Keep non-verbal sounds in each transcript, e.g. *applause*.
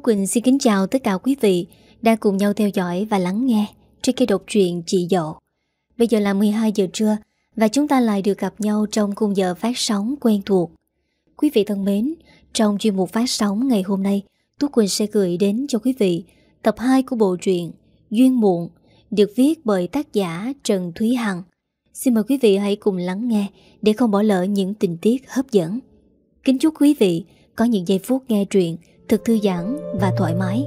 Quỳnh xin kính chào tất cả quý vị đang cùng nhau theo dõi và lắng nghe trên kênh độc truyện Chị Dậu. Bây giờ là 12 giờ trưa và chúng ta lại được gặp nhau trong khung giờ phát sóng quen thuộc. Quý vị thân mến, trong chuyên mục phát sóng ngày hôm nay, Tú Quỳnh sẽ gửi đến cho quý vị tập 2 của bộ truyện Duyên Muộn được viết bởi tác giả Trần Thúy Hằng. Xin mời quý vị hãy cùng lắng nghe để không bỏ lỡ những tình tiết hấp dẫn. Kính chúc quý vị có những giây phút nghe truyện thật thư giãn và thoải mái.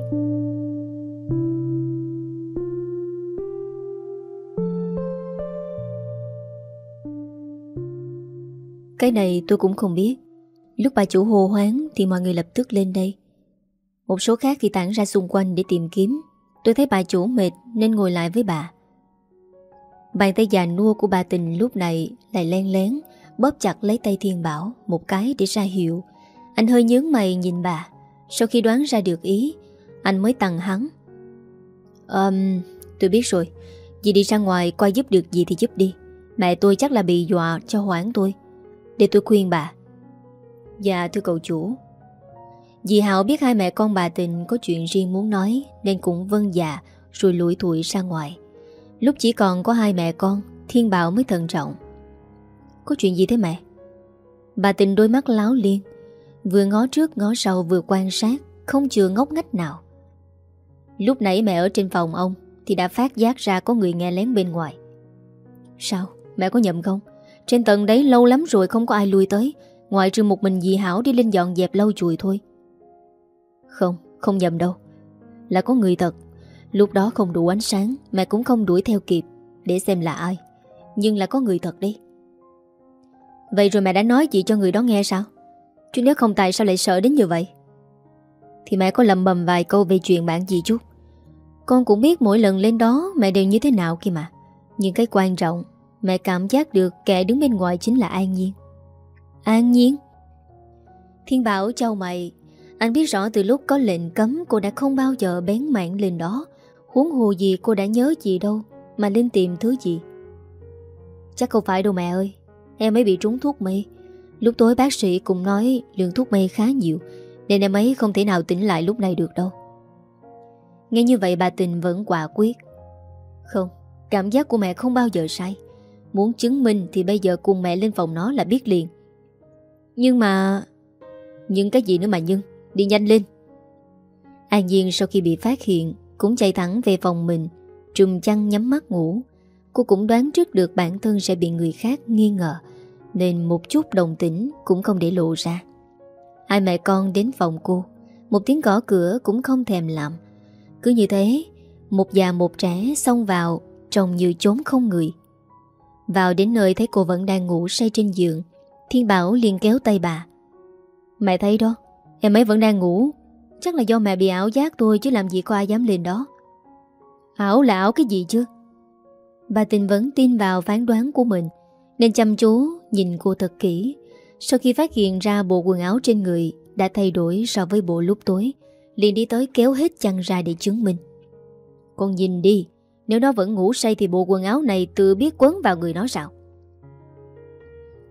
Cái này tôi cũng không biết. Lúc bà chủ hồ hoáng thì mọi người lập tức lên đây. Một số khác thì tản ra xung quanh để tìm kiếm. Tôi thấy bà chủ mệt nên ngồi lại với bà. Bàn tay già nua của bà tình lúc này lại len lén, bóp chặt lấy tay Thiên Bảo một cái để ra hiệu. Anh hơi nhướng mày nhìn bà. Sau khi đoán ra được ý, anh mới tặng hắn. Um, tôi biết rồi. Dì đi ra ngoài coi giúp được gì thì giúp đi. Mẹ tôi chắc là bị dọa cho hoảng tôi. Để tôi khuyên bà. Dạ thưa cậu chủ. Dì Hảo biết hai mẹ con bà tình có chuyện riêng muốn nói nên cũng vâng dạ rồi lủi thủi ra ngoài. Lúc chỉ còn có hai mẹ con, Thiên Bảo mới thận trọng. Có chuyện gì thế mẹ? Bà tình đôi mắt láo liên, vừa ngó trước ngó sau vừa quan sát, không chừa ngốc ngách nào. Lúc nãy mẹ ở trên phòng ông thì đã phát giác ra có người nghe lén bên ngoài. Sao? Mẹ có nhầm không? Trên tầng đấy lâu lắm rồi không có ai lui tới, ngoại trừ một mình dì Hảo đi lên dọn dẹp lâu chùi thôi. Không, không nhầm đâu. Là có người thật Lúc đó không đủ ánh sáng Mẹ cũng không đuổi theo kịp Để xem là ai Nhưng là có người thật đi Vậy rồi mẹ đã nói gì cho người đó nghe sao Chứ nếu không tại sao lại sợ đến như vậy? Thì mẹ có lầm bầm vài câu về chuyện bạn gì chút Con cũng biết mỗi lần lên đó Mẹ đều như thế nào kia mà. Nhưng cái quan trọng, Mẹ cảm giác được kẻ đứng bên ngoài chính là An Nhiên. An Nhiên? Thiên Bảo châu mày. Anh biết rõ từ lúc có lệnh cấm Cô đã không bao giờ bén mạng lên đó. Huống hồ gì cô đã nhớ gì đâu Mà lên tìm thứ gì? Chắc không phải đâu mẹ ơi. Em mới bị trúng thuốc mê Lúc tối bác sĩ cũng nói lượng thuốc mê khá nhiều, Nên em ấy không thể nào tỉnh lại lúc này được đâu. Nghe như vậy bà tình vẫn quả quyết. Không, Cảm giác của mẹ không bao giờ sai. Muốn chứng minh thì bây giờ cùng mẹ lên phòng nó là biết liền. Nhưng mà, Nhưng cái gì nữa mà nhưng, Đi nhanh lên. An Nhiên sau khi bị phát hiện cũng chạy thẳng về phòng mình, Trùm chăn nhắm mắt ngủ. Cô cũng đoán trước được bản thân sẽ bị người khác nghi ngờ. Nên một chút đồng tính cũng không để lộ ra. Hai mẹ con đến phòng cô, Một tiếng gõ cửa cũng không thèm làm. Cứ như thế, Một già một trẻ xông vào, Trông như trốn không người. Vào đến nơi thấy cô vẫn đang ngủ say trên giường, Thiên Bảo liền kéo tay bà. Mẹ thấy đó, Em ấy vẫn đang ngủ. Chắc là do mẹ bị ảo giác thôi chứ làm gì có ai dám lên đó. Ảo là ảo cái gì chứ? Bà tình vẫn tin vào phán đoán của mình. Nên chăm chú nhìn cô thật kỹ. Sau khi phát hiện ra bộ quần áo trên người Đã thay đổi so với bộ lúc tối, liền đi tới kéo hết chăn ra để chứng minh. Con nhìn đi, Nếu nó vẫn ngủ say thì bộ quần áo này tự biết quấn vào người nó sao?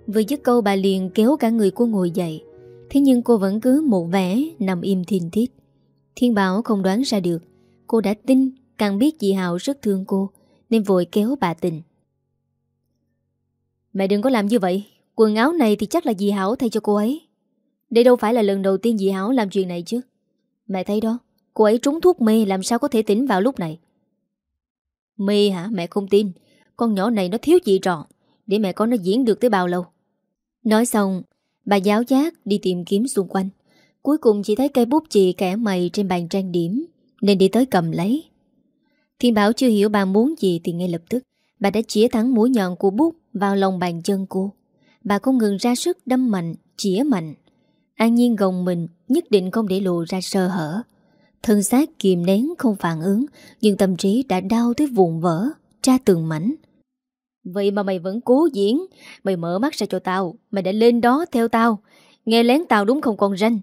Vừa dứt câu, bà liền kéo cả người cô ngồi dậy. Thế nhưng cô vẫn cứ một vẻ nằm im thiên thiết. Thiên Bảo không đoán ra được, Cô đã tin, Càng biết chị Hào rất thương cô, Nên vội kéo bà tình. Mẹ đừng có làm như vậy. Quần áo này thì chắc là dì Hảo thay cho cô ấy. Đây đâu phải là lần đầu tiên dì Hảo làm chuyện này chứ. Mẹ thấy đó, Cô ấy trúng thuốc mê làm sao có thể tỉnh vào lúc này. Mê hả? Mẹ không tin. Con nhỏ này nó thiếu chị trò. Để mẹ con nó diễn được tới bao lâu. Nói xong, Bà giáo giác đi tìm kiếm xung quanh. Cuối cùng chỉ thấy cây bút chì kẻ mày trên bàn trang điểm, Nên đi tới cầm lấy. Thiên Bảo chưa hiểu bà muốn gì Thì ngay lập tức, Bà đã chĩa thẳng mũi nhọn của bút vào lòng bàn chân cô. Bà không ngừng ra sức đâm mạnh, Chĩa mạnh. An nhiên gồng mình, Nhất định không để lộ ra sơ hở. Thân xác kìm nén không phản ứng, Nhưng tâm trí đã đau tới vụn vỡ, Tra từng mảnh. Vậy mà mày vẫn cố diễn. Mày mở mắt ra cho tao, Mày đã lên đó theo tao. Nghe lén tao đúng không con ranh?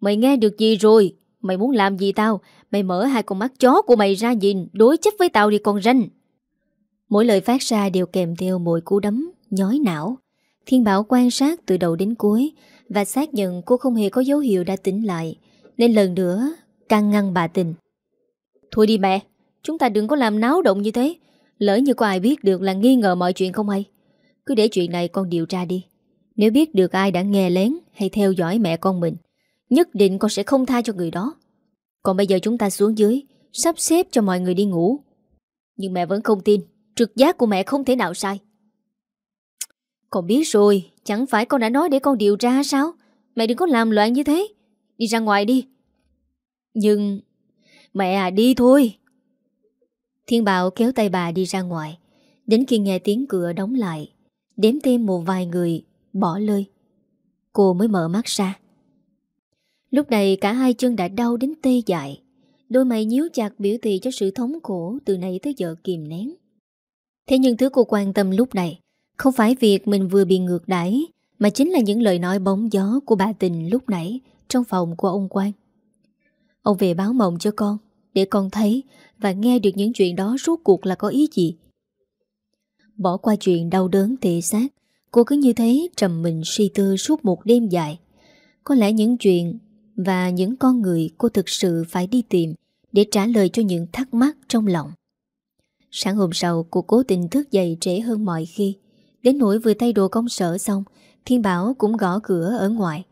Mày nghe được gì rồi? Mày muốn làm gì tao? Mày mở hai con mắt chó của mày ra nhìn, Đối chấp với tao đi con ranh. Mỗi lời phát ra đều kèm theo mỗi cú đấm Nhói não Thiên Bảo quan sát từ đầu đến cuối Và xác nhận cô không hề có dấu hiệu đã tỉnh lại Nên lần nữa can ngăn bà tình. Thôi đi mẹ, chúng ta đừng có làm náo động như thế. Lỡ như có ai biết được là nghi ngờ mọi chuyện không hay. Cứ để chuyện này con điều tra đi. Nếu biết được ai đã nghe lén hay theo dõi mẹ con mình, nhất định con sẽ không tha cho người đó. Còn bây giờ chúng ta xuống dưới, sắp xếp cho mọi người đi ngủ. Nhưng mẹ vẫn không tin, trực giác của mẹ không thể nào sai. Con biết rồi, chẳng phải con đã nói để con điều tra sao? Mẹ đừng có làm loạn như thế. Đi ra ngoài đi. Nhưng... Mẹ à đi thôi. Thiên Bảo kéo tay bà đi ra ngoài. Đến khi nghe tiếng cửa đóng lại, đếm thêm một vài người bỏ lơi. Cô mới mở mắt ra. Lúc này cả hai chân đã đau đến tê dại. Đôi mày nhíu chặt biểu thị cho sự thống khổ từ nãy tới giờ kìm nén. Thế nhưng thứ cô quan tâm lúc này không phải việc mình vừa bị ngược đãi mà chính là những lời nói bóng gió của bà tình lúc nãy trong phòng của ông Quang. Ông về báo mộng cho con để con thấy và nghe được những chuyện đó rốt cuộc là có ý gì. Bỏ qua chuyện đau đớn tệ xác, cô cứ như thế trầm mình suy tư suốt một đêm dài. Có lẽ những chuyện và những con người cô thực sự phải đi tìm để trả lời cho những thắc mắc trong lòng. Sáng hôm sau cô cố tình thức dậy trễ hơn mọi khi. Đến nỗi vừa thay đồ công sở xong Thiên Bảo cũng gõ cửa ở ngoài.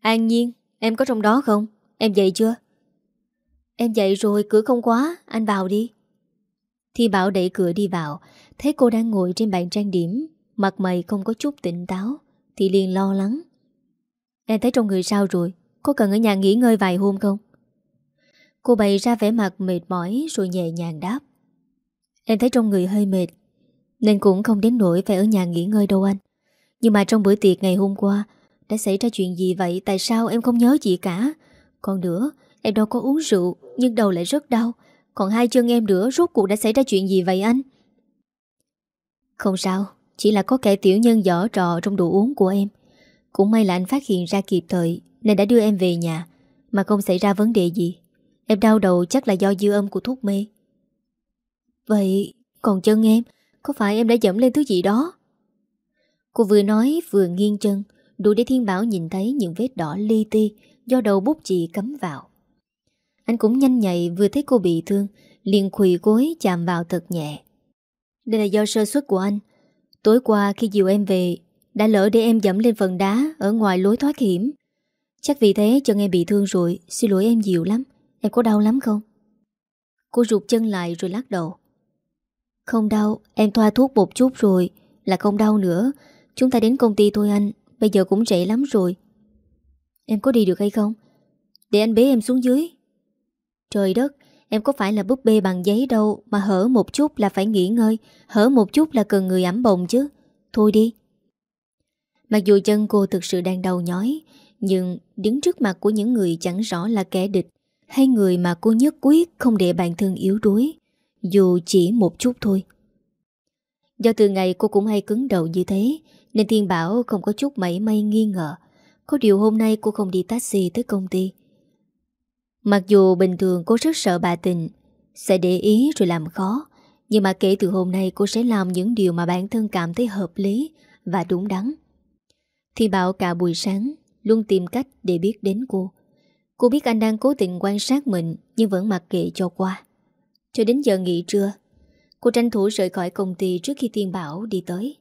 An Nhiên Em có trong đó không? Em dậy chưa? Em dậy rồi cửa không quá Anh vào đi. Thiên Bảo đẩy cửa đi vào. Thấy cô đang ngồi trên bàn trang điểm Mặt mày không có chút tỉnh táo Thì liền lo lắng. Em thấy trong người sao rồi? Có cần ở nhà nghỉ ngơi vài hôm không? Cô bày ra vẻ mặt mệt mỏi Rồi nhẹ nhàng đáp Em thấy trong người hơi mệt, Nên cũng không đến nỗi phải ở nhà nghỉ ngơi đâu anh. Nhưng mà trong bữa tiệc ngày hôm qua, Đã xảy ra chuyện gì vậy? Tại sao em không nhớ gì cả? Còn nữa, em đâu có uống rượu, Nhưng đầu lại rất đau. Còn hai chân em nữa, rốt cuộc đã xảy ra chuyện gì vậy anh? Không sao, Chỉ là có kẻ tiểu nhân dở trò trong đồ uống của em. Cũng may là anh phát hiện ra kịp thời, Nên đã đưa em về nhà, Mà không xảy ra vấn đề gì. Em đau đầu chắc là do dư âm của thuốc mê. Vậy, còn chân em? Có phải em đã dẫm lên thứ gì đó? Cô vừa nói, vừa nghiêng chân, Đủ để Thiên Bảo nhìn thấy những vết đỏ li ti Do đầu bút chì cắm vào. Anh cũng nhanh nhạy vừa thấy cô bị thương, liền khủy gối chạm vào thật nhẹ. Đây là do sơ suất của anh. Tối qua khi dìu em về, Đã lỡ để em dẫm lên phần đá Ở ngoài lối thoát hiểm. Chắc vì thế chân em bị thương rồi, Xin lỗi em nhiều lắm. Em có đau lắm không? Cô rụt chân lại rồi lắc đầu không đau, em thoa thuốc một chút rồi Là không đau nữa. Chúng ta đến công ty thôi anh Bây giờ cũng trễ lắm rồi. Em có đi được hay không? Để anh bế em xuống dưới. Trời đất Em có phải là búp bê bằng giấy đâu Mà hở một chút là phải nghỉ ngơi Hở một chút là cần người ẩm bồng chứ. Thôi đi. Mặc dù chân cô thực sự đang đau nhói Nhưng đứng trước mặt của những người chẳng rõ là kẻ địch Hay người mà cô nhất quyết không để bản thân yếu đuối dù chỉ một chút thôi. Do từ ngày cô cũng hay cứng đầu như thế, Nên Thiên Bảo không có chút mảy may nghi ngờ. Có điều hôm nay cô không đi taxi tới công ty. Mặc dù bình thường cô rất sợ bà tình Sẽ để ý rồi làm khó, Nhưng mà kể từ hôm nay cô sẽ làm những điều mà bản thân cảm thấy hợp lý và đúng đắn. Thiên Bảo cả buổi sáng luôn tìm cách để biết đến cô. Cô biết anh đang cố tình quan sát mình Nhưng vẫn mặc kệ cho qua cho đến giờ nghỉ trưa, Cô tranh thủ rời khỏi công ty trước khi tiên Bảo đi tới.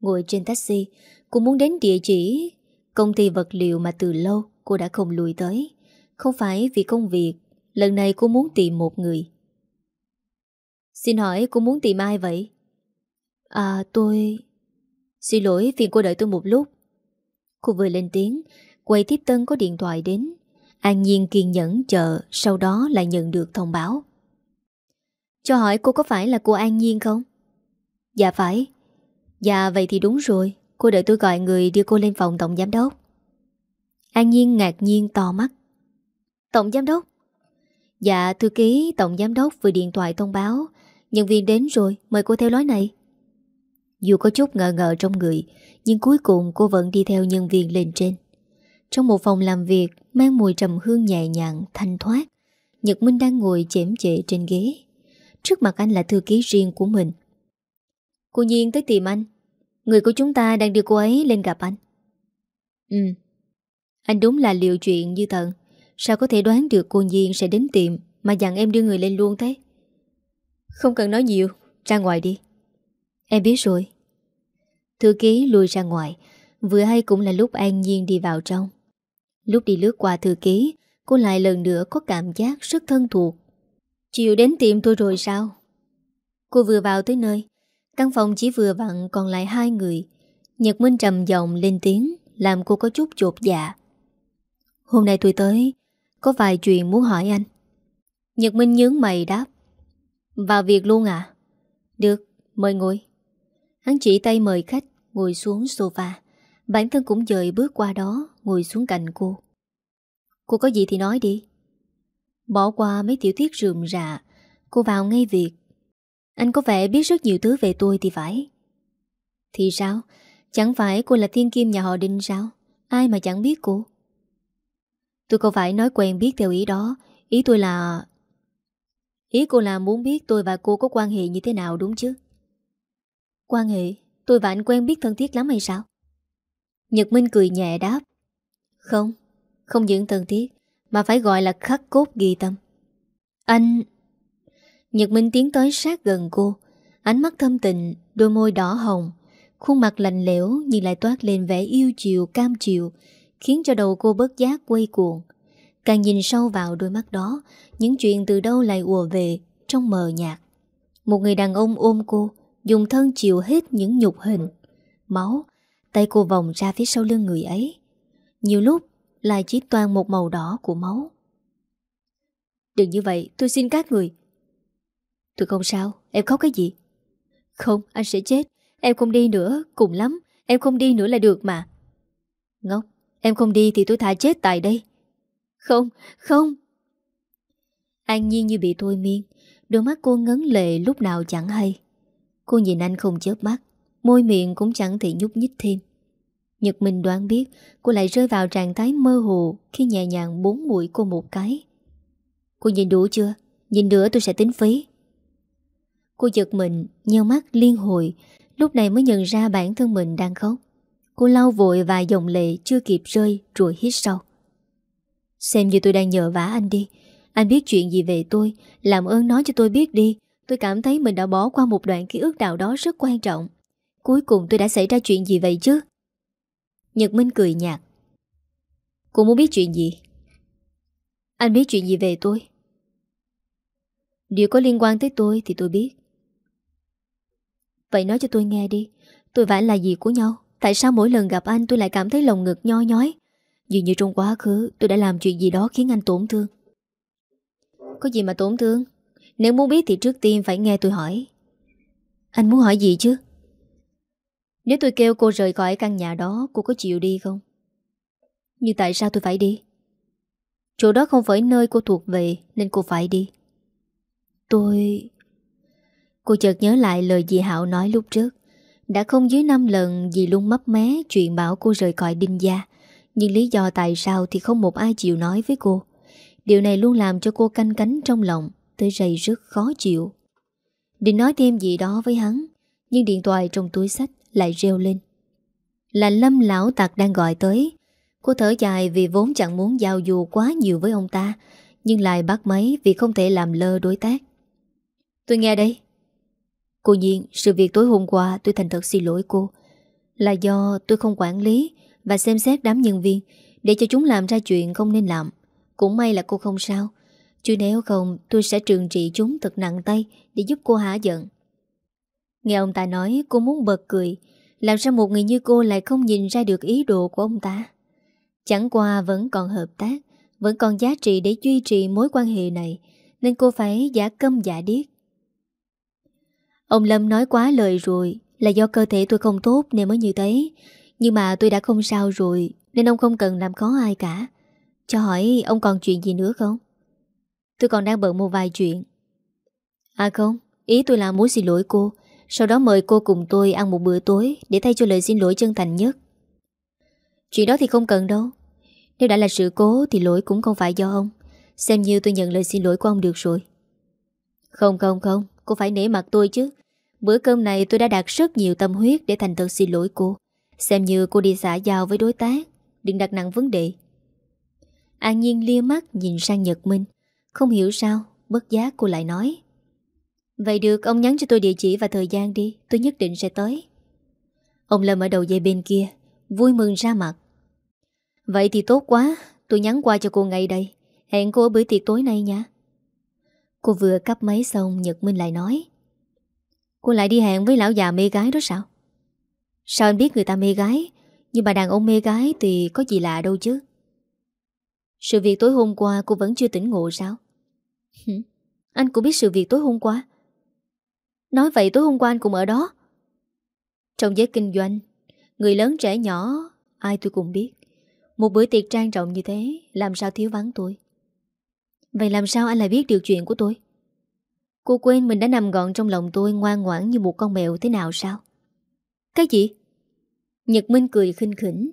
Ngồi trên taxi, Cô muốn đến địa chỉ, Công ty vật liệu mà từ lâu cô đã không lùi tới. Không phải vì công việc, Lần này cô muốn tìm một người. Xin hỏi cô muốn tìm ai vậy? À tôi... Xin lỗi phiền cô đợi tôi một lúc. Cô vừa lên tiếng, Quầy tiếp tân có điện thoại đến. An Nhiên kiên nhẫn chờ, Sau đó lại nhận được thông báo cho hỏi cô có phải là cô An Nhiên không? Dạ phải. Dạ vậy thì đúng rồi. Cô đợi tôi gọi người đưa cô lên phòng tổng giám đốc. An Nhiên ngạc nhiên to mắt. Tổng giám đốc? Dạ thư ký tổng giám đốc vừa điện thoại thông báo. Nhân viên đến rồi Mời cô theo lối này. Dù có chút ngờ ngờ trong người Nhưng cuối cùng cô vẫn đi theo nhân viên lên trên. Trong một phòng làm việc Mang mùi trầm hương nhẹ nhàng Thanh thoát. Nhật Minh đang ngồi chém chệ trên ghế Trước mặt anh là thư ký riêng của mình. Cô Nhiên tới tìm anh. Người của chúng ta đang đưa cô ấy lên gặp anh. Ừ. Anh đúng là liệu chuyện như thần. Sao có thể đoán được cô Nhiên sẽ đến tiệm Mà dặn em đưa người lên luôn thế? Không cần nói nhiều, Ra ngoài đi. Em biết rồi. Thư ký lùi ra ngoài. Vừa hay cũng là lúc An Nhiên đi vào trong. Lúc đi lướt qua thư ký, Cô lại lần nữa có cảm giác rất thân thuộc. Chiều đến tìm tôi rồi sao? Cô vừa vào tới nơi Căn phòng chỉ vừa vặn còn lại hai người. Nhật Minh trầm giọng lên tiếng Làm cô có chút chột dạ. Hôm nay tôi tới Có vài chuyện muốn hỏi anh. Nhật Minh nhướng mày đáp. Vào việc luôn à? Được, mời ngồi. Hắn chỉ tay mời khách Ngồi xuống sofa. Bản thân cũng dời bước qua đó Ngồi xuống cạnh cô. Cô có gì thì nói đi. Bỏ qua mấy tiểu tiết rườm rạ Cô vào ngay việc. Anh có vẻ biết rất nhiều thứ về tôi thì phải. Thì sao? Chẳng phải cô là thiên kim nhà họ Đinh sao? Ai mà chẳng biết cô? Tôi không phải nói quen biết theo ý đó. Ý tôi là, Ý cô là muốn biết tôi và cô có quan hệ như thế nào đúng chứ? Quan hệ? Tôi và anh quen biết thân thiết lắm hay sao? Nhật Minh cười nhẹ đáp. Không Không những thân thiết. Mà phải gọi là khắc cốt ghi tâm. Anh Nhật Minh tiến tới sát gần cô. Ánh mắt thâm tình, Đôi môi đỏ hồng, Khuôn mặt lạnh lẽo nhưng lại toát lên vẻ yêu chiều, cam chiều, Khiến cho đầu cô bớt giác quay cuồng. Càng nhìn sâu vào đôi mắt đó, Những chuyện từ đâu lại ùa về Trong mờ nhạt. Một người đàn ông ôm cô, Dùng thân chịu hết những nhục hình. Máu, Tay cô vòng ra phía sau lưng người ấy. Nhiều lúc lại chỉ toàn một màu đỏ của máu. Đừng như vậy, tôi xin các người. Tôi không sao, Em khóc cái gì? Không, anh sẽ chết. Em không đi nữa, Cùng lắm. Em không đi nữa là được mà. Ngốc, Em không đi thì tôi thả chết tại đây. Không Không. An nhiên như bị thôi miên, Đôi mắt cô ngấn lệ lúc nào chẳng hay. Cô nhìn anh không chớp mắt, Môi miệng cũng chẳng thể nhúc nhích thêm. Nhật Minh đoán biết, Cô lại rơi vào trạng thái mơ hồ Khi nhẹ nhàng bốn mũi cô một cái. Cô nhìn đủ chưa? Nhìn nữa tôi sẽ tính phí. Cô giật mình, Nheo mắt liên hồi, Lúc này mới nhận ra bản thân mình đang khóc. Cô lau vội vài dòng lệ Chưa kịp rơi, rồi hít sâu. Xem như tôi đang nhờ vả anh đi. Anh biết chuyện gì về tôi, Làm ơn nói cho tôi biết đi. Tôi cảm thấy mình đã bỏ qua một đoạn ký ức nào đó rất quan trọng. Cuối cùng tôi đã xảy ra chuyện gì vậy chứ? Nhật Minh cười nhạt. Cô muốn biết chuyện gì? Anh biết chuyện gì về tôi? Điều có liên quan tới tôi thì tôi biết. Vậy nói cho tôi nghe đi, Tôi và anh là gì của nhau. Tại sao mỗi lần gặp anh tôi lại cảm thấy lòng ngực nho nhói? Dường như trong quá khứ Tôi đã làm chuyện gì đó khiến anh tổn thương. Có gì mà tổn thương? Nếu muốn biết thì trước tiên phải nghe tôi hỏi. Anh muốn hỏi gì chứ? Nếu tôi kêu cô rời khỏi căn nhà đó, Cô có chịu đi không? Nhưng tại sao tôi phải đi? Chỗ đó không phải nơi cô thuộc về, Nên cô phải đi. Tôi... Cô chợt nhớ lại lời dì Hạo nói lúc trước. Đã không dưới 5 lần dì luôn mấp mé chuyện bảo cô rời khỏi đinh gia. Nhưng lý do tại sao thì không một ai chịu nói với cô. Điều này luôn làm cho cô canh cánh trong lòng, Tới rầy rất khó chịu. Định nói thêm gì đó với hắn, Nhưng điện thoại trong túi sách lại reo lên Là Lâm lão tặc đang gọi tới Cô thở dài vì vốn chẳng muốn giao du quá nhiều với ông ta Nhưng lại bắt máy vì không thể làm lơ đối tác Tôi nghe đây Cô Nhiên, sự việc tối hôm qua tôi thành thật xin lỗi cô. Là do tôi không quản lý và xem xét đám nhân viên để cho chúng làm ra chuyện không nên làm. Cũng may là cô không sao. Chứ nếu không tôi sẽ trừng trị chúng thật nặng tay để giúp cô hả giận. Nghe ông ta nói cô muốn bật cười. Làm sao một người như cô lại không nhìn ra được ý đồ của ông ta? Chẳng qua vẫn còn hợp tác, vẫn còn giá trị để duy trì mối quan hệ này, nên cô phải giả câm giả điếc. Ông Lâm nói quá lời rồi Là do cơ thể tôi không tốt nên mới như thế Nhưng mà tôi đã không sao rồi Nên ông không cần làm khó ai cả Cho hỏi ông còn chuyện gì nữa không Tôi còn đang bận một vài chuyện À không Ý tôi là muốn xin lỗi cô sau đó mời cô cùng tôi ăn một bữa tối Để thay cho lời xin lỗi chân thành nhất. Chuyện đó thì không cần đâu. Nếu đã là sự cố thì lỗi cũng không phải do ông. Xem như tôi nhận lời xin lỗi của ông được rồi. Không không không. Cô phải nể mặt tôi chứ. Bữa cơm này tôi đã đặt rất nhiều tâm huyết Để thành thật xin lỗi cô. Xem như cô đi xã giao với đối tác, Đừng đặt nặng vấn đề. An Nhiên lia mắt nhìn sang Nhật Minh. Không hiểu sao, Bất giác cô lại nói. Vậy được, ông nhắn cho tôi địa chỉ và thời gian đi. Tôi nhất định sẽ tới. Ông Lâm ở đầu dây bên kia, Vui mừng ra mặt. Vậy thì tốt quá, Tôi nhắn qua cho cô ngay đây. Hẹn cô ở bữa tiệc tối nay nha. Cô vừa cắp máy xong, Nhật Minh lại nói. Cô lại đi hẹn với lão già mê gái đó sao? Sao anh biết người ta mê gái? Nhưng mà đàn ông mê gái thì có gì lạ đâu chứ. Sự việc tối hôm qua cô vẫn chưa tỉnh ngộ sao? Anh cũng biết sự việc tối hôm qua. Nói vậy tối hôm qua anh cũng ở đó. Trong giới kinh doanh, Người lớn trẻ nhỏ, Ai tôi cũng biết. Một bữa tiệc trang trọng như thế, Làm sao thiếu vắng tôi? Vậy làm sao anh lại biết được chuyện của tôi? Cô quên mình đã nằm gọn trong lòng tôi Ngoan ngoãn như một con mèo thế nào sao? Cái gì? Nhật Minh cười khinh khỉnh.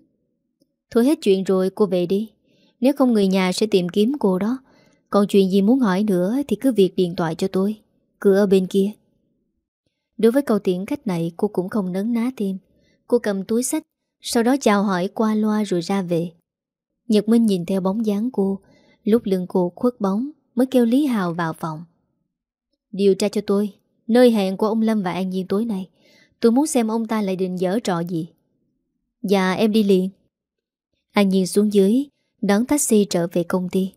Thôi hết chuyện rồi, cô về đi. Nếu không người nhà sẽ tìm kiếm cô đó. Còn chuyện gì muốn hỏi nữa Thì cứ việc điện thoại cho tôi. Cửa ở bên kia. Đối với câu tiễn khách này, cô cũng không nấn ná thêm. Cô cầm túi sách, Sau đó chào hỏi qua loa rồi ra về. Nhật Minh nhìn theo bóng dáng cô. Lúc lưng cô khuất bóng, Mới kêu Lý Hào vào phòng. Điều tra cho tôi, Nơi hẹn của ông Lâm và An Nhiên tối nay. Tôi muốn xem ông ta lại định dở trò gì. Dạ em đi liền. An Nhiên xuống dưới, Đón taxi trở về công ty.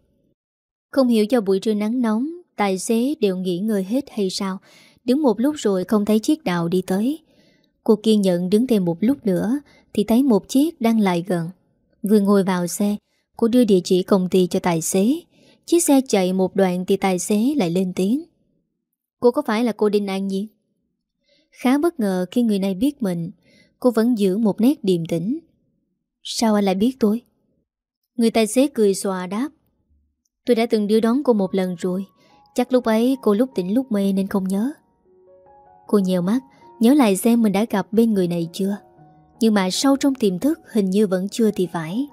Không hiểu do buổi trưa nắng nóng, Tài xế đều nghỉ ngơi hết hay sao? Đứng một lúc rồi không thấy chiếc đào đi tới. Cô kiên nhận đứng thêm một lúc nữa Thì thấy một chiếc đang lại gần. Vừa ngồi vào xe, Cô đưa địa chỉ công ty cho tài xế. Chiếc xe chạy một đoạn thì tài xế lại lên tiếng. Cô có phải là cô Đinh An Nhiên? Khá bất ngờ khi người này biết mình, Cô vẫn giữ một nét điềm tĩnh. Sao anh lại biết tôi? Người tài xế cười xòa đáp. Tôi đã từng đưa đón cô một lần rồi. Chắc lúc ấy cô lúc tỉnh lúc mê nên không nhớ. Cô nhèo mắt, Nhớ lại xem mình đã gặp bên người này chưa. Nhưng mà sâu trong tiềm thức Hình như vẫn chưa thì phải.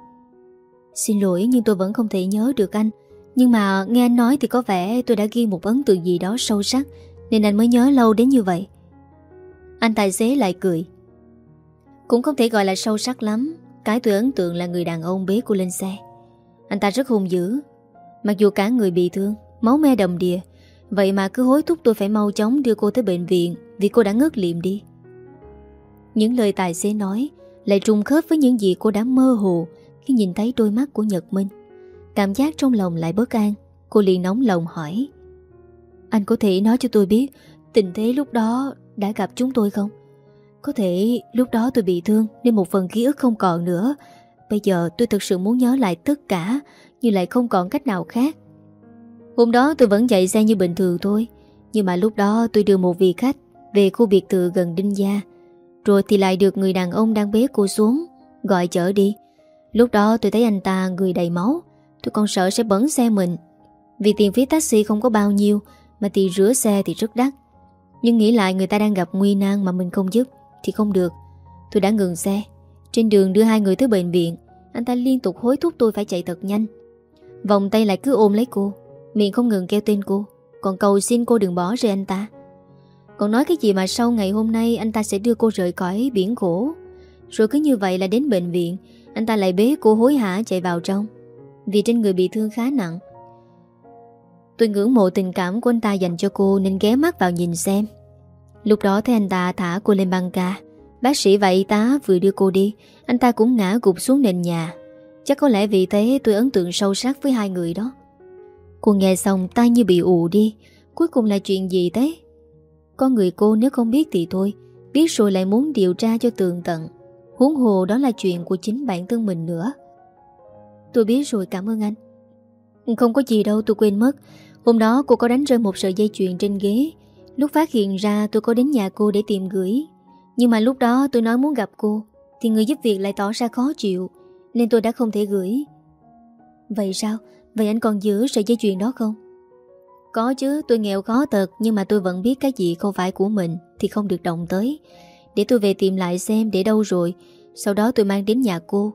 Xin lỗi, nhưng tôi vẫn không thể nhớ được anh. Nhưng mà nghe anh nói thì có vẻ Tôi đã ghi một ấn tượng gì đó sâu sắc, Nên anh mới nhớ lâu đến như vậy. Anh tài xế lại cười. Cũng không thể gọi là sâu sắc lắm. Cái tôi ấn tượng là người đàn ông bế cô lên xe. Anh ta rất hung dữ. Mặc dù cả người bị thương, Máu me đầm đìa Vậy mà cứ hối thúc tôi phải mau chóng đưa cô tới bệnh viện Vì cô đã ngất liệm đi. Những lời tài xế nói Lại trùng khớp với những gì cô đã mơ hồ Khi nhìn thấy đôi mắt của Nhật Minh. Cảm giác trong lòng lại bất an. Cô liền nóng lòng hỏi, Anh có thể nói cho tôi biết Tình thế lúc đó đã gặp chúng tôi không? Có thể lúc đó tôi bị thương Nên một phần ký ức không còn nữa. Bây giờ tôi thực sự muốn nhớ lại tất cả, Nhưng lại không còn cách nào khác. Hôm đó tôi vẫn chạy xe như bình thường thôi. Nhưng mà lúc đó tôi đưa một vị khách Về khu biệt thự gần Đinh Gia. Rồi thì lại được người đàn ông đang bế cô xuống, Gọi chở đi. Lúc đó tôi thấy anh ta người đầy máu. Tôi còn sợ sẽ bẩn xe mình. Vì tiền phí taxi không có bao nhiêu, Mà tiền rửa xe thì rất đắt. Nhưng nghĩ lại người ta đang gặp nguy nan mà mình không giúp, Thì không được. Tôi đã ngừng xe. Trên đường đưa hai người tới bệnh viện, Anh ta liên tục hối thúc tôi phải chạy thật nhanh. Vòng tay lại cứ ôm lấy cô. Miệng không ngừng kêu tên cô. Còn cầu xin cô đừng bỏ rơi anh ta. Còn nói cái gì mà sau ngày hôm nay Anh ta sẽ đưa cô rời khỏi biển khổ? Rồi cứ như vậy là đến bệnh viện, Anh ta lại bế cô hối hả chạy vào trong. Vì trên người bị thương khá nặng. Tôi ngưỡng mộ tình cảm của anh ta dành cho cô Nên ghé mắt vào nhìn xem. Lúc đó thấy anh ta thả cô lên băng ca. Bác sĩ và y tá vừa đưa cô đi, Anh ta cũng ngã gục xuống nền nhà. Chắc có lẽ vì thế tôi ấn tượng sâu sắc với hai người đó. Cô nghe xong tay như bị ù đi. Cuối cùng là chuyện gì thế? Con người cô nếu không biết thì thôi, Biết rồi lại muốn điều tra cho tường tận. Huống hồ đó là chuyện của chính bản thân mình nữa. Tôi biết rồi, cảm ơn anh. Không có gì đâu, tôi quên mất. Hôm đó cô có đánh rơi một sợi dây chuyền trên ghế. Lúc phát hiện ra, tôi có đến nhà cô để tìm gửi. Nhưng mà lúc đó tôi nói muốn gặp cô, Thì người giúp việc lại tỏ ra khó chịu, Nên tôi đã không thể gửi. Vậy sao? Vậy anh còn giữ sợi dây chuyền đó không? Có chứ, tôi nghèo khó tật Nhưng mà tôi vẫn biết cái gì không phải của mình Thì không được động tới. Để tôi về tìm lại xem để đâu rồi. Sau đó tôi mang đến nhà cô.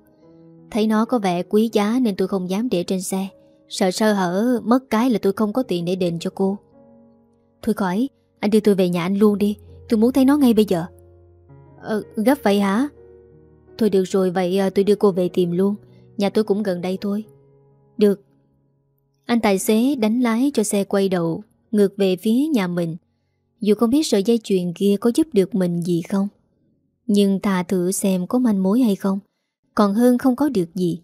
Thấy nó có vẻ quý giá nên tôi không dám để trên xe. Sợ sơ hở Mất cái là tôi không có tiền để đền cho cô. Thôi khỏi Anh đưa tôi về nhà anh luôn đi. Tôi muốn thấy nó ngay bây giờ. Ờ, gấp vậy hả? Thôi được rồi vậy à, tôi đưa cô về tìm luôn. Nhà tôi cũng gần đây thôi. Được. Anh tài xế đánh lái cho xe quay đầu, Ngược về phía nhà mình. Dù không biết sợi dây chuyền kia có giúp được mình gì không, Nhưng thà thử xem có manh mối hay không, Còn hơn không có được gì.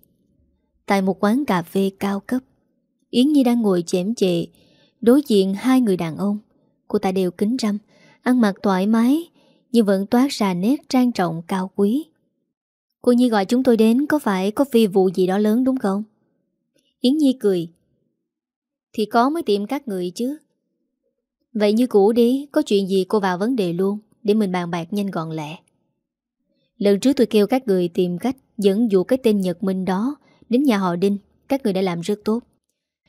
Tại một quán cà phê cao cấp, Yến Nhi đang ngồi chém chệ, Đối diện hai người đàn ông. Cô ta đều kính râm, Ăn mặc thoải mái, Nhưng vẫn toát ra nét trang trọng cao quý. Cô Nhi gọi chúng tôi đến Có phải có phi vụ gì đó lớn đúng không? Yến Nhi cười thì có mới tìm các người chứ. Vậy như cũ đi, Có chuyện gì cô vào vấn đề luôn, Để mình bàn bạc nhanh gọn lẹ. Lần trước tôi kêu các người tìm cách Dẫn dụ cái tên Nhật Minh đó Đến nhà họ Đinh, Các người đã làm rất tốt.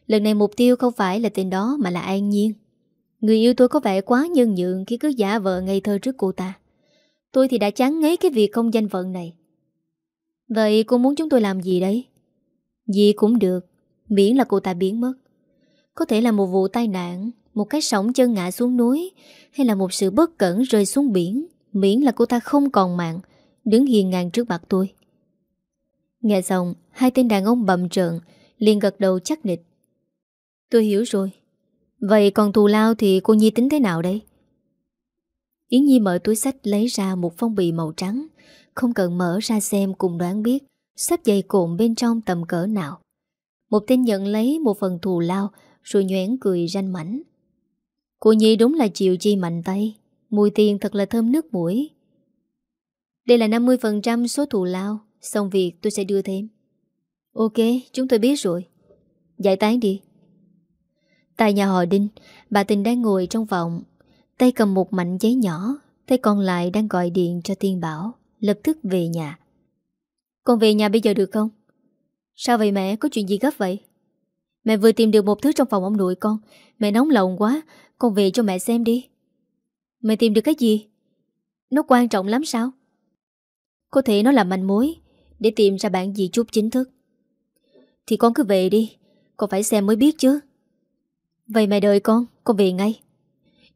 Lần này mục tiêu không phải là tên đó Mà là An Nhiên. Người yêu tôi có vẻ quá nhân nhượng Khi cứ giả vợ ngây thơ trước cô ta. Tôi thì đã chán ngấy cái việc không danh phận này. Vậy cô muốn chúng tôi làm gì đấy? Gì cũng được, Miễn là cô ta biến mất. Có thể là một vụ tai nạn, Một cái sóng chân ngã xuống núi, Hay là một sự bất cẩn rơi xuống biển. Miễn là cô ta không còn mạng, Đứng hiền ngang trước mặt tôi. Nghe xong, Hai tên đàn ông bầm trợn, liền gật đầu chắc nịch. Tôi hiểu rồi. Vậy còn thù lao thì cô Nhi tính thế nào đây? Yến Nhi mở túi sách lấy ra một phong bì màu trắng, Không cần mở ra xem cùng đoán biết Sắp dày cộn bên trong tầm cỡ nào. Một tên nhận lấy một phần thù lao rồi nhoảng cười ranh mảnh Cô Nhi đúng là chịu chi mạnh tay Mùi tiền thật là thơm nước mũi Đây là 50% số thù lao Xong việc tôi sẽ đưa thêm Ok, chúng tôi biết rồi Giải tán đi Tại nhà họ Đinh Bà Tình đang ngồi trong phòng Tay cầm một mảnh giấy nhỏ Tay còn lại đang gọi điện cho Tiên Bảo Lập tức về nhà Con về nhà bây giờ được không? Sao vậy mẹ? Có chuyện gì gấp vậy? Mẹ vừa tìm được một thứ trong phòng ông nội con. Mẹ nóng lòng quá. Con về cho mẹ xem đi. Mẹ tìm được cái gì? Nó quan trọng lắm sao? Có thể nó là manh mối Để tìm ra bản gì chút chính thức. Thì con cứ về đi. Con phải xem mới biết chứ. Vậy mẹ đợi con, con về ngay.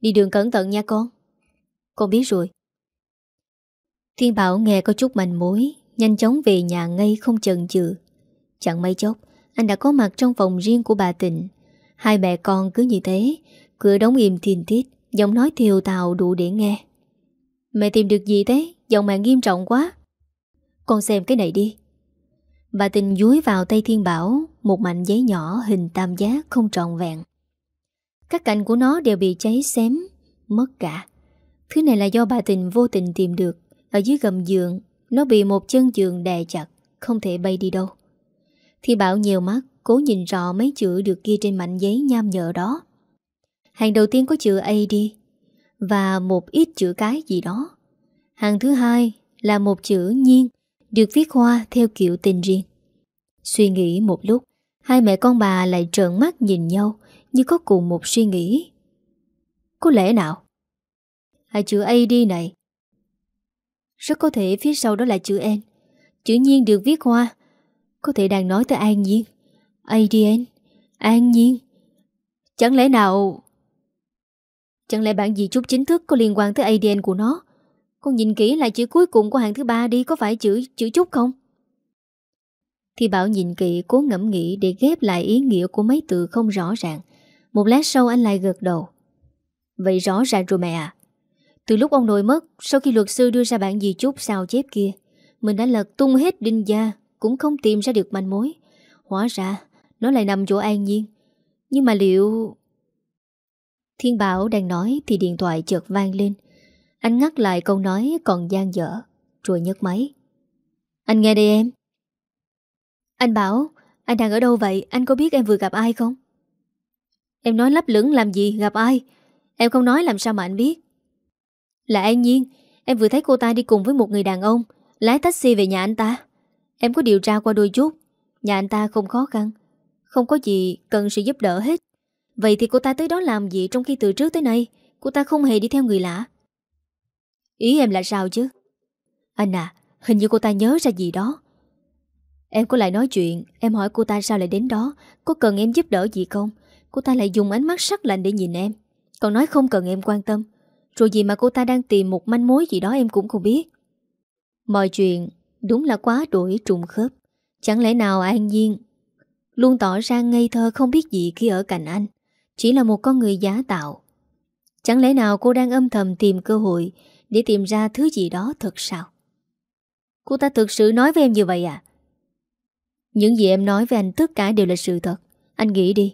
Đi đường cẩn thận nha con. Con biết rồi. Thiên Bảo nghe có chút manh mối Nhanh chóng về nhà ngay không chần chừ. Chẳng mấy chốc anh đã có mặt trong phòng riêng của bà Tịnh. Hai mẹ con cứ như thế, Cửa đóng im thiên tiết Giọng nói thiều tào đủ để nghe. Mẹ tìm được gì thế? Giọng mẹ nghiêm trọng quá. Con xem cái này đi. Bà Tình dúi vào tay Thiên Bảo, Một mảnh giấy nhỏ hình tam giác không tròn vẹn. Các cạnh của nó đều bị cháy xém, Mất cả. Thứ này là do bà tình vô tình tìm được. Ở dưới gầm giường, Nó bị một chân giường đè chặt, Không thể bay đi đâu. Thì bảo nhiều mắt, Cố nhìn rõ mấy chữ được ghi trên mảnh giấy nham nhở đó Hàng đầu tiên có chữ ad Và một ít chữ cái gì đó Hàng thứ hai là một chữ nhiên, Được viết hoa theo kiểu tình riêng Suy nghĩ một lúc, Hai mẹ con bà lại trợn mắt nhìn nhau, như có cùng một suy nghĩ. Có lẽ nào? Hai chữ AD này. Rất có thể phía sau đó là chữ N. Chữ nhiên được viết hoa. Có thể đang nói tới An Nhiên. ADN. An Nhiên. Chẳng lẽ nào... Chẳng lẽ bản gì chút chính thức có liên quan tới ADN của nó? Con nhìn kỹ lại chữ cuối cùng của hàng thứ ba đi, có phải chữ chữ chút không? Thì Bảo nhìn kỹ, cố ngẫm nghĩ để ghép lại ý nghĩa của mấy từ không rõ ràng. Một lát sau anh lại gật đầu Vậy rõ ràng rồi mẹ à Từ lúc ông nội mất, Sau khi luật sư đưa ra bản gì chút sao chép kia, Mình đã lật tung hết đinh gia cũng không tìm ra được manh mối. Hóa ra, Nó lại nằm chỗ an nhiên. Nhưng mà liệu Thiên Bảo đang nói Thì điện thoại chợt vang lên. Anh ngắt lại câu nói còn gian dở, Rồi nhấc máy. Anh nghe đây em. Anh bảo, Anh đang ở đâu vậy? Anh có biết em vừa gặp ai không? Em nói lấp lửng làm gì? Gặp ai? Em không nói làm sao mà anh biết. Là An Nhiên, Em vừa thấy cô ta đi cùng với một người đàn ông, Lái taxi về nhà anh ta. Em có điều tra qua đôi chút. Nhà anh ta không khó khăn. Không có gì cần sự giúp đỡ hết. Vậy thì cô ta tới đó làm gì trong khi từ trước tới nay? Cô ta không hề đi theo người lạ. Ý em là sao chứ? Anh à Hình như cô ta nhớ ra gì đó. Em có lại nói chuyện, Em hỏi cô ta sao lại đến đó. Có cần em giúp đỡ gì không? Cô ta lại dùng ánh mắt sắc lạnh để nhìn em. Còn nói không cần em quan tâm. Rồi gì mà cô ta đang tìm một manh mối gì đó em cũng không biết. Mọi chuyện đúng là quá đổi trùng khớp. Chẳng lẽ nào an nhiên Luôn tỏ ra ngây thơ không biết gì khi ở cạnh anh, Chỉ là một con người giá tạo? Chẳng lẽ nào cô đang âm thầm tìm cơ hội Để tìm ra thứ gì đó thật sao? Cô ta thực sự nói với em như vậy à? Những gì em nói với anh tất cả đều là sự thật. Anh nghĩ đi,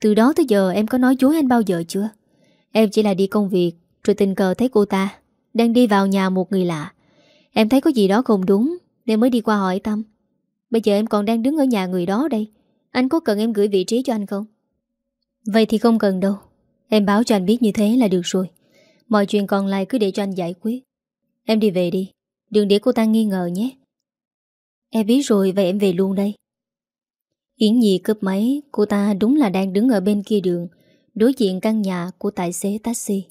Từ đó tới giờ em có nói dối anh bao giờ chưa? Em chỉ là đi công việc, Rồi tình cờ thấy cô ta Đang đi vào nhà một người lạ. Em thấy có gì đó không đúng. Nên mới đi qua hỏi Tâm. Bây giờ em còn đang đứng ở nhà người đó đây. Anh có cần em gửi vị trí cho anh không? Vậy thì không cần đâu. Em báo cho anh biết như thế là được rồi. Mọi chuyện còn lại cứ để cho anh giải quyết. Em đi về đi. Đừng để cô ta nghi ngờ nhé. Em biết rồi, vậy em về luôn đây. Yến Nhi cướp máy, Cô ta đúng là đang đứng ở bên kia đường, Đối diện căn nhà của tài xế taxi.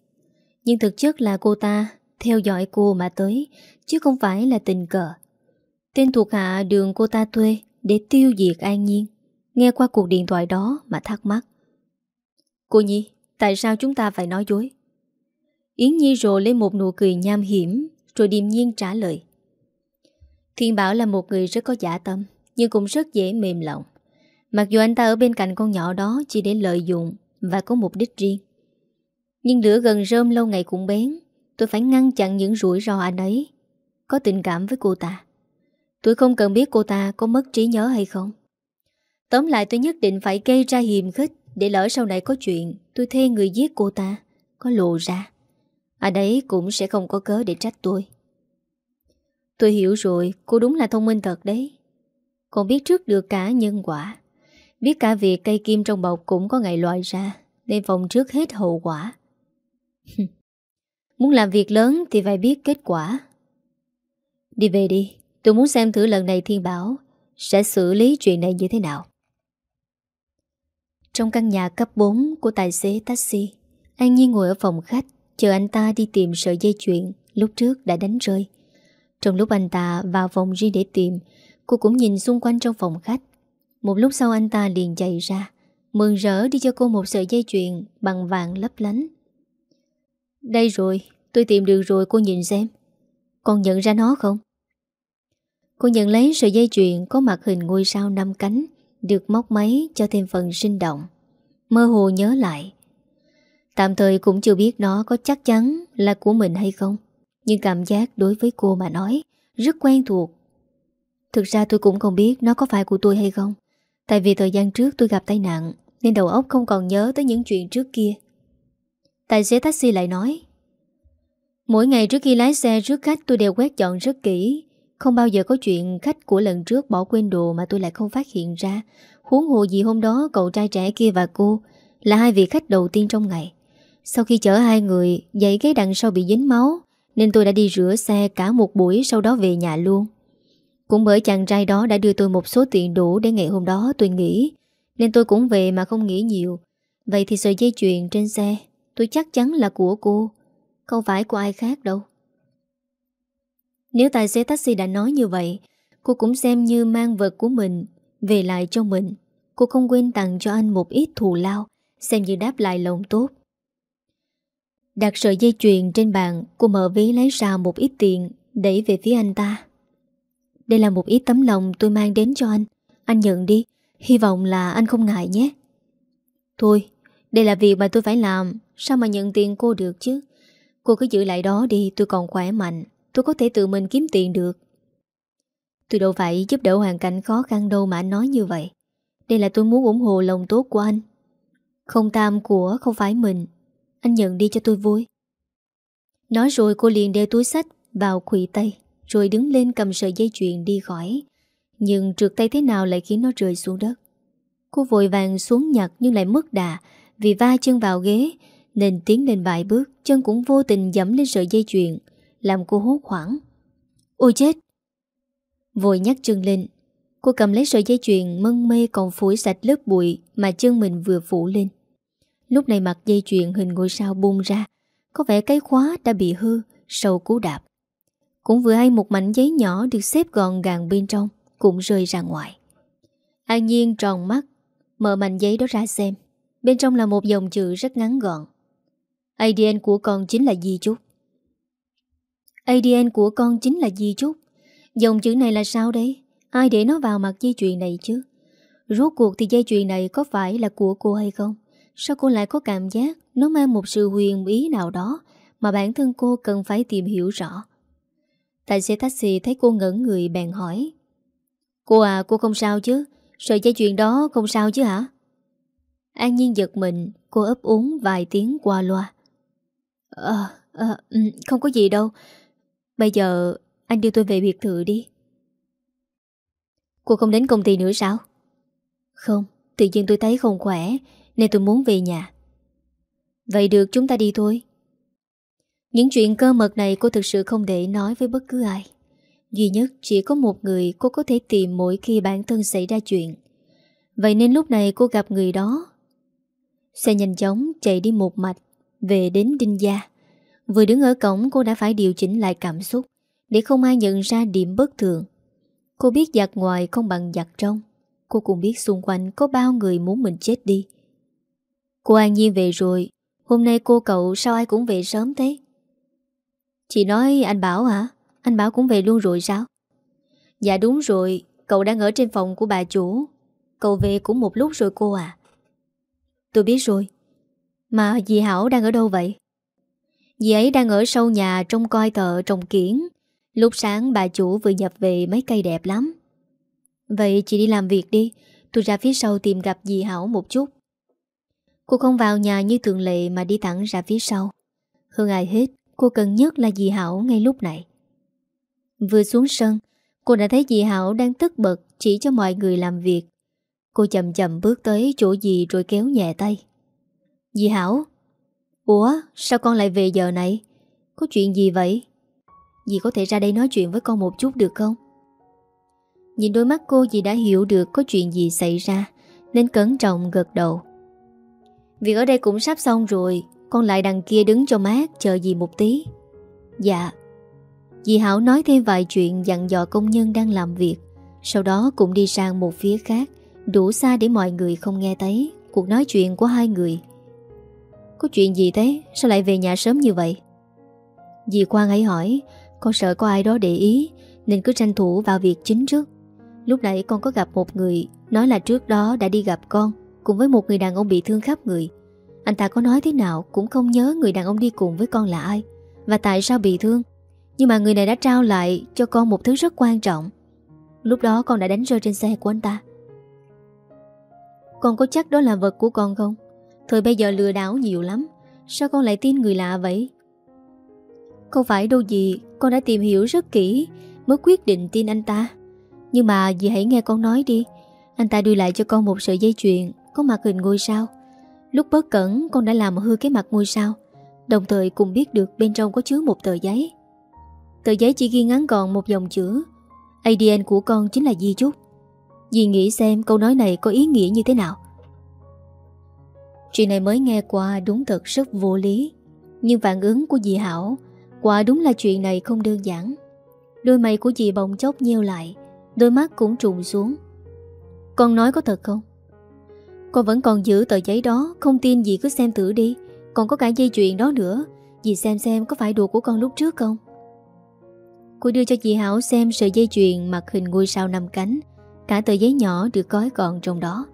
Nhưng thực chất là cô ta Theo dõi cô mà tới, Chứ không phải là tình cờ. Tên thuộc hạ đường cô ta thuê Để tiêu diệt An Nhiên. Nghe qua cuộc điện thoại đó mà thắc mắc. Cô Nhi, Tại sao chúng ta phải nói dối? Yến Nhi rồi lên một nụ cười nham hiểm, Rồi điềm nhiên trả lời. Thiên Bảo là một người rất có giả tâm, Nhưng cũng rất dễ mềm lòng. Mặc dù anh ta ở bên cạnh con nhỏ đó Chỉ để lợi dụng Và có mục đích riêng. Nhưng lửa gần rơm lâu ngày cũng bén, Tôi phải ngăn chặn những rủi ro anh ấy. Có tình cảm với cô ta. Tôi không cần biết cô ta có mất trí nhớ hay không. Tóm lại tôi nhất định phải gây ra hiềm khích Để lỡ sau này có chuyện, Tôi thuê người giết cô ta, Có lộ ra. À Anh ấy cũng sẽ không có cớ để trách tôi. Tôi hiểu rồi, Cô đúng là thông minh thật đấy. Còn biết trước được cả nhân quả. Biết cả việc cây kim trong bọc cũng có ngày loại ra, Nên phòng trước hết hậu quả. *laughs* Muốn làm việc lớn thì phải biết kết quả. Đi về đi. Tôi muốn xem thử lần này Thiên Bảo Sẽ xử lý chuyện này như thế nào. Trong căn nhà cấp 4 của tài xế taxi, An Nhiên ngồi ở phòng khách, Chờ anh ta đi tìm sợi dây chuyện Lúc trước đã đánh rơi. Trong lúc anh ta vào phòng riêng để tìm, Cô cũng nhìn xung quanh trong phòng khách. Một lúc sau anh ta liền chạy ra, Mừng rỡ đi cho cô một sợi dây chuyền Bằng vàng lấp lánh. Đây rồi, Tôi tìm được rồi, cô nhìn xem. Còn nhận ra nó không? Cô nhận lấy sợi dây chuyền Có mặt hình ngôi sao năm cánh, Được móc máy cho thêm phần sinh động. Mơ hồ nhớ lại. Tạm thời cũng chưa biết nó có chắc chắn Là của mình hay không, Nhưng cảm giác đối với cô mà nói Rất quen thuộc. Thực ra tôi cũng không biết nó có phải của tôi hay không, Tại vì thời gian trước tôi gặp tai nạn Nên đầu óc không còn nhớ tới những chuyện trước kia. Tài xế taxi lại nói, Mỗi ngày trước khi lái xe, trước khách tôi đều quét dọn rất kỹ không bao giờ có chuyện khách của lần trước bỏ quên đồ mà tôi lại không phát hiện ra. Huống hồ gì hôm đó cậu trai trẻ kia và cô Là hai vị khách đầu tiên trong ngày. Sau khi chở hai người Giấy ghế đằng sau bị dính máu, Nên tôi đã đi rửa xe cả một buổi Sau đó về nhà luôn. Cũng bởi chàng trai đó đã đưa tôi một số tiền đủ Để ngày hôm đó tôi nghỉ, Nên tôi cũng về mà không nghĩ nhiều. Vậy thì sợi dây chuyền trên xe, Tôi chắc chắn là của cô, Không phải của ai khác đâu. Nếu tài xế taxi đã nói như vậy, Cô cũng xem như mang vật của mình, Về lại cho mình. Cô không quên tặng cho anh một ít thù lao, Xem như đáp lại lòng tốt. Đặt sợi dây chuyền trên bàn, Cô mở ví lấy ra một ít tiền, Đẩy về phía anh ta. Đây là một ít tấm lòng tôi mang đến cho anh. Anh nhận đi, Hy vọng là anh không ngại nhé. Thôi, Đây là việc mà tôi phải làm, Sao mà nhận tiền cô được chứ? Cô cứ giữ lại đó đi, tôi còn khỏe mạnh. Tôi có thể tự mình kiếm tiền được. Tôi đâu phải giúp đỡ hoàn cảnh khó khăn đâu mà anh nói như vậy. Đây là tôi muốn ủng hộ lòng tốt của anh. Không tam của không phải mình. Anh nhận đi cho tôi vui. Nói rồi cô liền đeo túi sách vào khủy tay, Rồi đứng lên cầm sợi dây chuyền đi khỏi. Nhưng trượt tay thế nào lại khiến nó rơi xuống đất? Cô vội vàng xuống nhặt nhưng lại mất đà, Vì va chân vào ghế, Nên tiến lên vài bước, Chân cũng vô tình dẫm lên sợi dây chuyền. Làm cô hốt hoảng. Ôi chết! Vội nhắc chân lên. Cô cầm lấy sợi dây chuyền mân mê còn phủi sạch lớp bụi Mà chân mình vừa phủ lên. Lúc này mặt dây chuyền hình ngôi sao bung ra, Có vẻ cái khóa đã bị hư sau cú đạp. Cũng vừa hay một mảnh giấy nhỏ được xếp gọn gàng bên trong, Cũng rơi ra ngoài. An Nhiên tròn mắt, Mở mảnh giấy đó ra xem. Bên trong là một dòng chữ rất ngắn gọn. ADN của con chính là Di chúc ADN của con chính là Di Trúc Dòng chữ này là sao đấy Ai để nó vào mặt dây chuyền này chứ Rốt cuộc thì dây chuyền này có phải là của cô hay không? Sao cô lại có cảm giác nó mang một sự huyền ý nào đó mà bản thân cô cần phải tìm hiểu rõ? Tài xế taxi thấy cô ngẩn người bèn hỏi. Cô à, cô không sao chứ? Sợi dây chuyền đó không sao chứ hả? An Nhiên giật mình, cô ấp úng vài tiếng qua loa. Ờ, à, à, không có gì đâu. Bây giờ anh đưa tôi về biệt thự đi. Cô không đến công ty nữa sao? Không, tự nhiên tôi thấy không khỏe Nên tôi muốn về nhà. Vậy được chúng ta đi thôi. Những chuyện cơ mật này cô thực sự không để nói với bất cứ ai. Duy nhất chỉ có một người cô có thể tìm mỗi khi bản thân xảy ra chuyện. Vậy nên lúc này cô gặp người đó. Xe nhanh chóng chạy đi một mạch Về đến Đinh Gia. Vừa đứng ở cổng, cô đã phải điều chỉnh lại cảm xúc Để không ai nhận ra điểm bất thường. Cô biết giặt ngoài không bằng giặt trong. Cô cũng biết xung quanh có bao người muốn mình chết đi. Cô An Nhiên về rồi. Hôm nay cô cậu sao ai cũng về sớm thế? Chị nói anh Bảo hả? Anh Bảo cũng về luôn rồi sao? Dạ đúng rồi. Cậu đang ở trên phòng của bà chủ. Cậu về cũng một lúc rồi cô à. Tôi biết rồi. Mà dì Hảo đang ở đâu vậy? Dì ấy đang ở sau nhà Trong coi thợ trồng kiển. Lúc sáng bà chủ vừa nhập về mấy cây đẹp lắm. Vậy chị đi làm việc đi, Tôi ra phía sau tìm gặp dì Hảo một chút. Cô không vào nhà như thường lệ Mà đi thẳng ra phía sau. Hơn ai hết, Cô cần nhất là dì Hảo ngay lúc này. Vừa xuống sân, Cô đã thấy dì Hảo đang tức bật Chỉ cho mọi người làm việc. Cô chậm chậm bước tới chỗ dì Rồi kéo nhẹ tay. Dì Hảo Ủa, sao con lại về giờ này? Có chuyện gì vậy? Dì có thể ra đây nói chuyện với con một chút được không? Nhìn đôi mắt cô, dì đã hiểu được có chuyện gì xảy ra, Nên cẩn trọng gật đầu. Việc ở đây cũng sắp xong rồi, Con lại đằng kia đứng cho mát, Chờ dì một tí. Dạ. Dì Hảo nói thêm vài chuyện Dặn dò công nhân đang làm việc, Sau đó cũng đi sang một phía khác, Đủ xa để mọi người không nghe thấy. Cuộc nói chuyện của hai người có chuyện gì thế? Sao lại về nhà sớm như vậy? Dì Quang ấy hỏi, Con sợ có ai đó để ý, Nên cứ tranh thủ vào việc chính trước. Lúc nãy con có gặp một người, Nói là trước đó đã đi gặp con, Cùng với một người đàn ông bị thương khắp người. Anh ta có nói thế nào cũng không nhớ Người đàn ông đi cùng với con là ai Và tại sao bị thương. Nhưng mà người này đã trao lại cho con một thứ rất quan trọng. Lúc đó con đã đánh rơi trên xe của anh ta. Con có chắc đó là vật của con không? Thời bây giờ lừa đảo nhiều lắm, Sao con lại tin người lạ vậy? Không phải đâu gì Con đã tìm hiểu rất kỹ, Mới quyết định tin anh ta. Nhưng mà dì hãy nghe con nói đi, Anh ta đưa lại cho con một sợi dây chuyền Có mặt hình ngôi sao. Lúc bất cẩn, con đã làm hư cái mặt ngôi sao, Đồng thời cũng biết được bên trong có chứa một tờ giấy. Tờ giấy chỉ ghi ngắn gọn một dòng chữ ADN của con chính là Di chúc Dì nghĩ xem câu nói này có ý nghĩa như thế nào. Chuyện này mới nghe qua đúng thật rất vô lý. Nhưng phản ứng của dì Hảo, Quả đúng là chuyện này không đơn giản. Đôi mày của dì bồng chốc nheo lại, Đôi mắt cũng trùng xuống. Con nói có thật không? Con vẫn còn giữ tờ giấy đó, Không tin dì cứ xem thử đi. Còn có cả dây chuyện đó nữa, Dì xem xem có phải đồ của con lúc trước không? Cô đưa cho dì Hảo xem sợi dây chuyền mặt hình ngôi sao năm cánh, Cả tờ giấy nhỏ được gói gọn trong đó.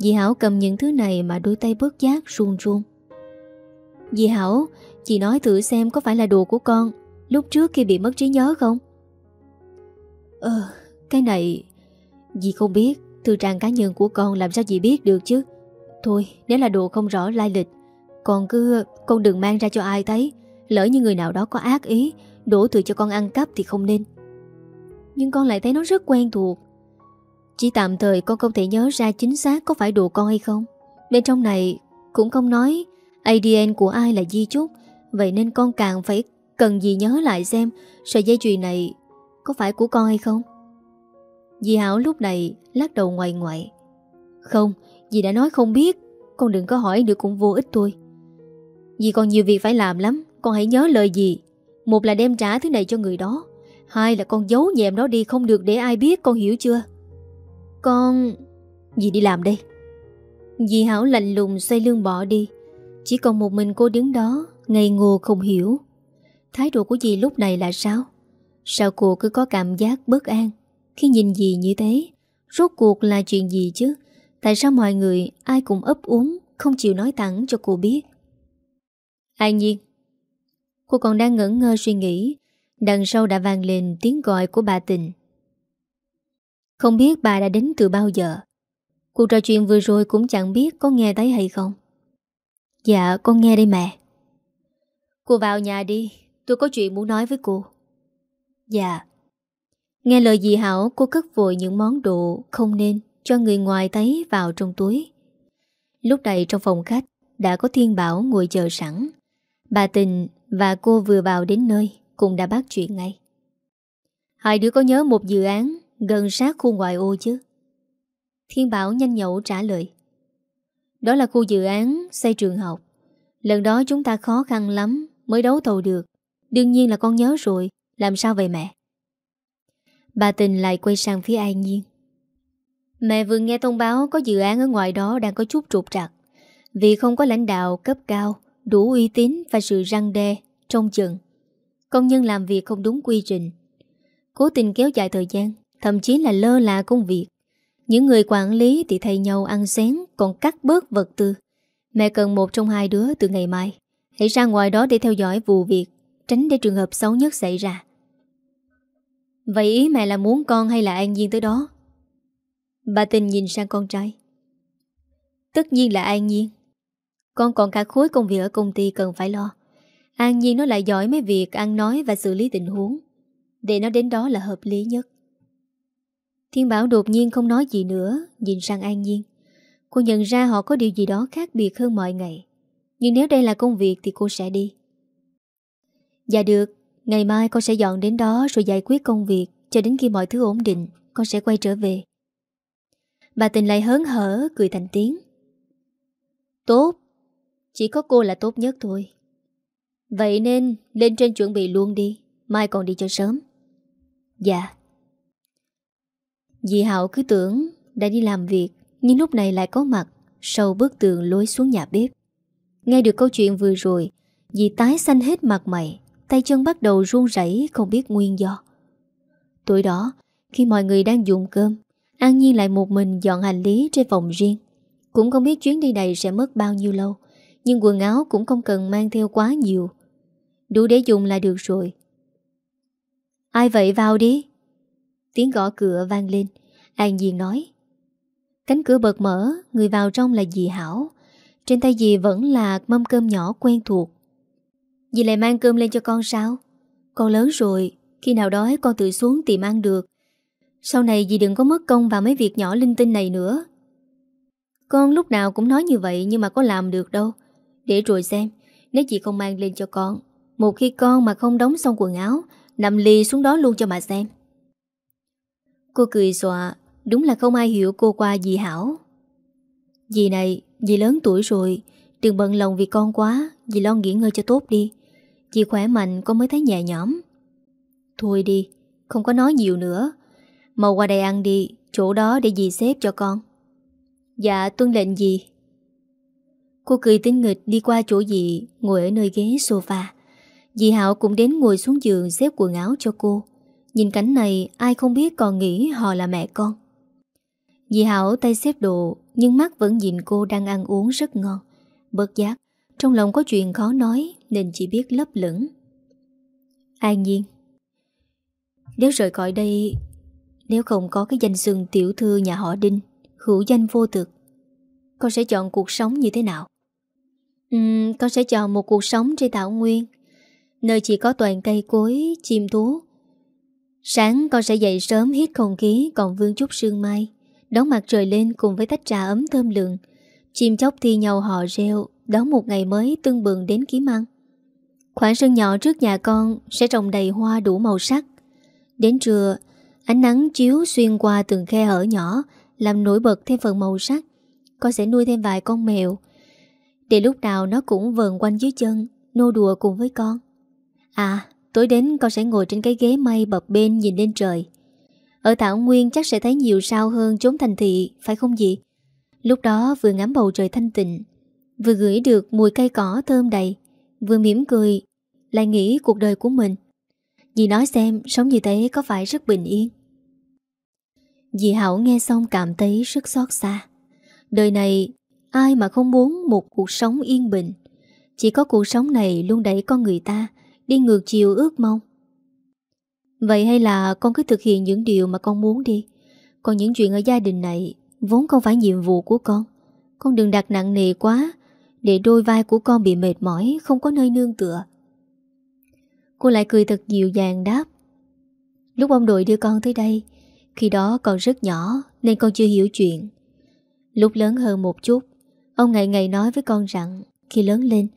Dì Hảo cầm những thứ này mà đôi tay bớt giác run run. Dì Hảo, Chị nói thử xem có phải là đồ của con Lúc trước khi bị mất trí nhớ không? Ờ cái này, Dì không biết. Thư trang cá nhân của con làm sao dì biết được chứ? Thôi, nếu là đồ không rõ lai lịch, Con cứ, Con đừng mang ra cho ai thấy. Lỡ như người nào đó có ác ý, Đổ thừa cho con ăn cắp thì không nên. Nhưng con lại thấy nó rất quen thuộc. Chỉ tạm thời con không thể nhớ ra chính xác có phải đồ con hay không. Bên trong này cũng không nói ADN của ai là di chúc. Vậy nên con càng phải cần gì nhớ lại xem Sợi dây chuyền này có phải của con hay không. Dì Hảo lúc này lắc đầu ngoài ngoại. Không, dì đã nói không biết. Con đừng có hỏi nữa cũng vô ích thôi. Dì còn nhiều việc phải làm lắm Con hãy nhớ lời dì. Một là đem trả thứ này cho người đó Hai là con giấu nhẹm đó đi không được để ai biết Con hiểu chưa? Con... Dì đi làm đây. Dì Hảo lạnh lùng xoay lưng bỏ đi. Chỉ còn một mình cô đứng đó, Ngây ngô không hiểu. Thái độ của dì lúc này là sao? Sao cô cứ có cảm giác bất an khi nhìn gì như thế? Rốt cuộc là chuyện gì chứ? Tại sao mọi người ai cũng ấp úng, Không chịu nói thẳng cho cô biết? An nhiên Cô còn đang ngẩn ngơ suy nghĩ. Đằng sau đã vang lên tiếng gọi của bà tình không biết bà đã đến từ bao giờ Cuộc trò chuyện vừa rồi cũng chẳng biết có nghe thấy hay không Dạ con nghe đây mẹ Cô vào nhà đi, Tôi có chuyện muốn nói với cô Dạ Nghe lời dì Hảo, cô cất vội những món đồ không nên cho người ngoài thấy vào trong túi. Lúc này trong phòng khách đã có Thiên Bảo ngồi chờ sẵn. Bà Tình và cô vừa vào đến nơi, cũng đã bắt chuyện ngay. Hai đứa có nhớ một dự án gần sát khu ngoại ô chứ? Thiên Bảo nhanh nhậu trả lời. Đó là khu dự án xây trường học. Lần đó chúng ta khó khăn lắm mới đấu thầu được. Đương nhiên là con nhớ rồi. Làm sao vậy mẹ? Bà Tình lại quay sang phía An Nhiên. Mẹ vừa nghe thông báo có dự án ở ngoài đó đang có chút trục trặc. Vì không có lãnh đạo cấp cao, đủ uy tín và sự răng đe, trong chừng. Công nhân làm việc không đúng quy trình. Cố tình kéo dài thời gian, thậm chí là lơ là công việc. Những người quản lý thì thay nhau ăn xén, còn cắt bớt vật tư. Mẹ cần một trong hai đứa từ ngày mai. Hãy ra ngoài đó để theo dõi vụ việc, tránh để trường hợp xấu nhất xảy ra. Vậy ý mẹ là muốn con hay là an nhiên tới đó? Bà tình nhìn sang con trai Tất nhiên là an nhiên Con còn cả khối công việc ở công ty cần phải lo An nhiên nó lại giỏi mấy việc ăn nói và xử lý tình huống Để nó đến đó là hợp lý nhất Thiên Bảo đột nhiên không nói gì nữa, Nhìn sang An Nhiên. Cô nhận ra họ có điều gì đó khác biệt hơn mọi ngày. Nhưng nếu đây là công việc thì cô sẽ đi. Dạ được, Ngày mai con sẽ dọn đến đó rồi giải quyết công việc, Cho đến khi mọi thứ ổn định, Con sẽ quay trở về. Bà tình lại hớn hở, cười thành tiếng. Tốt, Chỉ có cô là tốt nhất thôi. Vậy nên lên trên chuẩn bị luôn đi, Mai còn đi cho sớm. Dạ. Dì Hảo cứ tưởng đã đi làm việc, Nhưng lúc này lại có mặt Sau bức tường lối xuống nhà bếp. Nghe được câu chuyện vừa rồi, Dì tái xanh hết mặt mày, Tay chân bắt đầu run rẩy không biết nguyên do. Tối đó, Khi mọi người đang dùng cơm, An Nhiên lại một mình dọn hành lý trên phòng riêng. Cũng không biết chuyến đi này sẽ mất bao nhiêu lâu, Nhưng quần áo cũng không cần mang theo quá nhiều. Đủ để dùng là được rồi. Ai vậy vào đi? Tiếng gõ cửa vang lên. An Nhiên nói, Cánh cửa bật mở, Người vào trong là dì Hảo. Trên tay dì vẫn là mâm cơm nhỏ quen thuộc. Dì lại mang cơm lên cho con sao? Con lớn rồi, Khi nào đói con tự xuống tìm ăn được. Sau này dì đừng có mất công vào mấy việc nhỏ linh tinh này nữa. Con lúc nào cũng nói như vậy Nhưng mà có làm được đâu. Để rồi xem, Nếu dì không mang lên cho con, Một khi con mà không đóng xong quần áo, Nằm lì xuống đó luôn cho mà xem. Cô cười xòa, Đúng là không ai hiểu cô qua dì Hảo. Dì này, Dì lớn tuổi rồi, Đừng bận lòng vì con quá, Dì lo nghỉ ngơi cho tốt đi. Dì khỏe mạnh, con mới thấy nhẹ nhõm. Thôi đi, Không có nói nhiều nữa. Mau qua đây ăn đi, Chỗ đó để dì xếp cho con. Dạ tuân lệnh dì. Cô cười tinh nghịch đi qua chỗ dì, Ngồi ở nơi ghế sofa. Dì Hảo cũng đến ngồi xuống giường xếp quần áo cho cô. Nhìn cảnh này ai không biết còn nghĩ họ là mẹ con. Dì Hảo tay xếp đồ Nhưng mắt vẫn nhìn cô đang ăn uống rất ngon. Bớt giác Trong lòng có chuyện khó nói Nên chỉ biết lấp lửng. An nhiên Nếu rời khỏi đây nếu không có cái danh xưng tiểu thư nhà họ Đinh Hữu danh vô thực Con sẽ chọn cuộc sống như thế nào? Uhm, con sẽ chọn một cuộc sống trên thảo nguyên Nơi chỉ có toàn cây cối, chim thú Sáng con sẽ dậy sớm hít không khí, còn vương chút sương mai. Đón mặt trời lên cùng với tách trà ấm thơm lượng Chim chóc thi nhau họ reo, Đón một ngày mới tưng bừng đến kiếm ăn. Khoảng sân nhỏ trước nhà con sẽ trồng đầy hoa đủ màu sắc. Đến trưa, Ánh nắng chiếu xuyên qua từng khe hở nhỏ, Làm nổi bật thêm phần màu sắc. Con sẽ nuôi thêm vài con mèo. Để lúc nào nó cũng vờn quanh dưới chân, Nô đùa cùng với con. À tối đến con sẽ ngồi trên cái ghế mây bập bên nhìn lên trời. Ở Thảo Nguyên chắc sẽ thấy nhiều sao hơn chốn thành thị, Phải không gì Lúc đó vừa ngắm bầu trời thanh tịnh, Vừa gửi được mùi cây cỏ thơm đầy, Vừa mỉm cười, Lại nghĩ cuộc đời của mình. Dì nói xem, sống như thế có phải rất bình yên? Dì Hảo nghe xong cảm thấy rất xót xa. Đời này, ai mà không muốn một cuộc sống yên bình? Chỉ có cuộc sống này luôn đẩy con người ta Đi ngược chiều ước mong. Vậy hay là con cứ thực hiện những điều mà con muốn đi. Còn những chuyện ở gia đình này Vốn không phải nhiệm vụ của con. Con đừng đặt nặng nề quá Để đôi vai của con bị mệt mỏi, Không có nơi nương tựa. Cô lại cười thật dịu dàng đáp. Lúc ông đội đưa con tới đây, Khi đó còn rất nhỏ Nên con chưa hiểu chuyện. Lúc lớn hơn một chút, Ông ngày ngày nói với con rằng Khi lớn lên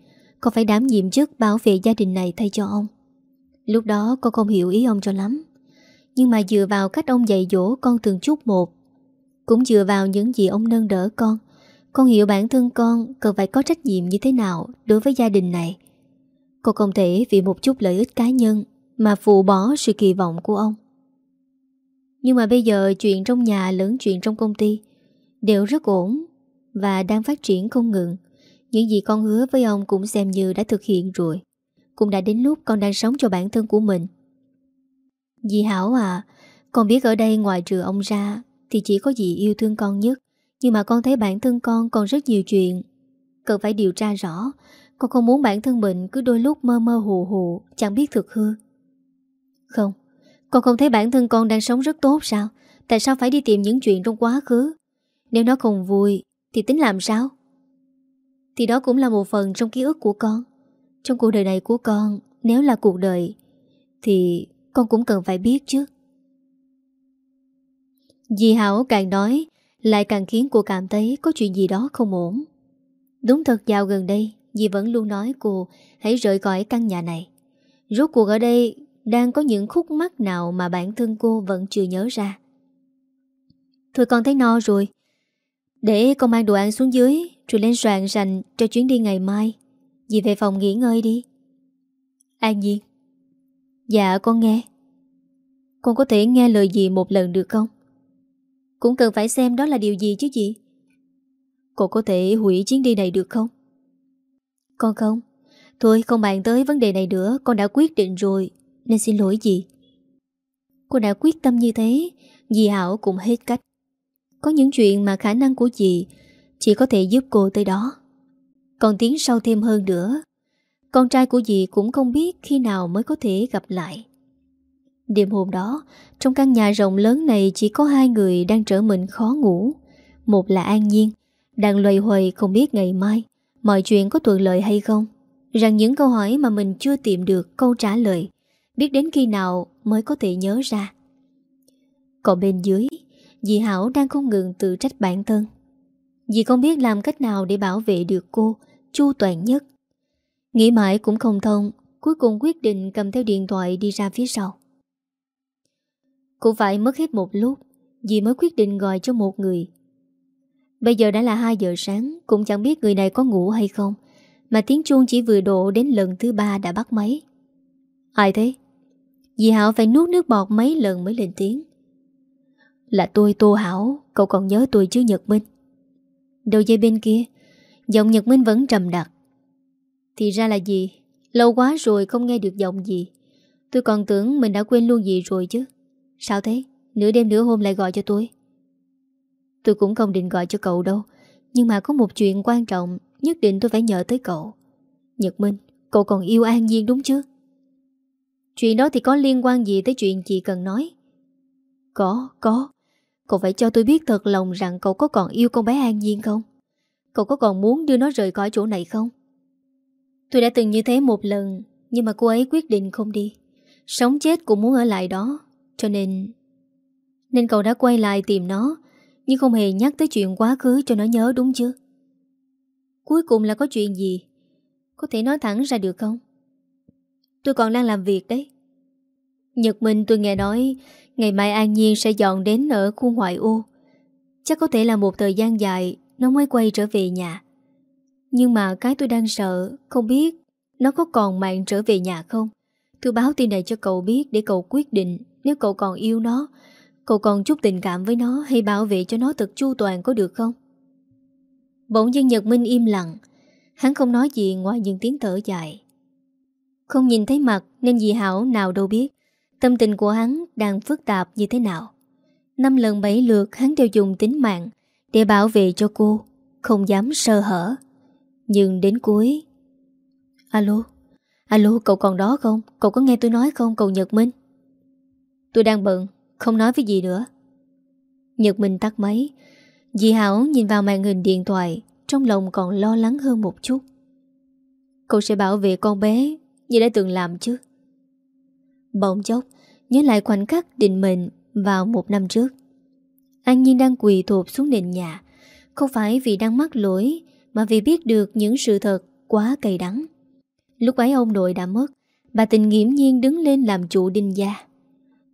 con phải đảm nhiệm chức bảo vệ gia đình này thay cho ông. Lúc đó con không hiểu ý ông cho lắm. Nhưng mà dựa vào cách ông dạy dỗ con từng chút một, Cũng dựa vào những gì ông nâng đỡ con Con hiểu bản thân con cần phải có trách nhiệm như thế nào đối với gia đình này. Con không thể vì một chút lợi ích cá nhân Mà phụ bỏ sự kỳ vọng của ông. Nhưng mà bây giờ chuyện trong nhà lẫn chuyện trong công ty Đều rất ổn Và đang phát triển không ngừng. Những gì con hứa với ông cũng xem như đã thực hiện rồi. Cũng đã đến lúc con đang sống cho bản thân của mình. Dì Hảo à Con biết ở đây ngoài trừ ông ra, Thì chỉ có dì yêu thương con nhất. Nhưng mà con thấy bản thân con còn rất nhiều chuyện. Cần phải điều tra rõ. Con không muốn bản thân mình cứ đôi lúc mơ mơ hồ hồ, Chẳng biết thực hư. Không, Con không thấy bản thân con đang sống rất tốt sao? Tại sao phải đi tìm những chuyện trong quá khứ? Nếu nó không vui, Thì tính làm sao? Thì đó cũng là một phần trong ký ức của con. Trong cuộc đời này của con, Nếu là cuộc đời, Thì con cũng cần phải biết chứ. Dì Hảo càng nói, Lại càng khiến cô cảm thấy Có chuyện gì đó không ổn. Đúng thật, dạo gần đây, Dì vẫn luôn nói cô Hãy rời khỏi căn nhà này. Rốt cuộc ở đây, Đang có những khúc mắc nào Mà bản thân cô vẫn chưa nhớ ra? Thôi con thấy no rồi. Để con mang đồ ăn xuống dưới rồi lên soạn rành cho chuyến đi ngày mai. Dì về phòng nghỉ ngơi đi. An Nhiên Dạ con nghe. Con có thể nghe lời dì một lần được không? Cũng cần phải xem đó là điều gì chứ gì Cô có thể hủy chuyến đi này được không? Con không. Thôi, không bàn tới vấn đề này nữa. Con đã quyết định rồi. Nên xin lỗi dì. Cô đã quyết tâm như thế. Dì Hảo cũng hết cách. Có những chuyện mà khả năng của dì chỉ có thể giúp cô tới đó. Còn tiếng sau thêm hơn nữa, Con trai của dì cũng không biết khi nào mới có thể gặp lại. Đêm hôm đó, Trong căn nhà rộng lớn này chỉ có hai người đang trở mình khó ngủ. Một là An Nhiên, Đang loay hoay không biết ngày mai Mọi chuyện có thuận lợi hay không. Rằng những câu hỏi mà mình chưa tìm được câu trả lời, Biết đến khi nào mới có thể nhớ ra. Còn bên dưới, Dì Hảo đang không ngừng tự trách bản thân. Dì không biết làm cách nào để bảo vệ được cô chu toàn nhất. Nghĩ mãi cũng không thông, cuối cùng quyết định cầm theo điện thoại đi ra phía sau. Cũng phải mất hết một lúc, dì mới quyết định gọi cho một người. Bây giờ đã là 2 giờ sáng, cũng chẳng biết người này có ngủ hay không, mà tiếng chuông chỉ vừa đổ đến lần thứ ba đã bắt máy. Ai thế? Dì Hảo phải nuốt nước bọt mấy lần mới lên tiếng. Là tôi Tô Hảo, cậu còn nhớ tôi chứ Nhật Minh. Đầu dây bên kia, Giọng Nhật Minh vẫn trầm đặc. Thì ra là gì? Lâu quá rồi không nghe được giọng gì. Tôi còn tưởng mình đã quên luôn gì rồi chứ. Sao thế? Nửa đêm nửa hôm lại gọi cho tôi. Tôi cũng không định gọi cho cậu đâu Nhưng mà có một chuyện quan trọng Nhất định tôi phải nhờ tới cậu. Nhật Minh Cậu còn yêu An Nhiên đúng chứ? Chuyện đó thì có liên quan gì tới chuyện chị cần nói? Có, có. Cậu phải cho tôi biết thật lòng rằng cậu có còn yêu con bé An Nhiên không? Cậu có còn muốn đưa nó rời khỏi chỗ này không? Tôi đã từng như thế một lần, Nhưng mà cô ấy quyết định không đi. Sống chết cũng muốn ở lại đó, Cho nên Nên cậu đã quay lại tìm nó, Nhưng không hề nhắc tới chuyện quá khứ cho nó nhớ đúng chứ? Cuối cùng là có chuyện gì? Có thể nói thẳng ra được không? Tôi còn đang làm việc đấy. Nhật Minh tôi nghe nói Ngày mai An Nhiên sẽ dọn đến ở khu ngoại ô. Chắc có thể là một thời gian dài, nó mới quay trở về nhà. Nhưng mà cái tôi đang sợ, Không biết Nó có còn mạng trở về nhà không? Tôi báo tin này cho cậu biết để cậu quyết định, Nếu cậu còn yêu nó, Cậu còn chút tình cảm với nó Hay bảo vệ cho nó thật chu toàn có được không? Bỗng dân Nhật Minh im lặng. Hắn không nói gì ngoài những tiếng thở dài. Không nhìn thấy mặt, Nên dì Hảo nào đâu biết. Tâm tình của hắn đang phức tạp như thế nào? Năm lần bảy lượt hắn đều dùng tính mạng Để bảo vệ cho cô, Không dám sơ hở. Nhưng đến cuối, Alo Alo, cậu còn đó không? Cậu có nghe tôi nói không, cậu Nhật Minh? Tôi đang bận, Không nói với gì nữa. Nhật Minh tắt máy. Dì Hảo nhìn vào màn hình điện thoại, Trong lòng còn lo lắng hơn một chút. Cậu sẽ bảo vệ con bé Như đã từng làm chứ? Bỗng chốc, Nhớ lại khoảnh khắc định mệnh Vào một năm trước. An Nhiên đang quỳ thụp xuống nền nhà. Không phải vì đang mắc lỗi, Mà vì biết được những sự thật quá cay đắng. Lúc ấy ông nội đã mất, Bà tình nghiễm nhiên đứng lên làm chủ đinh gia.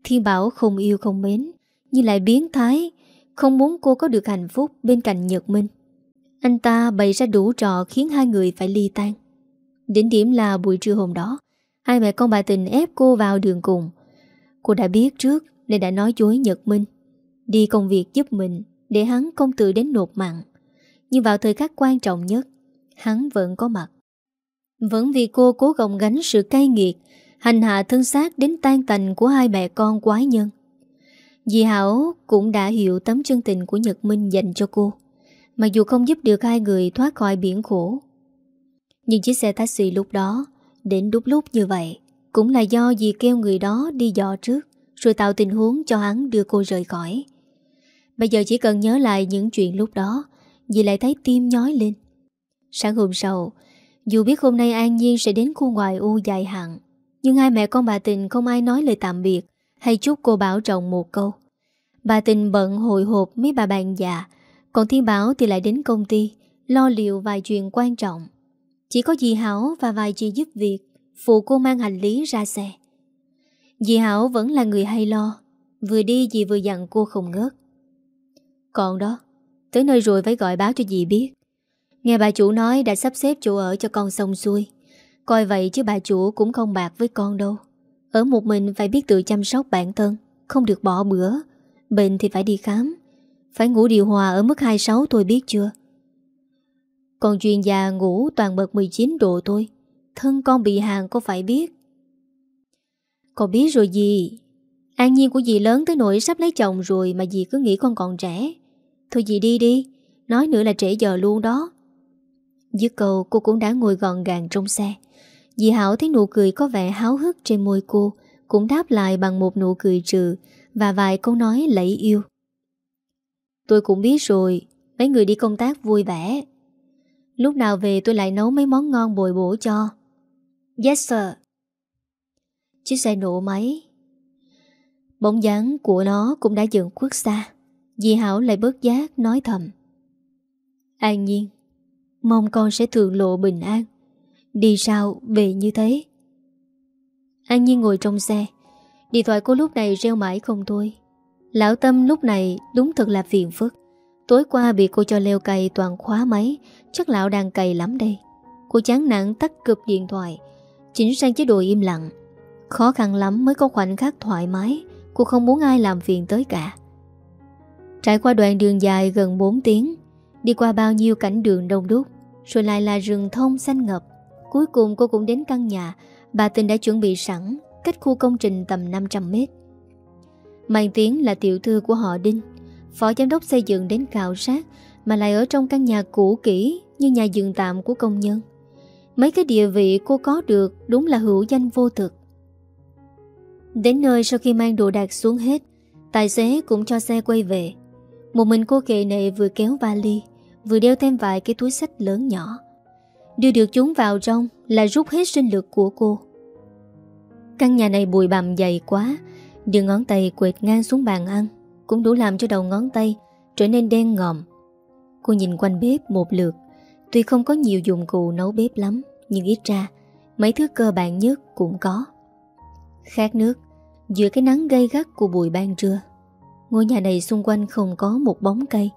Thiên Bảo không yêu không mến, Nhưng lại biến thái, Không muốn cô có được hạnh phúc bên cạnh Nhật Minh. Anh ta bày ra đủ trò khiến hai người phải ly tan. Đến điểm là buổi trưa hôm đó Hai mẹ con bà tình ép cô vào đường cùng. Cô đã biết trước Nên đã nói dối Nhật Minh. Đi công việc giúp mình Để hắn không tự đến nộp mặn Nhưng vào thời khắc quan trọng nhất, Hắn vẫn có mặt. Vẫn vì cô cố gồng gánh sự cay nghiệt, Hành hạ thân xác đến tan tành Của hai mẹ con quái nhân. Dì Hảo cũng đã hiểu tấm chân tình của Nhật Minh dành cho cô. Mặc dù không giúp được hai người thoát khỏi biển khổ, Nhưng chiếc xe taxi lúc đó Đến đúng lúc như vậy. Cũng là do dì kêu người đó đi dò trước, Rồi tạo tình huống cho hắn đưa cô rời khỏi. Bây giờ chỉ cần nhớ lại những chuyện lúc đó, Dì lại thấy tim nhói lên. Sáng hôm sau, Dù biết hôm nay An Nhiên sẽ đến khu ngoài ô dài hạn, Nhưng hai mẹ con bà Tình không ai nói lời tạm biệt Hay chúc cô Bảo trọng một câu. Bà Tình bận hồi hộp mấy bà bạn già, Còn Thiên Bảo thì lại đến công ty, Lo liệu vài chuyện quan trọng. Chỉ có dì Hảo và vài chị giúp việc, Phụ cô mang hành lý ra xe. Dì Hảo vẫn là người hay lo, Vừa đi dì vừa dặn cô không ngớt. Còn đó, Tới nơi rồi phải gọi báo cho dì biết. Nghe bà chủ nói đã sắp xếp chỗ ở cho con xong xuôi. Coi vậy chứ bà chủ cũng không bạc với con đâu. Ở một mình phải biết tự chăm sóc bản thân, Không được bỏ bữa. Bệnh thì phải đi khám. Phải ngủ điều hòa ở mức 26 tôi biết chưa? Còn chuyên gia ngủ toàn bậc 19 độ thôi. Thân con bị hàng có phải biết? Con biết rồi gì An nhiên của dì lớn tới nỗi sắp lấy chồng rồi Mà dì cứ nghĩ con còn trẻ. Thôi dì đi đi, Nói nữa là trễ giờ luôn đó. Dứt cầu cô cũng đã ngồi gọn gàng trong xe. Dì Hảo thấy nụ cười có vẻ háo hức trên môi cô, Cũng đáp lại bằng một nụ cười trừ Và vài câu nói lẫy yêu. Tôi cũng biết rồi, Mấy người đi công tác vui vẻ. Lúc nào về tôi lại nấu mấy món ngon bồi bổ cho. Yes sir. Chiếc xe nổ máy. Bóng dáng của nó cũng đã dần khuất xa. Dì Hảo lại bớt giác nói thầm. An nhiên Mong con sẽ thường lộ bình an. Đi sao về như thế? An nhiên ngồi trong xe. Điện thoại cô lúc này reo mãi không thôi. Lão Tâm lúc này đúng thật là phiền phức Tối qua bị cô cho leo cày toàn khóa máy, Chắc lão đang cày lắm đây. Cô chán nản tắt cực điện thoại, Chỉnh sang chế độ im lặng. Khó khăn lắm mới có khoảnh khắc thoải mái, Cô không muốn ai làm phiền tới cả. Trải qua đoạn đường dài gần 4 tiếng, Đi qua bao nhiêu cảnh đường đông đúc, Rồi lại là rừng thông xanh ngập. Cuối cùng cô cũng đến căn nhà, Bà Tình đã chuẩn bị sẵn, Cách khu công trình tầm 500 mét. Mang tiếng là tiểu thư của họ Đinh. Phó giám đốc xây dựng đến khảo sát, Mà lại ở trong căn nhà cũ kỹ Như nhà dừng tạm của công nhân. Mấy cái địa vị cô có được Đúng là hữu danh vô thực. Đến nơi sau khi mang đồ đạc xuống hết, Tài xế cũng cho xe quay về. Một mình cô kệ nệ vừa kéo vali, Vừa đeo thêm vài cái túi sách lớn nhỏ. Đưa được chúng vào trong Là rút hết sinh lực của cô. Căn nhà này bụi bặm dày quá, Đưa ngón tay quệt ngang xuống bàn ăn. Cũng đủ làm cho đầu ngón tay Trở nên đen ngòm. Cô nhìn quanh bếp một lượt, Tuy không có nhiều dụng cụ nấu bếp lắm, Nhưng ít ra, Mấy thứ cơ bản nhất cũng có. Khát nước, Giữa cái nắng gây gắt của buổi ban trưa. Ngôi nhà này xung quanh không có một bóng cây,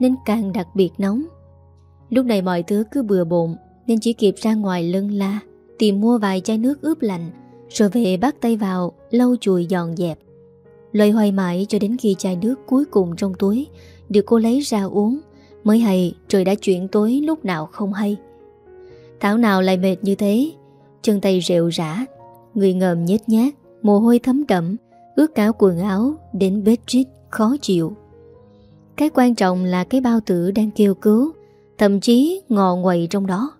Nên càng đặc biệt nóng. Lúc này mọi thứ cứ bừa bộn, Nên chỉ kịp ra ngoài lân la, Tìm mua vài chai nước ướp lạnh, Rồi về bắt tay vào, Lau chùi dọn dẹp. Lời hoài mãi cho đến khi chai nước cuối cùng trong túi Được cô lấy ra uống. Mới hay, trời đã chuyển tối lúc nào không hay. Thảo nào lại mệt như thế? Chân tay rệu rã, Người ngầm nhét nhát Mồ hôi thấm đậm Ướt cáo quần áo, Đến bết rít, khó chịu. Cái quan trọng là cái bao tử đang kêu cứu, Thậm chí ngò nguậy trong đó.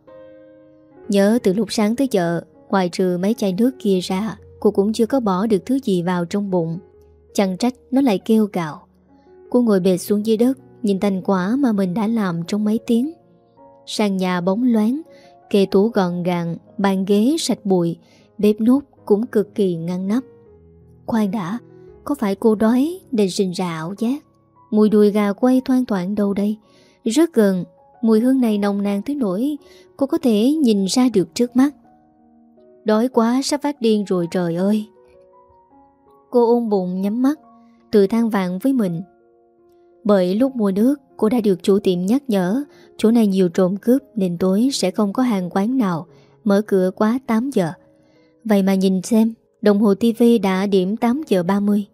Nhớ từ lúc sáng tới chợ, Ngoài trừ mấy chai nước kia ra, Cô cũng chưa có bỏ được thứ gì vào trong bụng. Chẳng trách nó lại kêu gạo Cô ngồi bệt xuống dưới đất, Nhìn thành quả mà mình đã làm trong mấy tiếng. Sàn nhà bóng loáng, kệ tủ gọn gàng, Bàn ghế sạch bụi, Bếp nút cũng cực kỳ ngăn nắp. Khoan đã, Có phải cô đói nên sinh ra ảo giác? Mùi đùi gà quay thoang thoảng đâu đây? Rất gần, Mùi hương này nồng nàn tới nỗi Cô có thể nhìn ra được trước mắt. Đói quá, sắp phát điên rồi trời ơi. Cô ôm bụng nhắm mắt, Tự than vạn với mình. Bởi lúc mua nước, Cô đã được chủ tiệm nhắc nhở, Chỗ này nhiều trộm cướp Nên tối sẽ không có hàng quán nào, Mở cửa quá 8 giờ. Vậy mà nhìn xem, Đồng hồ tivi đã điểm 8 giờ 30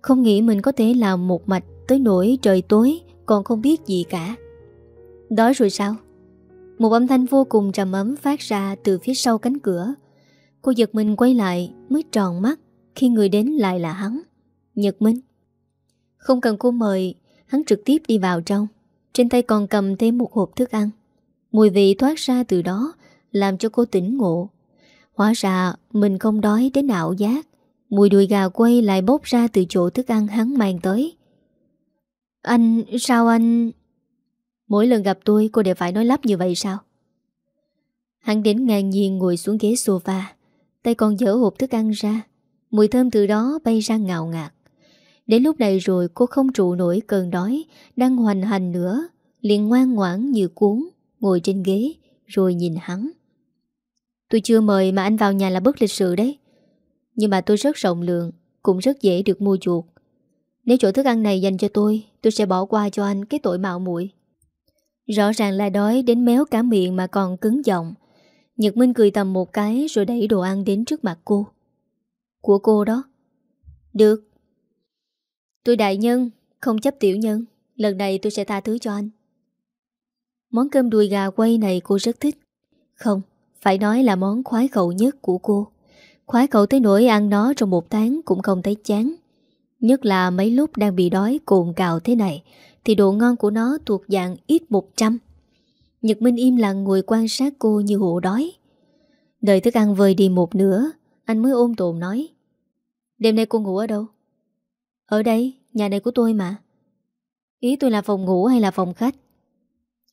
Không nghĩ mình có thể làm một mạch Tới nỗi trời tối, Còn không biết gì cả. Đói rồi sao? Một âm thanh vô cùng trầm ấm phát ra Từ phía sau cánh cửa. Cô giật mình quay lại, mới tròn mắt. Khi người đến lại là hắn Nhật Minh. Không cần cô mời Hắn trực tiếp đi vào trong. Trên tay còn cầm thêm một hộp thức ăn. Mùi vị thoát ra từ đó Làm cho cô tỉnh ngộ. Hóa ra mình không đói đến ảo giác. Mùi đùi gà quay lại bốc ra từ chỗ thức ăn hắn mang tới. Anh, sao anh... Mỗi lần gặp tôi cô đều phải nói lắp như vậy sao? Hắn đến ngang nhiên ngồi xuống ghế sofa Tay còn dở hộp thức ăn ra. Mùi thơm từ đó bay ra ngào ngạt. Đến lúc này rồi cô không trụ nổi cơn đói, Đang hoành hành nữa, liền ngoan ngoãn như cuốn, Ngồi trên ghế, Rồi nhìn hắn. Tôi chưa mời mà anh vào nhà là bất lịch sự đấy. Nhưng mà tôi rất rộng lượng, Cũng rất dễ được mua chuột Nếu chỗ thức ăn này dành cho tôi Tôi sẽ bỏ qua cho anh cái tội mạo muội. Rõ ràng là đói đến méo cả miệng mà còn cứng giọng. Nhật Minh cười tầm một cái rồi đẩy đồ ăn đến trước mặt cô. Của cô đó. Được. Tôi đại nhân, không chấp tiểu nhân. Lần này tôi sẽ tha thứ cho anh. Món cơm đùi gà quay này cô rất thích. Không, phải nói là món khoái khẩu nhất của cô. Khoái khẩu tới nỗi ăn nó trong một tháng cũng không thấy chán. Nhất là mấy lúc đang bị đói cồn cào thế này thì độ ngon của nó thuộc dạng ít 100. Nhật Minh im lặng ngồi quan sát cô như hộ đói. Đợi thức ăn vơi đi một nửa, anh mới ôm tồn nói. Đêm nay cô ngủ ở đâu? Ở đây, nhà này của tôi mà. Ý tôi là phòng ngủ hay là phòng khách?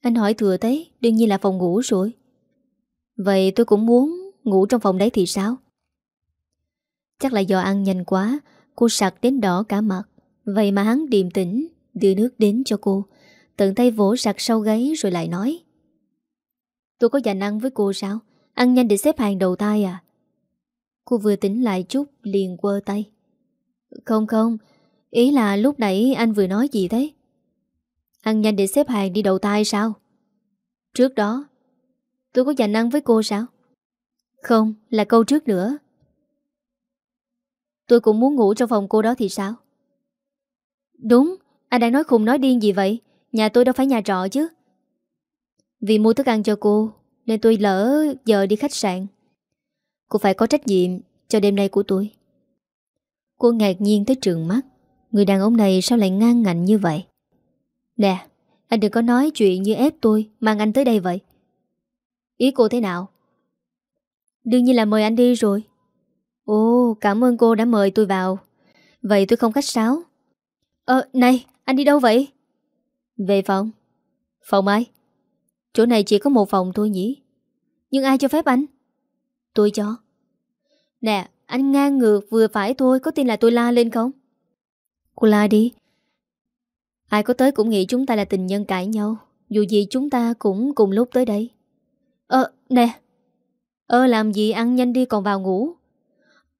Anh hỏi thừa thế, đương nhiên là phòng ngủ rồi. Vậy tôi cũng muốn ngủ trong phòng đấy thì sao? Chắc là do ăn nhanh quá, cô sặc đến đỏ cả mặt. Vậy mà hắn điềm tĩnh, đưa nước đến cho cô. Tận tay vỗ sặc sau gáy rồi lại nói. Tôi có dành ăn với cô sao Ăn nhanh để xếp hàng đầu tay à Cô vừa tỉnh lại chút liền quơ tay. Không không, Ý là lúc nãy anh vừa nói gì thế Ăn nhanh để xếp hàng đi đầu tay sao? Trước đó, Tôi có dành ăn với cô sao? Không, là câu trước nữa. Tôi cũng muốn ngủ trong phòng cô đó thì sao? Đúng, Anh đang nói khùng nói điên gì vậy? Nhà tôi đâu phải nhà trọ chứ. Vì mua thức ăn cho cô, Nên tôi lỡ giờ đi khách sạn. Cô phải có trách nhiệm Cho đêm nay của tôi. Cô ngạc nhiên tới trường mắt. Người đàn ông này sao lại ngang ngạnh như vậy? Nè, Anh đừng có nói chuyện như ép tôi, Mang anh tới đây vậy. Ý cô thế nào? Đương nhiên là mời anh đi rồi. Ồ, cảm ơn cô đã mời tôi vào. Vậy tôi không khách sáo. Ờ này, anh đi đâu vậy? Về phòng. Phòng ai? Chỗ này chỉ có một phòng thôi nhỉ. Nhưng ai cho phép anh? Tôi cho. Nè, anh ngang ngược vừa phải thôi, Có tin là tôi la lên không? Cô la đi. Ai có tới cũng nghĩ chúng ta là tình nhân cãi nhau, Dù gì chúng ta cũng cùng lúc tới đây. Ờ nè. Ờ làm gì ăn nhanh đi còn vào ngủ?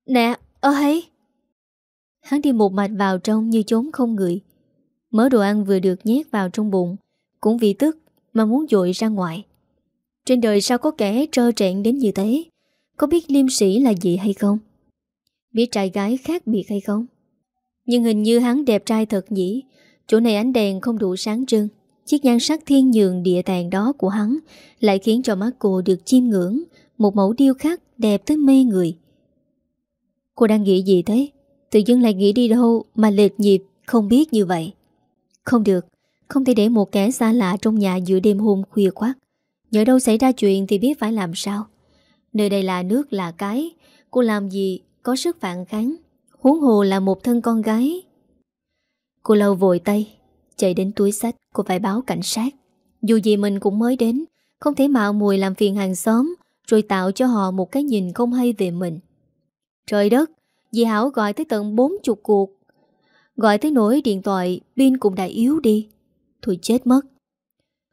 Nè ờ, ơ hay Hắn đi một mạch vào trong như trốn không người. Mớ đồ ăn vừa được nhét vào trong bụng, Cũng vì tức mà muốn dội ra ngoài. Trên đời sao có kẻ trơ trẹn đến như thế? Có biết liêm sĩ là gì hay không? Biết trai gái khác biệt hay không? Nhưng hình như hắn đẹp trai thật nhỉ Chỗ này ánh đèn không đủ sáng trưng Chiếc nhan sắc thiên nhường địa tàn đó của hắn Lại khiến cho mắt cô được chiêm ngưỡng, Một mẫu điêu khắc đẹp tới mê người Cô đang nghĩ gì thế? Tự dưng lại nghĩ đi đâu mà lệch nhịp, Không biết như vậy Không được, Không thể để một kẻ xa lạ trong nhà giữa đêm hôm khuya khoát Nhớ đâu xảy ra chuyện thì biết phải làm sao Nơi đây là nước là cái. Cô làm gì có sức phản kháng. Huống hồ là một thân con gái. Cô lâu vội tay, Chạy đến túi sách. Cô phải báo cảnh sát. Dù gì mình cũng mới đến, Không thể mạo mùi làm phiền hàng xóm, Rồi tạo cho họ một cái nhìn không hay về mình. Trời đất, Dì Hảo gọi tới tận 40 cuộc. Gọi tới nỗi điện thoại, Pin cũng đã yếu đi. Thôi chết mất.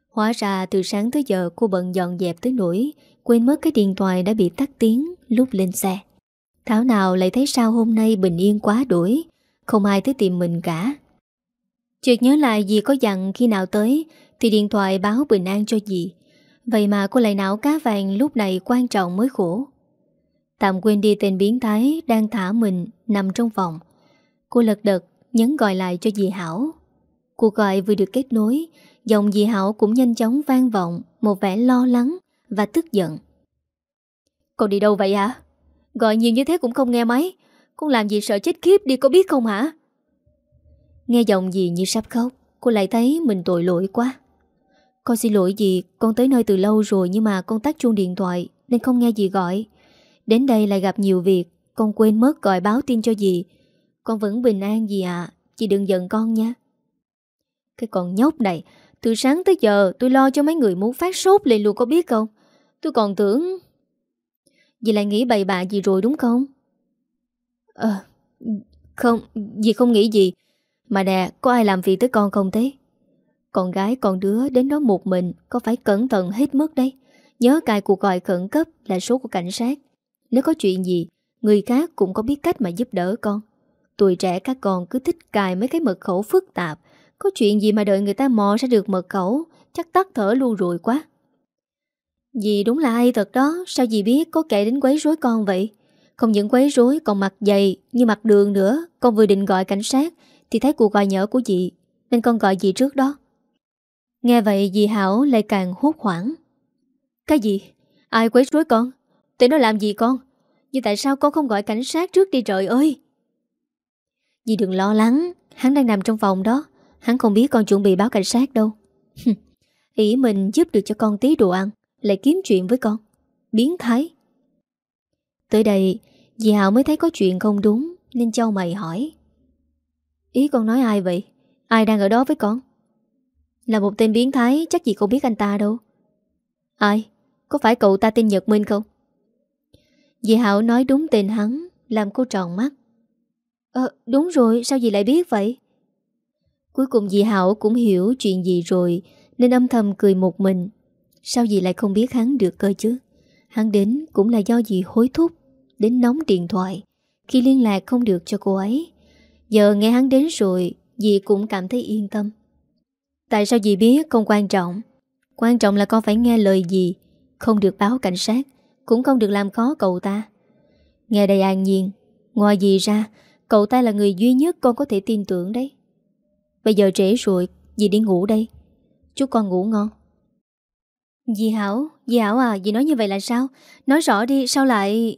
Hóa ra từ sáng tới giờ, cô bận dọn dẹp tới nỗi Quên mất cái điện thoại đã bị tắt tiếng, Lúc lên xe. Thảo nào lại thấy sao hôm nay bình yên quá đuổi, Không ai tới tìm mình cả. Chợt nhớ lại dì có dặn khi nào tới, Thì điện thoại báo bình an cho dì. Vậy mà cô lại não cá vàng lúc này quan trọng mới khổ. Tạm quên đi tên biến thái Đang thả mình nằm trong phòng Cô lật đật nhấn gọi lại cho dì Hảo. Cuộc gọi vừa được kết nối, Giọng dì Hảo cũng nhanh chóng vang vọng Một vẻ lo lắng và tức giận Con đi đâu vậy hả? Gọi nhiều như thế cũng không nghe máy Con làm gì sợ chết khiếp đi, có biết không hả? Nghe giọng gì như sắp khóc, Cô lại thấy mình tội lỗi quá Con xin lỗi gì Con tới nơi từ lâu rồi Nhưng mà con tắt chuông điện thoại Nên không nghe gì gọi Đến đây lại gặp nhiều việc, Con quên mất gọi báo tin cho dì Con vẫn bình an gì ạ à. Chị đừng giận con nha Cái con nhóc này, Từ sáng tới giờ tôi lo cho mấy người muốn phát sốt lên luôn, có biết không Tôi còn tưởng Dì lại nghĩ bậy bạ gì rồi đúng không? Ờ Không, Dì không nghĩ gì. Mà nè, có ai làm việc tới con không thế? Con gái, con đứa đến đó một mình, Có phải cẩn thận hết mức đấy Nhớ cài cuộc gọi khẩn cấp là số của cảnh sát. Nếu có chuyện gì, Người khác cũng có biết cách mà giúp đỡ con. Tuổi trẻ các con cứ thích cài mấy cái mật khẩu phức tạp. Có chuyện gì mà đợi người ta mò ra được mật khẩu, Chắc tắt thở luôn rồi quá. Dì đúng là hay thật đó, Sao dì biết có kẻ đến quấy rối con vậy? Không những quấy rối, còn mặt dày Như mặt đường nữa. Con vừa định gọi cảnh sát Thì thấy cuộc gọi nhỡ của dì, Nên con gọi dì trước đó. Nghe vậy dì Hảo lại càng hốt hoảng. Cái gì? Ai quấy rối con? Tụi nó làm gì con? Nhưng tại sao con không gọi cảnh sát trước đi trời ơi? Dì đừng lo lắng, Hắn đang nằm trong phòng đó. Hắn không biết con chuẩn bị báo cảnh sát đâu. Ý mình giúp được cho con tí đồ ăn lại kiếm chuyện với con. Biến thái. Tới đây, Dì Hảo mới thấy có chuyện không đúng, Nên châu mày hỏi. Ý con nói ai vậy? Ai đang ở đó với con? Là một tên biến thái, chắc gì không biết anh ta đâu. Ai? Có phải cậu ta tên Nhật Minh không? Dì Hảo nói đúng tên hắn, Làm cô tròn mắt. Ờ đúng rồi, sao dì lại biết vậy? Cuối cùng dì Hảo cũng hiểu chuyện gì rồi, Nên âm thầm cười một mình. Sao dì lại không biết hắn được cơ chứ? Hắn đến cũng là do dì hối thúc, Đến nóng điện thoại, Khi liên lạc không được cho cô ấy. Giờ nghe hắn đến rồi, Dì cũng cảm thấy yên tâm. Tại sao dì biết không quan trọng? Quan trọng là con phải nghe lời dì, Không được báo cảnh sát, Cũng không được làm khó cậu ta. Nghe đầy an nhiên, Ngoài dì ra, Cậu ta là người duy nhất con có thể tin tưởng đấy. Bây giờ trễ rồi, Dì đi ngủ đây. Chúc con ngủ ngon. Dì Hảo, dì Hảo à, dì nói như vậy là sao? Nói rõ đi, sao lại...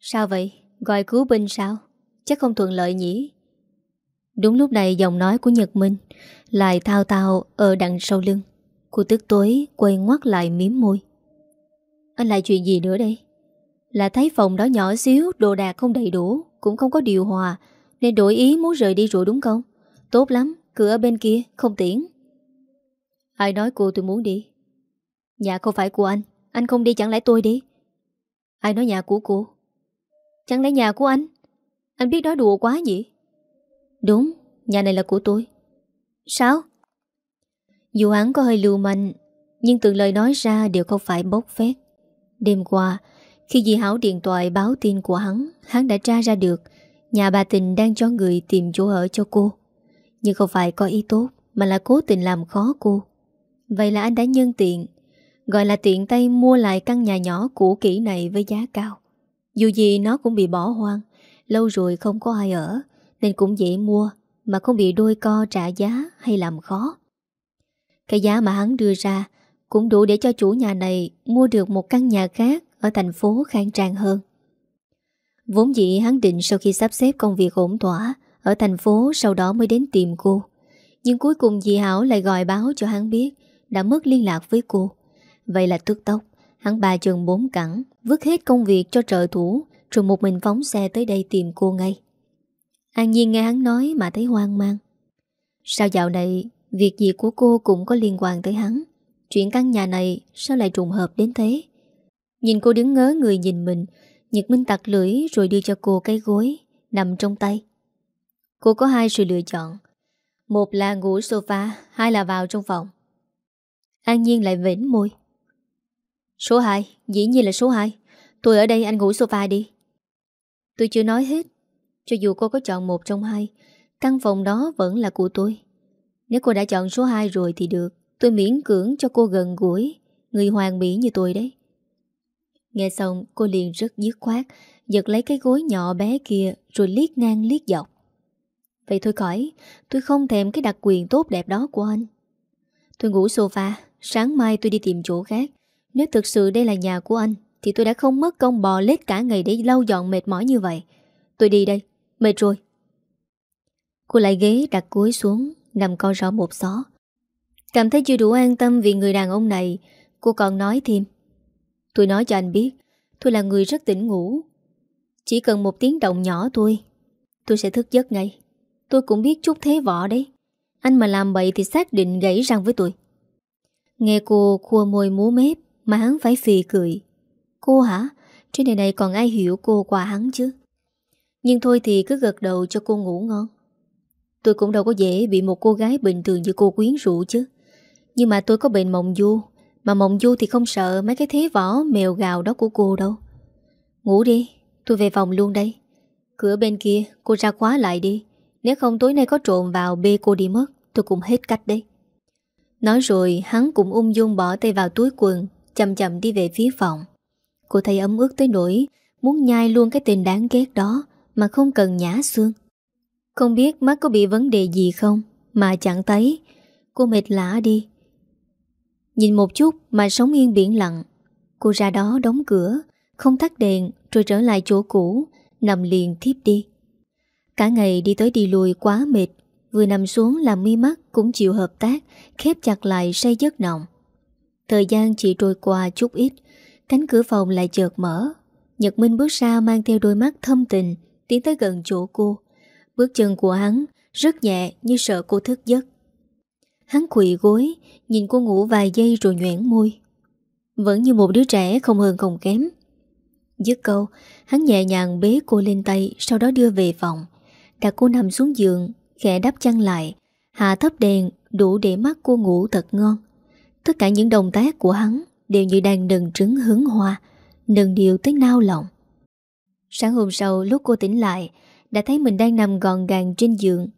Sao vậy? Gọi cứu binh sao? Chắc không thuận lợi nhỉ? Đúng lúc này giọng nói của Nhật Minh lại thao thao ở đằng sau lưng. Cô tức tối quay ngoắt lại miếm môi. Anh lại chuyện gì nữa đây? Là thấy phòng đó nhỏ xíu, đồ đạc không đầy đủ, cũng không có điều hòa, nên đổi ý muốn rời đi rồi đúng không? Tốt lắm, cửa bên kia, không tiễn. Ai nói cô tôi muốn đi? Nhà không phải của anh. Anh không đi chẳng lẽ tôi đi? Ai nói nhà của cô? Chẳng lẽ nhà của anh? Anh biết nói đùa quá gì Đúng, Nhà này là của tôi. Sao? Dù hắn có hơi lưu manh, Nhưng từng lời nói ra đều không phải bốc phét. Đêm qua, Khi dì Hảo điện thoại báo tin của hắn Hắn đã tra ra được Nhà bà Tình đang cho người tìm chỗ ở cho cô. Nhưng không phải có ý tốt, Mà là cố tình làm khó cô. Vậy là anh đã nhân tiện Gọi là tiện tay mua lại căn nhà nhỏ cũ kỹ này với giá cao. Dù gì nó cũng bị bỏ hoang, Lâu rồi không có ai ở, Nên cũng dễ mua Mà không bị đôi co trả giá hay làm khó. Cái giá mà hắn đưa ra Cũng đủ để cho chủ nhà này Mua được một căn nhà khác Ở thành phố khang trang hơn. Vốn dĩ hắn định sau khi sắp xếp công việc ổn thỏa Ở thành phố sau đó mới đến tìm cô. Nhưng cuối cùng dì Hảo lại gọi báo cho hắn biết Đã mất liên lạc với cô. Vậy là tức tốc. Hắn bà chừng bốn cẳng, Vứt hết công việc cho trợ thủ, Rồi một mình phóng xe tới đây tìm cô ngay. An Nhiên nghe hắn nói mà thấy hoang mang. Sao dạo này, Việc gì của cô cũng có liên quan tới hắn? Chuyện căn nhà này, Sao lại trùng hợp đến thế? Nhìn cô đứng ngớ người nhìn mình, Nhật Minh tặc lưỡi rồi đưa cho cô cái gối, Nằm trong tay. Cô có hai sự lựa chọn. Một là ngủ sofa, Hai là vào trong phòng. An Nhiên lại vĩnh môi. Số 2 Dĩ nhiên là số 2 Tôi ở đây, anh ngủ sofa đi. Tôi chưa nói hết. Cho dù cô có chọn một trong hai, Căn phòng đó vẫn là của tôi. Nếu cô đã chọn số 2 rồi thì được. Tôi miễn cưỡng cho cô gần gũi, Người hoàng mỹ như tôi đấy. Nghe xong, cô liền rất dứt khoát, Giật lấy cái gối nhỏ bé kia, Rồi liếc ngang liếc dọc. Vậy thôi khỏi, Tôi không thèm cái đặc quyền tốt đẹp đó của anh. Tôi ngủ sofa, Sáng mai tôi đi tìm chỗ khác. Nếu thực sự đây là nhà của anh Thì tôi đã không mất công bò lết cả ngày Để lau dọn mệt mỏi như vậy. Tôi đi đây, mệt rồi. Cô lại ghế đặt cuối xuống Nằm co rõ một xó. Cảm thấy chưa đủ an tâm vì người đàn ông này Cô còn nói thêm. Tôi nói cho anh biết Tôi là người rất tỉnh ngủ. Chỉ cần một tiếng động nhỏ thôi Tôi sẽ thức giấc ngay. Tôi cũng biết chút thế võ đấy. Anh mà làm bậy thì xác định gãy răng với tôi. Nghe cô khua môi múa mép mà hắn phải phì cười. Cô hả? Trên đời này còn ai hiểu cô qua hắn chứ? Nhưng thôi thì cứ gật đầu cho cô ngủ ngon. Tôi cũng đâu có dễ bị một cô gái bình thường như cô quyến rũ chứ. Nhưng mà tôi có bệnh mộng du. Mà mộng du thì không sợ mấy cái thế võ mèo gào đó của cô đâu. Ngủ đi, Tôi về phòng luôn đây. Cửa bên kia, cô ra khóa lại đi. Nếu không tối nay có trộn vào bê cô đi mất, Tôi cũng hết cách đấy. Nói rồi, hắn cũng ung dung bỏ tay vào túi quần. Chậm chậm đi về phía phòng. Cô thấy ấm ức tới nỗi Muốn nhai luôn cái tên đáng ghét đó Mà không cần nhả xương. Không biết mắt có bị vấn đề gì không, Mà chẳng thấy. Cô mệt lã đi. Nhìn một chút mà sống yên biển lặng. Cô ra đó đóng cửa, Không tắt đèn rồi trở lại chỗ cũ, Nằm liền thiếp đi. Cả ngày đi tới đi lùi quá mệt, Vừa nằm xuống làm mi mắt Cũng chịu hợp tác, Khép chặt lại say giấc nồng. Thời gian chỉ trôi qua chút ít, Cánh cửa phòng lại chợt mở. Nhật Minh bước ra mang theo đôi mắt thâm tình, Tiến tới gần chỗ cô. Bước chân của hắn rất nhẹ như sợ cô thức giấc. Hắn quỳ gối, Nhìn cô ngủ vài giây rồi nhoảng môi. Vẫn như một đứa trẻ không hơn không kém. Dứt câu, Hắn nhẹ nhàng bế cô lên tay, Sau đó đưa về phòng. Đặt cô nằm xuống giường, Khẽ đắp chăn lại, Hạ thấp đèn đủ để mắt cô ngủ thật ngon. Tất cả những động tác của hắn Đều như đang nâng trứng hướng hoa Nâng điều tới nao lòng Sáng hôm sau lúc cô tỉnh lại Đã thấy mình đang nằm gọn gàng trên giường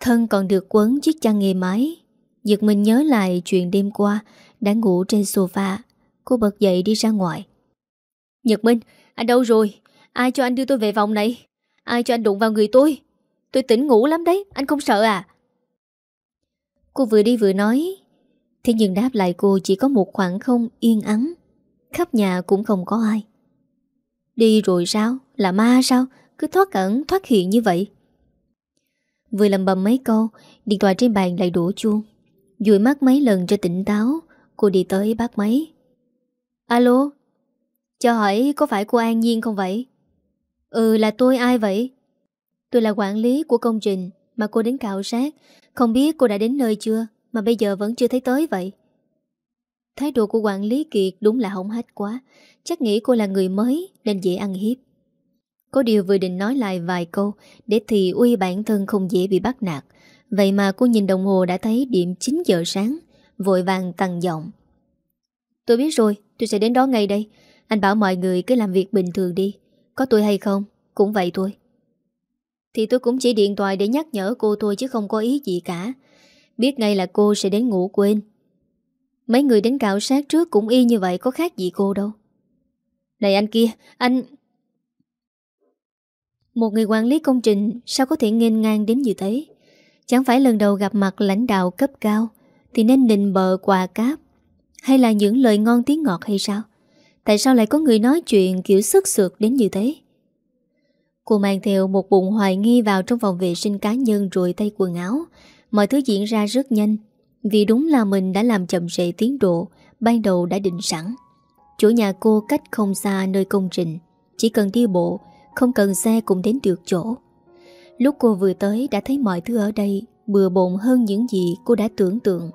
Thân còn được quấn chiếc chăn nghề mái Giật mình nhớ lại chuyện đêm qua Đã ngủ trên sofa Cô bật dậy đi ra ngoài Nhật Minh, anh đâu rồi? Ai cho anh đưa tôi về phòng này? Ai cho anh đụng vào người tôi? Tôi tỉnh ngủ lắm đấy, anh không sợ à? Cô vừa đi vừa nói Thế nhưng đáp lại cô chỉ có một khoảng không yên ắng. Khắp nhà cũng không có ai. Đi rồi sao? Là ma sao? Cứ thoát ẩn, thoát hiện như vậy. Vừa lầm bầm mấy câu, Điện thoại trên bàn lại đổ chuông. Dùi mắt mấy lần cho tỉnh táo, Cô đi tới bác máy. Alo? Cho hỏi có phải cô An Nhiên không vậy? Ừ là tôi, ai vậy? Tôi là quản lý của công trình Mà cô đến cạo sát. Không biết cô đã đến nơi chưa? Mà bây giờ vẫn chưa thấy tới vậy. Thái độ của quản lý Kiệt đúng là hỏng hách quá. Chắc nghĩ cô là người mới Nên dễ ăn hiếp. Có điều vừa định nói lại vài câu, Để thì uy bản thân không dễ bị bắt nạt. Vậy mà cô nhìn đồng hồ đã thấy điểm 9 giờ sáng, Vội vàng tăng giọng. Tôi biết rồi, Tôi sẽ đến đó ngay đây. Anh bảo mọi người cứ làm việc bình thường đi. Có tôi hay không? Cũng vậy thôi. Thì tôi cũng chỉ điện thoại để nhắc nhở cô thôi Chứ không có ý gì cả. Biết ngay là cô sẽ đến ngủ quên. Mấy người đến cạo sát trước cũng y như vậy, Có khác gì cô đâu. Này anh kia, Anh Một người quản lý công trình, Sao có thể nghênh ngang đến như thế? Chẳng phải lần đầu gặp mặt lãnh đạo cấp cao, Thì nên nịnh bờ quà cáp, Hay là những lời ngon tiếng ngọt hay sao? Tại sao lại có người nói chuyện Kiểu sức sượt đến như thế? Cô mang theo một bụng hoài nghi vào trong phòng vệ sinh cá nhân rồi tay quần áo. Mọi thứ diễn ra rất nhanh. Vì đúng là mình đã làm chậm rễ tiến độ, Ban đầu đã định sẵn. Chỗ nhà cô cách không xa nơi công trình. Chỉ cần đi bộ, Không cần xe cũng đến được chỗ. Lúc cô vừa tới đã thấy mọi thứ ở đây Bừa bộn hơn những gì cô đã tưởng tượng.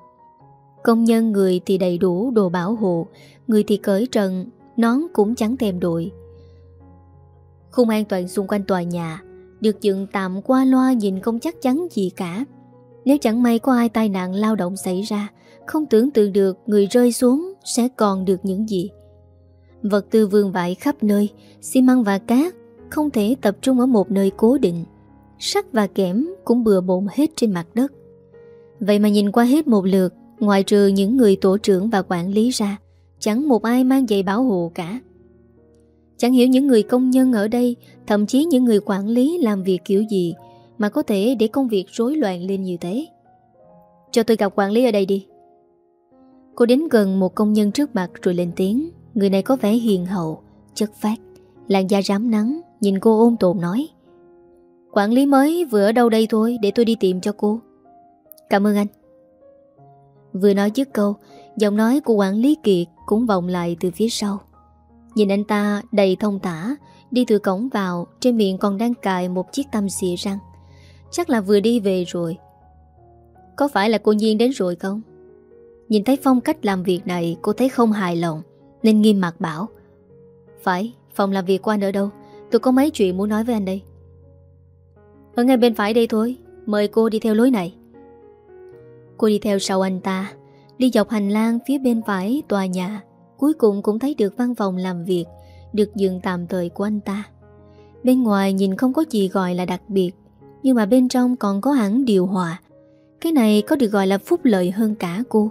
Công nhân người thì đầy đủ đồ bảo hộ, Người thì cởi trần, Nón cũng chẳng thèm đội. Khung an toàn xung quanh tòa nhà, Được dựng tạm qua loa nhìn không chắc chắn gì cả. Nếu chẳng may có ai tai nạn lao động xảy ra, Không tưởng tượng được người rơi xuống Sẽ còn được những gì. Vật tư vương vãi khắp nơi, xi măng và cát Không thể tập trung ở một nơi cố định. Sắt và kẽm cũng bừa bộn hết trên mặt đất. Vậy mà nhìn qua hết một lượt, Ngoài trừ những người tổ trưởng và quản lý ra, Chẳng một ai mang giày bảo hộ cả. Chẳng hiểu những người công nhân ở đây, Thậm chí những người quản lý làm việc kiểu gì mà có thể để công việc rối loạn lên như thế. Cho tôi gặp quản lý ở đây đi. Cô đến gần một công nhân trước mặt rồi lên tiếng. Người này có vẻ hiền hậu, Chất phát Làn da rám nắng, Nhìn cô ôn tồn nói. Quản lý mới vừa ở đâu đây thôi, Để tôi đi tìm cho cô. Cảm ơn anh. Vừa nói dứt câu, Giọng nói của quản lý Kiệt cũng vọng lại từ phía sau. Nhìn anh ta đầy thông tả Đi từ cổng vào, Trên miệng còn đang cài một chiếc tăm xịa răng. Chắc là vừa đi về rồi. Có phải là cô Nhiên đến rồi không? Nhìn thấy phong cách làm việc này Cô thấy không hài lòng Nên nghiêm mặt bảo. Phải, phòng làm việc của anh ở đâu? Tôi có mấy chuyện muốn nói với anh đây. Ở ngay bên phải đây thôi Mời cô đi theo lối này. Cô đi theo sau anh ta Đi dọc hành lang phía bên phải tòa nhà Cuối cùng cũng thấy được văn phòng làm việc Được dựng tạm thời của anh ta. Bên ngoài nhìn không có gì gọi là đặc biệt nhưng mà bên trong còn có hẳn điều hòa. Cái này có được gọi là phúc lợi hơn cả cô.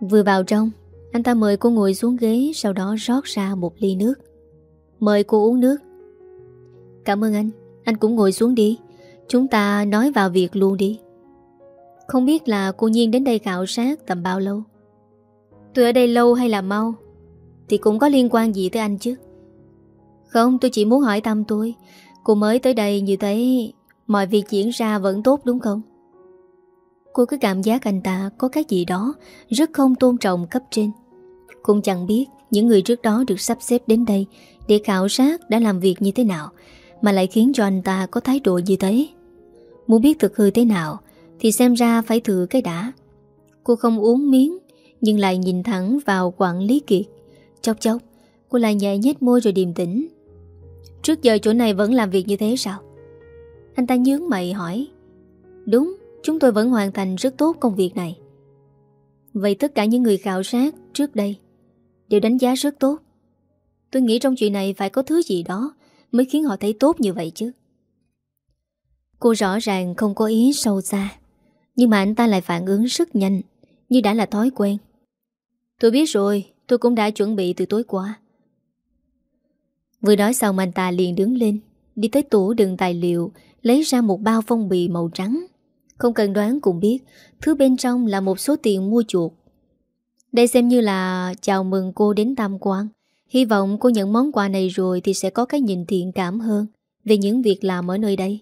Vừa vào trong, Anh ta mời cô ngồi xuống ghế, Sau đó rót ra một ly nước. Mời cô uống nước. Cảm ơn anh Anh cũng ngồi xuống đi. Chúng ta nói vào việc luôn đi. Không biết là cô Nhiên đến đây khảo sát tầm bao lâu? Tôi ở đây lâu hay là mau? Thì cũng có liên quan gì tới anh chứ? Không, tôi chỉ muốn hỏi tâm tôi. Cô mới tới đây như thế Mọi việc diễn ra vẫn tốt đúng không? Cô cứ cảm giác anh ta có cái gì đó Rất không tôn trọng cấp trên. Cũng chẳng biết những người trước đó được sắp xếp đến đây Để khảo sát đã làm việc như thế nào Mà lại khiến cho anh ta có thái độ như thế. Muốn biết thực hư thế nào Thì xem ra phải thử cái đã. Cô không uống miếng Nhưng lại nhìn thẳng vào quản lý kiệt. Chốc chốc, Cô lại nhẹ nhét môi rồi điềm tĩnh. Trước giờ chỗ này vẫn làm việc như thế sao? Anh ta nhướng mày hỏi. Đúng, Chúng tôi vẫn hoàn thành rất tốt công việc này. Vậy tất cả những người khảo sát trước đây Đều đánh giá rất tốt. Tôi nghĩ trong chuyện này phải có thứ gì đó Mới khiến họ thấy tốt như vậy chứ. Cô rõ ràng không có ý sâu xa, Nhưng mà anh ta lại phản ứng rất nhanh, Như đã là thói quen. Tôi biết rồi, Tôi cũng đã chuẩn bị từ tối qua. Vừa nói xong anh ta liền đứng lên, Đi tới tủ đựng tài liệu, Lấy ra một bao phong bì màu trắng. Không cần đoán cũng biết, Thứ bên trong là một số tiền mua chuột Đây xem như là Chào mừng cô đến tam quan. Hy vọng cô nhận món quà này rồi Thì sẽ có cái nhìn thiện cảm hơn Về những việc làm ở nơi đây.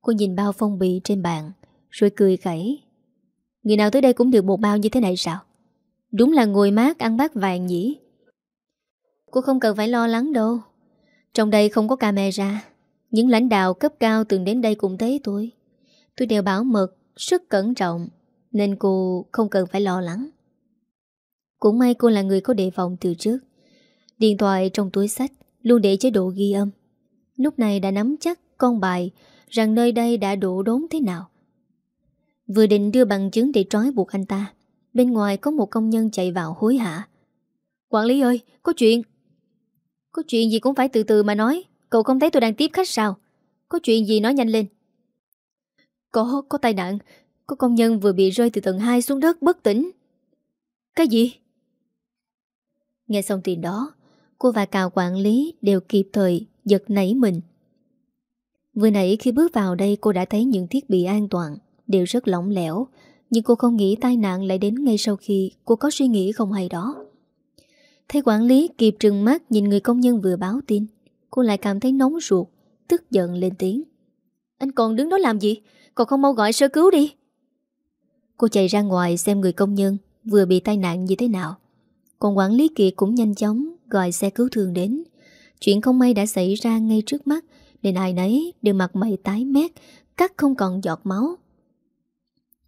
Cô nhìn bao phong bì trên bàn, Rồi cười khẩy. Người nào tới đây cũng được một bao như thế này sao? Đúng là ngồi mát ăn bát vàng nhỉ. Cô không cần phải lo lắng đâu. Trong đây không có camera. Những lãnh đạo cấp cao từng đến đây cũng thấy tôi. Tôi đều bảo mật Rất cẩn trọng Nên cô không cần phải lo lắng. Cũng may cô là người có đề phòng từ trước. Điện thoại trong túi sách Luôn để chế độ ghi âm. Lúc này đã nắm chắc con bài Rằng nơi đây đã đổ đốn thế nào. Vừa định đưa bằng chứng để trói buộc anh ta Bên ngoài có một công nhân chạy vào hối hả. Quản lý ơi, có chuyện. Có chuyện gì cũng phải từ từ mà nói. Cậu không thấy tôi đang tiếp khách sao? Có chuyện gì nói nhanh lên. Có, có tai nạn. Có công nhân vừa bị rơi từ tầng 2 xuống đất bất tỉnh. Cái gì? Nghe xong tiền đó Cô và cào quản lý đều kịp thời Giật nảy mình. Vừa nãy khi bước vào đây cô đã thấy những thiết bị an toàn Đều rất lỏng lẻo. Nhưng cô không nghĩ tai nạn lại đến ngay sau khi Cô có suy nghĩ không hay đó. Thấy quản lý kịp trừng mắt Nhìn người công nhân vừa báo tin, Cô lại cảm thấy nóng ruột, Tức giận lên tiếng. Anh còn đứng đó làm gì? Còn không mau gọi sơ cứu đi. Cô chạy ra ngoài xem người công nhân Vừa bị tai nạn như thế nào. Còn quản lý kia cũng nhanh chóng Gọi xe cứu thương đến. Chuyện không may đã xảy ra ngay trước mắt, Nên ai nấy đều mặt mày tái mét, Cắt không còn giọt máu.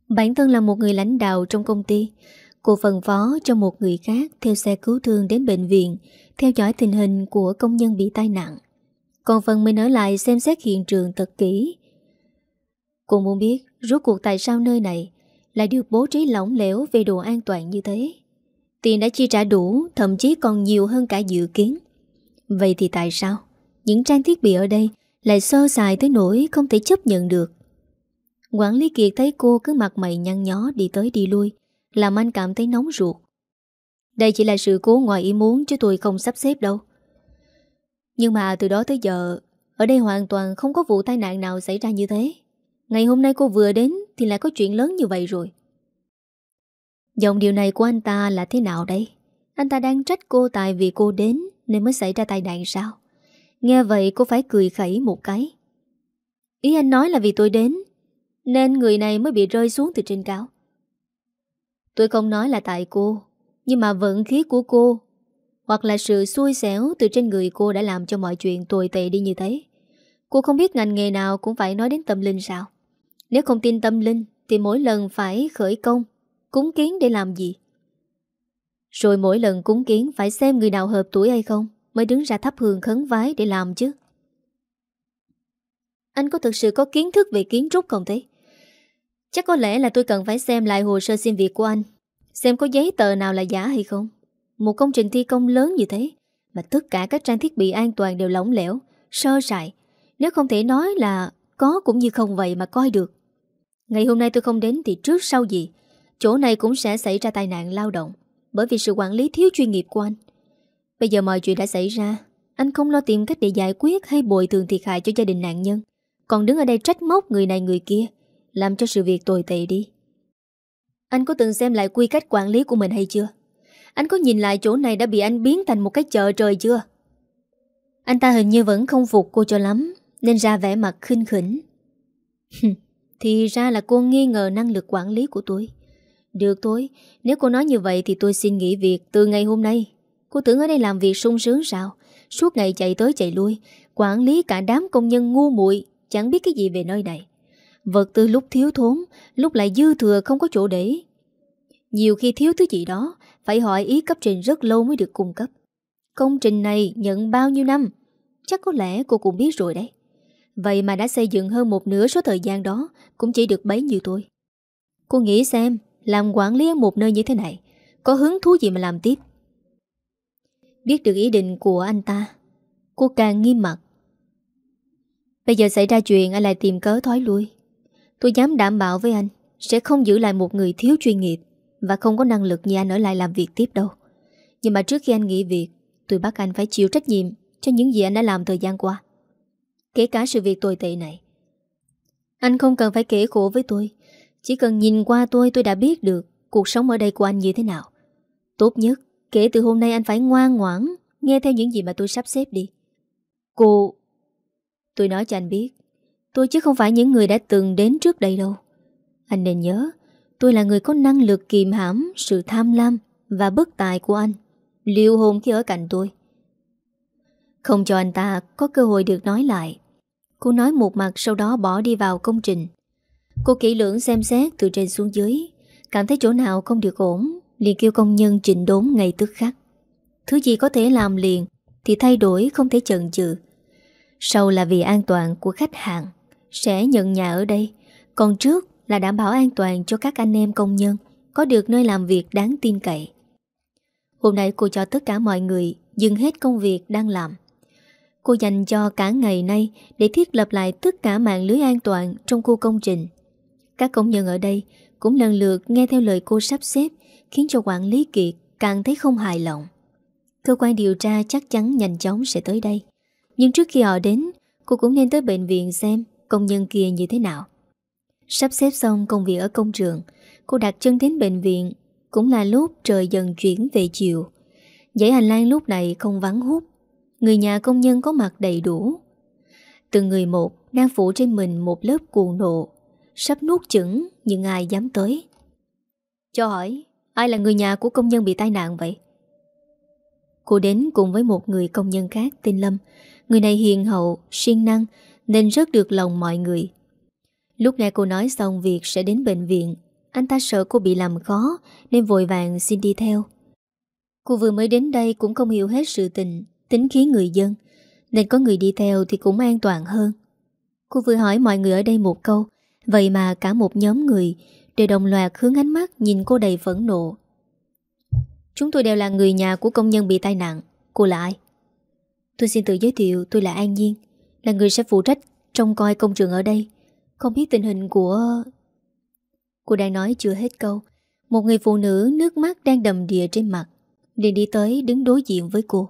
Bản thân là một người lãnh đạo trong công ty Cô phân phó cho một người khác Theo xe cứu thương đến bệnh viện, Theo dõi tình hình của công nhân bị tai nạn. Còn phần mình ở lại xem xét hiện trường thật kỹ. Cô muốn biết Rốt cuộc tại sao nơi này Lại được bố trí lỏng lẻo về đồ an toàn như thế. Tiền đã chi trả đủ, Thậm chí còn nhiều hơn cả dự kiến. Vậy thì tại sao Những trang thiết bị ở đây Lại sơ sài tới nỗi không thể chấp nhận được? Quản lý Kiệt thấy cô cứ mặt mày nhăn nhó đi tới đi lui làm anh cảm thấy nóng ruột. Đây chỉ là sự cố ngoài ý muốn Chứ tôi không sắp xếp đâu. Nhưng mà từ đó tới giờ, Ở đây hoàn toàn không có vụ tai nạn nào xảy ra như thế. Ngày hôm nay cô vừa đến Thì lại có chuyện lớn như vậy rồi. Dòng điều này của anh ta là thế nào đây? Anh ta đang trách cô tại vì cô đến Nên mới xảy ra tai nạn sao? Nghe vậy cô phải cười khẩy một cái. Ý anh nói là vì tôi đến Nên người này mới bị rơi xuống từ trên cao. Tôi không nói là tại cô, Nhưng mà vận khí của cô, Hoặc là sự xui xẻo từ trên người cô đã làm cho mọi chuyện tồi tệ đi như thế. Cô không biết ngành nghề nào cũng phải nói đến tâm linh sao? Nếu không tin tâm linh, Thì mỗi lần phải khởi công, Cúng kiến để làm gì? Rồi mỗi lần cúng kiến Phải xem người nào hợp tuổi hay không Mới đứng ra thắp hương khấn vái để làm chứ. Anh có thực sự có kiến thức về kiến trúc không thế? Chắc có lẽ là tôi cần phải xem lại hồ sơ xin việc của anh, Xem có giấy tờ nào là giả hay không. Một công trình thi công lớn như thế Mà tất cả các trang thiết bị an toàn đều lỏng lẻo, Sơ sài. Nếu không thể nói là có cũng như không vậy mà coi được. Ngày hôm nay tôi không đến thì trước sau gì? Chỗ này cũng sẽ xảy ra tai nạn lao động Bởi vì sự quản lý thiếu chuyên nghiệp của anh. Bây giờ mọi chuyện đã xảy ra, Anh không lo tìm cách để giải quyết Hay bồi thường thiệt hại cho gia đình nạn nhân. Còn đứng ở đây trách móc người này người kia làm cho sự việc tồi tệ đi. Anh có từng xem lại quy cách quản lý của mình hay chưa? Anh có nhìn lại chỗ này đã bị anh biến thành một cái chợ trời chưa? Anh ta hình như vẫn không phục cô cho lắm, Nên ra vẻ mặt khinh khỉnh. Thì ra là cô nghi ngờ năng lực quản lý của tôi. Được thôi, Nếu cô nói như vậy thì tôi xin nghỉ việc từ ngày hôm nay. Cô tưởng ở đây làm việc sung sướng sao? Suốt ngày chạy tới chạy lui, Quản lý cả đám công nhân ngu muội, Chẳng biết cái gì về nơi này. Vật tư lúc thiếu thốn, Lúc lại dư thừa không có chỗ để. Nhiều khi thiếu thứ gì đó, Phải hỏi ý cấp trình rất lâu mới được cung cấp. Công trình này nhận bao nhiêu năm? Chắc có lẽ cô cũng biết rồi đấy. Vậy mà đã xây dựng hơn một nửa số thời gian đó, Cũng chỉ được bấy nhiêu thôi. Cô nghĩ xem, Làm quản lý một nơi như thế này, Có hứng thú gì mà làm tiếp? Biết được ý định của anh ta, Cô càng nghiêm mặt. Bây giờ xảy ra chuyện, anh lại tìm cớ thói lui. Tôi dám đảm bảo với anh, Sẽ không giữ lại một người thiếu chuyên nghiệp Và không có năng lực như anh ở lại làm việc tiếp đâu. Nhưng mà trước khi anh nghỉ việc, Tôi bắt anh phải chịu trách nhiệm Cho những gì anh đã làm thời gian qua. Kể cả sự việc tồi tệ này, Anh không cần phải kể khổ với tôi. Chỉ cần nhìn qua tôi tôi đã biết được Cuộc sống ở đây của anh như thế nào. Tốt nhất, Kể từ hôm nay anh phải ngoan ngoãn, Nghe theo những gì mà tôi sắp xếp đi. Cô, Tôi nói cho anh biết Tôi chứ không phải những người đã từng đến trước đây đâu. Anh nên nhớ Tôi là người có năng lực kìm hãm Sự tham lam và bất tài của anh. Liêu hồn khi ở cạnh tôi. Không cho anh ta có cơ hội được nói lại. Cô nói một mặt sau đó bỏ đi vào công trình. Cô kỹ lưỡng xem xét từ trên xuống dưới Cảm thấy chỗ nào không được ổn liền kêu công nhân chỉnh đốn ngay tức khắc. Thứ gì có thể làm liền thì thay đổi không thể chần chừ. Sau là vì an toàn của khách hàng, sẽ nhận nhà ở đây, còn trước là đảm bảo an toàn cho các anh em công nhân có được nơi làm việc đáng tin cậy. Hôm nay cô cho tất cả mọi người dừng hết công việc đang làm. Cô dành cho cả ngày nay để thiết lập lại tất cả mạng lưới an toàn trong khu công trình. Các công nhân ở đây cũng lần lượt nghe theo lời cô sắp xếp khiến cho quản lý Kiệt càng thấy không hài lòng. Cơ quan điều tra chắc chắn nhanh chóng sẽ tới đây. Nhưng trước khi họ đến, cô cũng nên tới bệnh viện xem công nhân kia như thế nào. Sắp xếp xong công việc ở công trường, cô đặt chân đến bệnh viện, cũng là lúc trời dần chuyển về chiều. Dãy hành lang lúc này không vắng hút, người nhà công nhân có mặt đầy đủ. Từng người một Đang phủ trên mình một lớp cuồng nộ Sắp nuốt chửng Nhưng ai dám tới Cho hỏi Ai là người nhà của công nhân bị tai nạn vậy Cô đến cùng với một người công nhân khác tên Lâm Người này hiền hậu, siêng năng nên rất được lòng mọi người. Lúc nghe cô nói xong việc sẽ đến bệnh viện, Anh ta sợ cô bị làm khó, Nên vội vàng xin đi theo. Cô vừa mới đến đây cũng không hiểu hết sự tình, Tính khí người dân, Nên có người đi theo thì cũng an toàn hơn. Cô vừa hỏi mọi người ở đây một câu, Vậy mà cả một nhóm người Đều đồng loạt hướng ánh mắt nhìn cô đầy phẫn nộ. Chúng tôi đều là người nhà của công nhân bị tai nạn, Cô là ai? Tôi xin tự giới thiệu, tôi là An Nhiên. Là người sẽ phụ trách, trông coi công trường ở đây. Không biết tình hình của... Cô đang nói chưa hết câu. Một người phụ nữ nước mắt đang đầm đìa trên mặt, liền đi tới đứng đối diện với cô.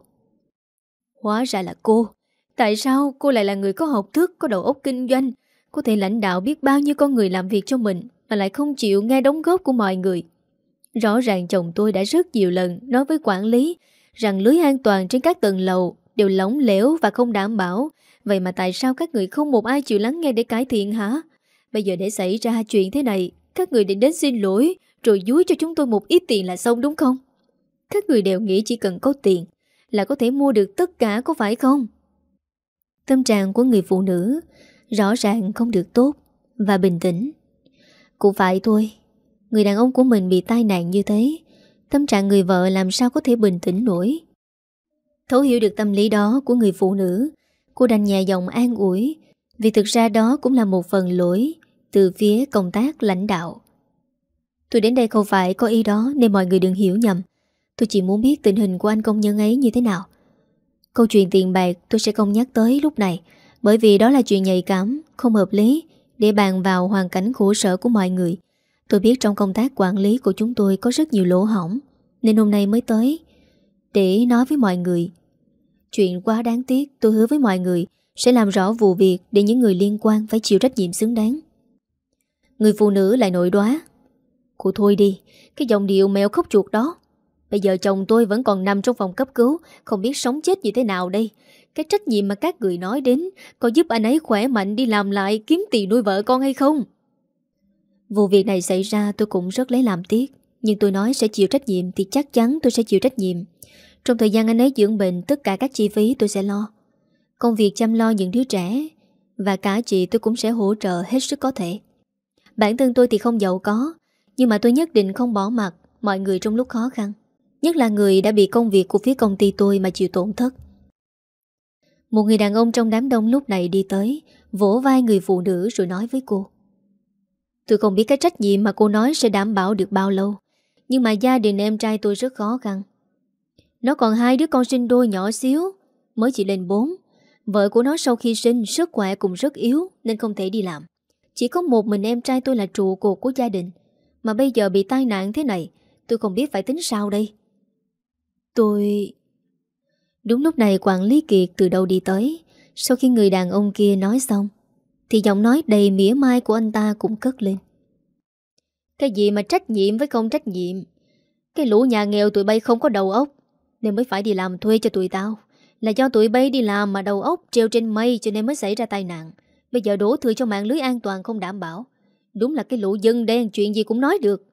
Hóa ra là cô. Tại sao cô lại là người có học thức, Có đầu óc kinh doanh? Có thể lãnh đạo biết bao nhiêu con người làm việc cho mình, Mà lại không chịu nghe đóng góp của mọi người. Rõ ràng chồng tôi đã rất nhiều lần Nói với quản lý Rằng lưới an toàn trên các tầng lầu Đều lỏng lẻo và không đảm bảo. Vậy mà tại sao các người không một ai chịu lắng nghe để cải thiện hả? Bây giờ để xảy ra chuyện thế này, Các người định đến xin lỗi, Rồi dúi cho chúng tôi một ít tiền là xong đúng không? Các người đều nghĩ chỉ cần có tiền Là có thể mua được tất cả có phải không? Tâm trạng của người phụ nữ Rõ ràng không được tốt Và bình tĩnh. Cũng phải thôi, Người đàn ông của mình bị tai nạn như thế, Tâm trạng người vợ làm sao có thể bình tĩnh nổi? Thấu hiểu được tâm lý đó của người phụ nữ Cô đành nhẹ giọng an ủi, Vì thực ra đó cũng là một phần lỗi Từ phía công tác lãnh đạo. Tôi đến đây không phải có ý đó Nên mọi người đừng hiểu nhầm. Tôi chỉ muốn biết tình hình của anh công nhân ấy như thế nào. Câu chuyện tiền bạc tôi sẽ không nhắc tới lúc này, Bởi vì đó là chuyện nhạy cảm, Không hợp lý, Để bàn vào hoàn cảnh khổ sở của mọi người. Tôi biết trong công tác quản lý của chúng tôi Có rất nhiều lỗ hỏng Nên hôm nay mới tới, Để nói với mọi người Chuyện quá đáng tiếc, tôi hứa với mọi người, Sẽ làm rõ vụ việc Để những người liên quan phải chịu trách nhiệm xứng đáng. Người phụ nữ lại nội đoá. Cô thôi đi, Cái giọng điệu mèo khóc chuột đó. Bây giờ chồng tôi vẫn còn nằm trong phòng cấp cứu, Không biết sống chết như thế nào đây. Cái trách nhiệm mà các người nói đến, Có giúp anh ấy khỏe mạnh đi làm lại Kiếm tiền nuôi vợ con hay không? Vụ việc này xảy ra tôi cũng rất lấy làm tiếc, Nhưng tôi nói sẽ chịu trách nhiệm Thì chắc chắn tôi sẽ chịu trách nhiệm. Trong thời gian anh ấy dưỡng bệnh, Tất cả các chi phí tôi sẽ lo. Công việc chăm lo những đứa trẻ, Và cả chị tôi cũng sẽ hỗ trợ hết sức có thể. Bản thân tôi thì không giàu có, Nhưng mà tôi nhất định không bỏ mặt Mọi người trong lúc khó khăn, Nhất là người đã bị công việc của phía công ty tôi mà chịu tổn thất. Một người đàn ông trong đám đông lúc này đi tới, Vỗ vai người phụ nữ rồi nói với cô. Tôi không biết cái trách nhiệm mà cô nói sẽ đảm bảo được bao lâu, Nhưng mà gia đình em trai tôi rất khó khăn. Nó còn hai đứa con sinh đôi nhỏ xíu, Mới chỉ lên bốn. Vợ của nó sau khi sinh, sức khỏe cũng rất yếu, Nên không thể đi làm. Chỉ có một mình em trai tôi là trụ cột của gia đình. Mà bây giờ bị tai nạn thế này, Tôi không biết phải tính sao đây. Tôi... Đúng lúc này quản lý Kiệt từ đâu đi tới. Sau khi người đàn ông kia nói xong, Thì giọng nói đầy mỉa mai của anh ta cũng cất lên. Cái gì mà trách nhiệm với không trách nhiệm? Cái lũ nhà nghèo tụi bay không có đầu óc. Nên mới phải đi làm thuê cho tụi tao. Là do tụi bay đi làm mà đầu óc treo trên mây Cho nên mới xảy ra tai nạn. Bây giờ đổ thừa cho mạng lưới an toàn không đảm bảo. Đúng là cái lũ dân đen chuyện gì cũng nói được.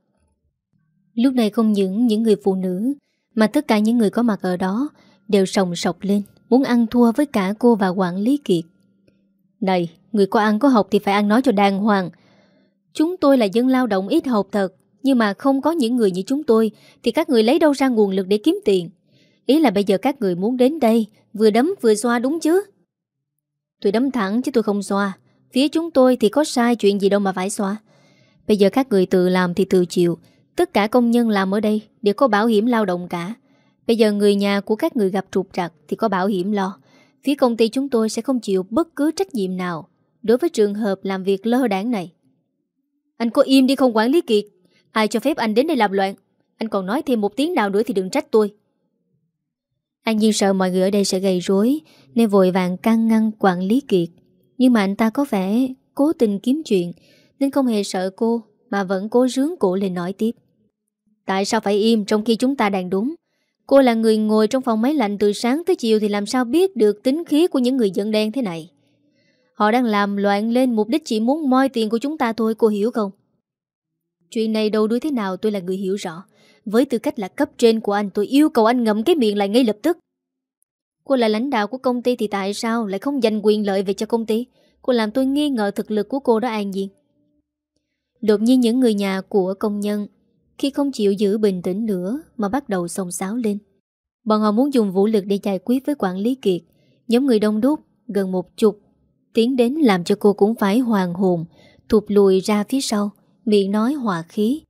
Lúc này không những những người phụ nữ, mà tất cả những người có mặt ở đó Đều sòng sọc lên, Muốn ăn thua với cả cô và quản lý kiệt. Này, Người có ăn có học thì phải ăn nói cho đàng hoàng. Chúng tôi là dân lao động ít học thật, Nhưng mà không có những người như chúng tôi Thì các người lấy đâu ra nguồn lực để kiếm tiền? Ý là bây giờ các người muốn đến đây, Vừa đấm vừa xoa đúng chứ Tôi đấm thẳng chứ tôi không xoa Phía chúng tôi thì có sai chuyện gì đâu mà phải xoa Bây giờ các người tự làm thì tự chịu Tất cả công nhân làm ở đây đều có bảo hiểm lao động cả. Bây giờ người nhà của các người gặp trục trặc thì có bảo hiểm lo. Phía công ty chúng tôi sẽ không chịu bất cứ trách nhiệm nào đối với trường hợp làm việc lơ đảng này. Anh có im đi không quản lý kiệt. Ai cho phép anh đến đây làm loạn. Anh còn nói thêm một tiếng nào nữa thì đừng trách tôi. Anh Nhiên sợ mọi người ở đây sẽ gây rối, nên vội vàng can ngăn quản lý kiệt. Nhưng mà anh ta có vẻ cố tình kiếm chuyện, nên không hề sợ cô, mà vẫn cố rướng cổ lên nói tiếp. Tại sao phải im trong khi chúng ta đang đúng? Cô là người ngồi trong phòng máy lạnh từ sáng tới chiều thì làm sao biết được tính khí của những người dân đen thế này? Họ đang làm loạn lên mục đích chỉ muốn moi tiền của chúng ta thôi, cô hiểu không? Chuyện này đâu đuôi thế nào tôi là người hiểu rõ. Với tư cách là cấp trên của anh tôi yêu cầu anh ngậm cái miệng lại ngay lập tức. Cô là lãnh đạo của công ty thì tại sao lại không dành quyền lợi về cho công ty? Cô làm tôi nghi ngờ thực lực của cô đó An gì Đột nhiên những người nhà của công nhân khi không chịu giữ bình tĩnh nữa mà bắt đầu xông xáo lên. Bọn họ muốn dùng vũ lực để giải quyết với quản lý kiệt. Nhóm người đông đúc gần một chục tiến đến làm cho cô cũng phải hoàng hồn, thụt lùi ra phía sau, miệng nói hòa khí.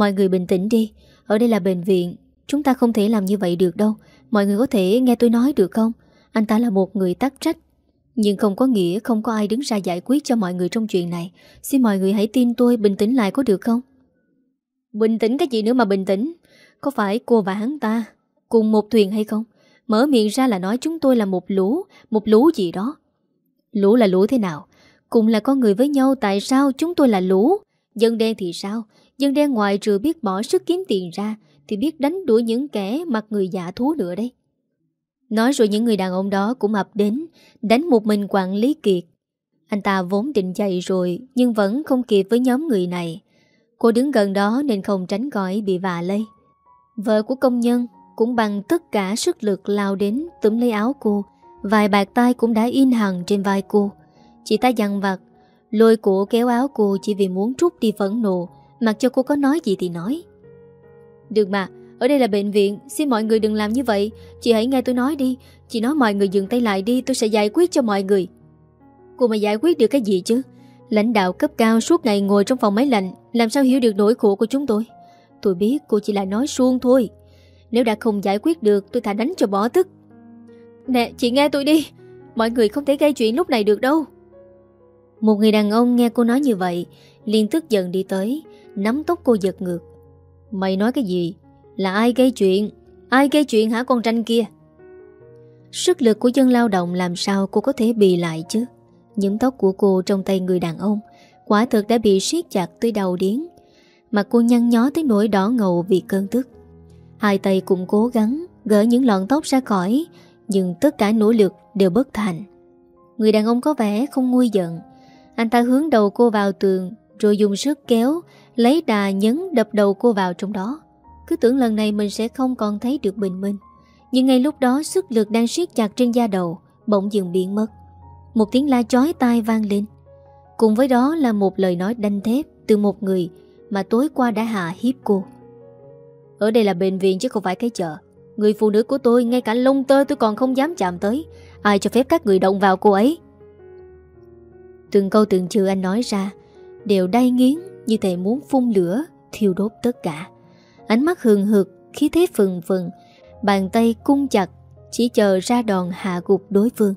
Mọi người bình tĩnh đi, ở đây là bệnh viện, chúng ta không thể làm như vậy được đâu. Mọi người có thể nghe tôi nói được không? Anh ta là một người tắc trách. Nhưng không có nghĩa không có ai đứng ra giải quyết cho mọi người trong chuyện này. Xin mọi người hãy tin tôi bình tĩnh lại có được không? Bình tĩnh cái gì nữa mà bình tĩnh? Có phải cô và hắn ta cùng một thuyền hay không? Mở miệng ra là nói chúng tôi là một lũ, một lũ gì đó. Lũ là lũ thế nào? Cùng là con người với nhau tại sao chúng tôi là lũ? Dân đen thì sao? Dân đen ngoài trừ biết bỏ sức kiếm tiền ra thì biết đánh đuổi những kẻ mặc người giả thú nữa đấy. Nói rồi những người đàn ông đó cũng ập đến, đánh một mình quản lý kiệt. Anh ta vốn định chạy rồi, nhưng vẫn không kịp với nhóm người này. Cô đứng gần đó nên không tránh khỏi bị vạ lây. Vợ của công nhân cũng bằng tất cả sức lực lao đến túm lấy áo cô. Vài bạc tay cũng đã in hằng trên vai cô. Chị ta dằn vặt, lôi cổ kéo áo cô chỉ vì muốn trút đi phẫn nộ, mặc cho cô có nói gì thì nói. Được mà, ở đây là bệnh viện Xin mọi người đừng làm như vậy. Chị hãy nghe tôi nói đi. Chị nói mọi người dừng tay lại đi Tôi sẽ giải quyết cho mọi người. Cô mà giải quyết được cái gì chứ? Lãnh đạo cấp cao suốt ngày ngồi trong phòng máy lạnh Làm sao hiểu được nỗi khổ của chúng tôi? Tôi biết cô chỉ là nói suông thôi. Nếu đã không giải quyết được Tôi thà đánh cho bỏ tức. Nè chị nghe tôi đi. Mọi người không thể gây chuyện lúc này được đâu. Một người đàn ông nghe cô nói như vậy liền tức giận đi tới Nắm tóc cô giật ngược. Mày nói cái gì? Là ai gây chuyện? Ai gây chuyện hả con tranh kia? Sức lực của dân lao động làm sao cô có thể bì lại chứ? Những tóc của cô trong tay người đàn ông, Quả thực đã bị siết chặt tới đầu điến Mặt cô nhăn nhó tới nỗi đỏ ngầu vì cơn tức. Hai tay cũng cố gắng Gỡ những lọn tóc ra khỏi, Nhưng tất cả nỗ lực đều bất thành. Người đàn ông có vẻ không nguôi giận. Anh ta hướng đầu cô vào tường rồi dùng sức kéo, Lấy đà nhấn đập đầu cô vào trong đó. Cứ tưởng lần này mình sẽ không còn thấy được bình minh. Nhưng ngay lúc đó sức lực đang siết chặt trên da đầu, Bỗng dừng biến mất. Một tiếng la chói tai vang lên. Cùng với đó là một lời nói đanh thép Từ một người mà tối qua đã hạ hiếp cô. Ở đây là bệnh viện chứ không phải cái chợ. Người phụ nữ của tôi, Ngay cả lông tơ tôi còn không dám chạm tới. Ai cho phép các người động vào cô ấy? Từng câu từng chữ anh nói ra Đều đay nghiến như thể muốn phun lửa, thiêu đốt tất cả. Ánh mắt hừng hực, khí thế phừng phừng, bàn tay cung chặt, chỉ chờ ra đòn hạ gục đối phương.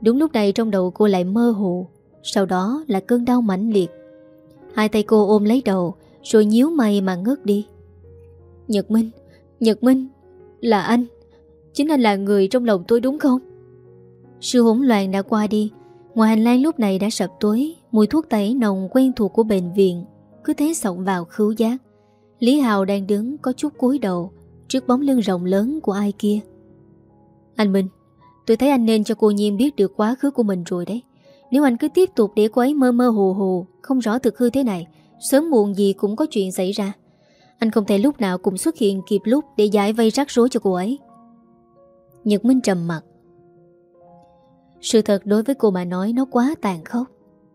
Đúng lúc này trong đầu cô lại mơ hồ, sau đó là cơn đau mãnh liệt. Hai tay cô ôm lấy đầu, rồi nhíu mày mà ngất đi. Nhật Minh, Nhật Minh, là anh. Chính anh là người trong lòng tôi đúng không? Sự hỗn loạn đã qua đi, ngoài hành lang lúc này đã sập tối, Mùi thuốc tẩy nồng quen thuộc của bệnh viện Cứ thế sọng vào khứu giác. Lý Hào đang đứng có chút cúi đầu Trước bóng lưng rộng lớn của ai kia. Anh Minh Tôi thấy anh nên cho cô Nhiên biết được quá khứ của mình rồi đấy. Nếu anh cứ tiếp tục để cô ấy mơ mơ hồ hồ Không rõ thực hư thế này Sớm muộn gì cũng có chuyện xảy ra. Anh không thể lúc nào cũng xuất hiện kịp lúc Để giải vây rắc rối cho cô ấy. Nhật Minh trầm mặt. Sự thật đối với cô mà nói nó quá tàn khốc.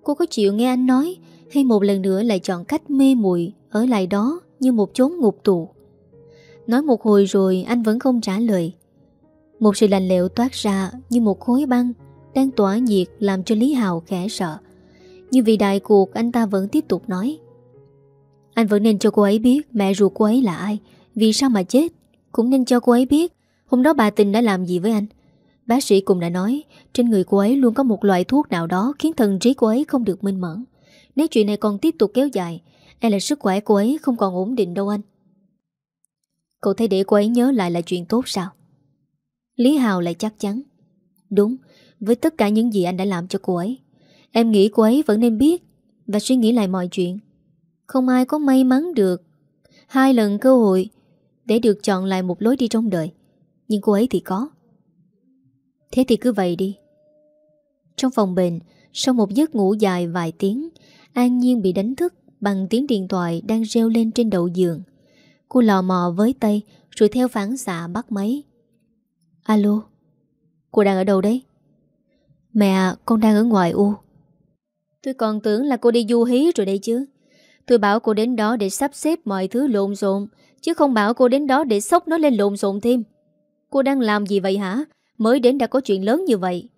Cô có chịu nghe anh nói Hay một lần nữa lại chọn cách mê muội Ở lại đó như một chốn ngục tù? Nói một hồi rồi anh vẫn không trả lời. Một sự lạnh lẽo toát ra Như một khối băng Đang tỏa nhiệt làm cho Lý Hào khẽ sợ. Nhưng vì đại cuộc, anh ta vẫn tiếp tục nói. Anh vẫn nên cho cô ấy biết Mẹ ruột cô ấy là ai, Vì sao mà chết. Cũng nên cho cô ấy biết Hôm đó bà tình đã làm gì với anh. Bác sĩ cũng đã nói, Trên người cô ấy luôn có một loại thuốc nào đó Khiến thần trí cô ấy không được minh mẫn. Nếu chuyện này còn tiếp tục kéo dài E là sức khỏe cô ấy không còn ổn định đâu anh. Cậu thấy để cô ấy nhớ lại là chuyện tốt sao? Lý Hào lại chắc chắn. Đúng, Với tất cả những gì anh đã làm cho cô ấy, Em nghĩ cô ấy vẫn nên biết Và suy nghĩ lại mọi chuyện. Không ai có may mắn được Hai lần cơ hội Để được chọn lại một lối đi trong đời, Nhưng cô ấy thì có. Thế thì cứ vậy đi. Trong phòng bệnh, Sau một giấc ngủ dài vài tiếng, An Nhiên bị đánh thức Bằng tiếng điện thoại đang reo lên trên đầu giường. Cô lò mò với tay, Rồi theo phản xạ bắt máy. Alo, Cô đang ở đâu đấy? Mẹ à, con đang ở ngoài u. Tôi còn tưởng là cô đi du hí rồi đây chứ. Tôi bảo cô đến đó để sắp xếp mọi thứ lộn xộn, Chứ không bảo cô đến đó để sốc nó lên lộn xộn thêm. Cô đang làm gì vậy hả? Mới đến đã có chuyện lớn như vậy.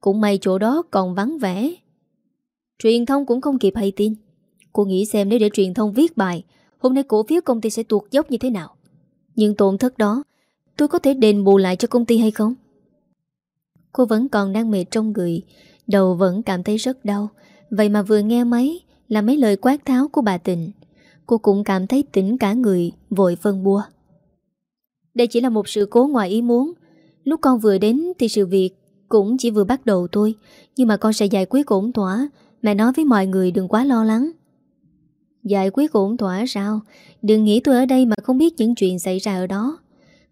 Cũng may chỗ đó còn vắng vẻ. Truyền thông cũng không kịp hay tin. Cô nghĩ xem nếu để truyền thông viết bài, Hôm nay cổ phiếu công ty sẽ tuột dốc như thế nào. Nhưng tổn thất đó, Tôi có thể đền bù lại cho công ty hay không? Cô vẫn còn đang mệt trong người, Đầu vẫn cảm thấy rất đau. Vậy mà vừa nghe mấy Là mấy lời quát tháo của bà Tịnh. Cô cũng cảm thấy tỉnh cả người, Vội phân bua. Đây chỉ là một sự cố ngoài ý muốn Lúc con vừa đến thì sự việc Cũng chỉ vừa bắt đầu thôi, Nhưng mà con sẽ giải quyết ổn thỏa. Mẹ nói với mọi người đừng quá lo lắng. Giải quyết ổn thỏa sao? Đừng nghĩ tôi ở đây mà không biết những chuyện xảy ra ở đó.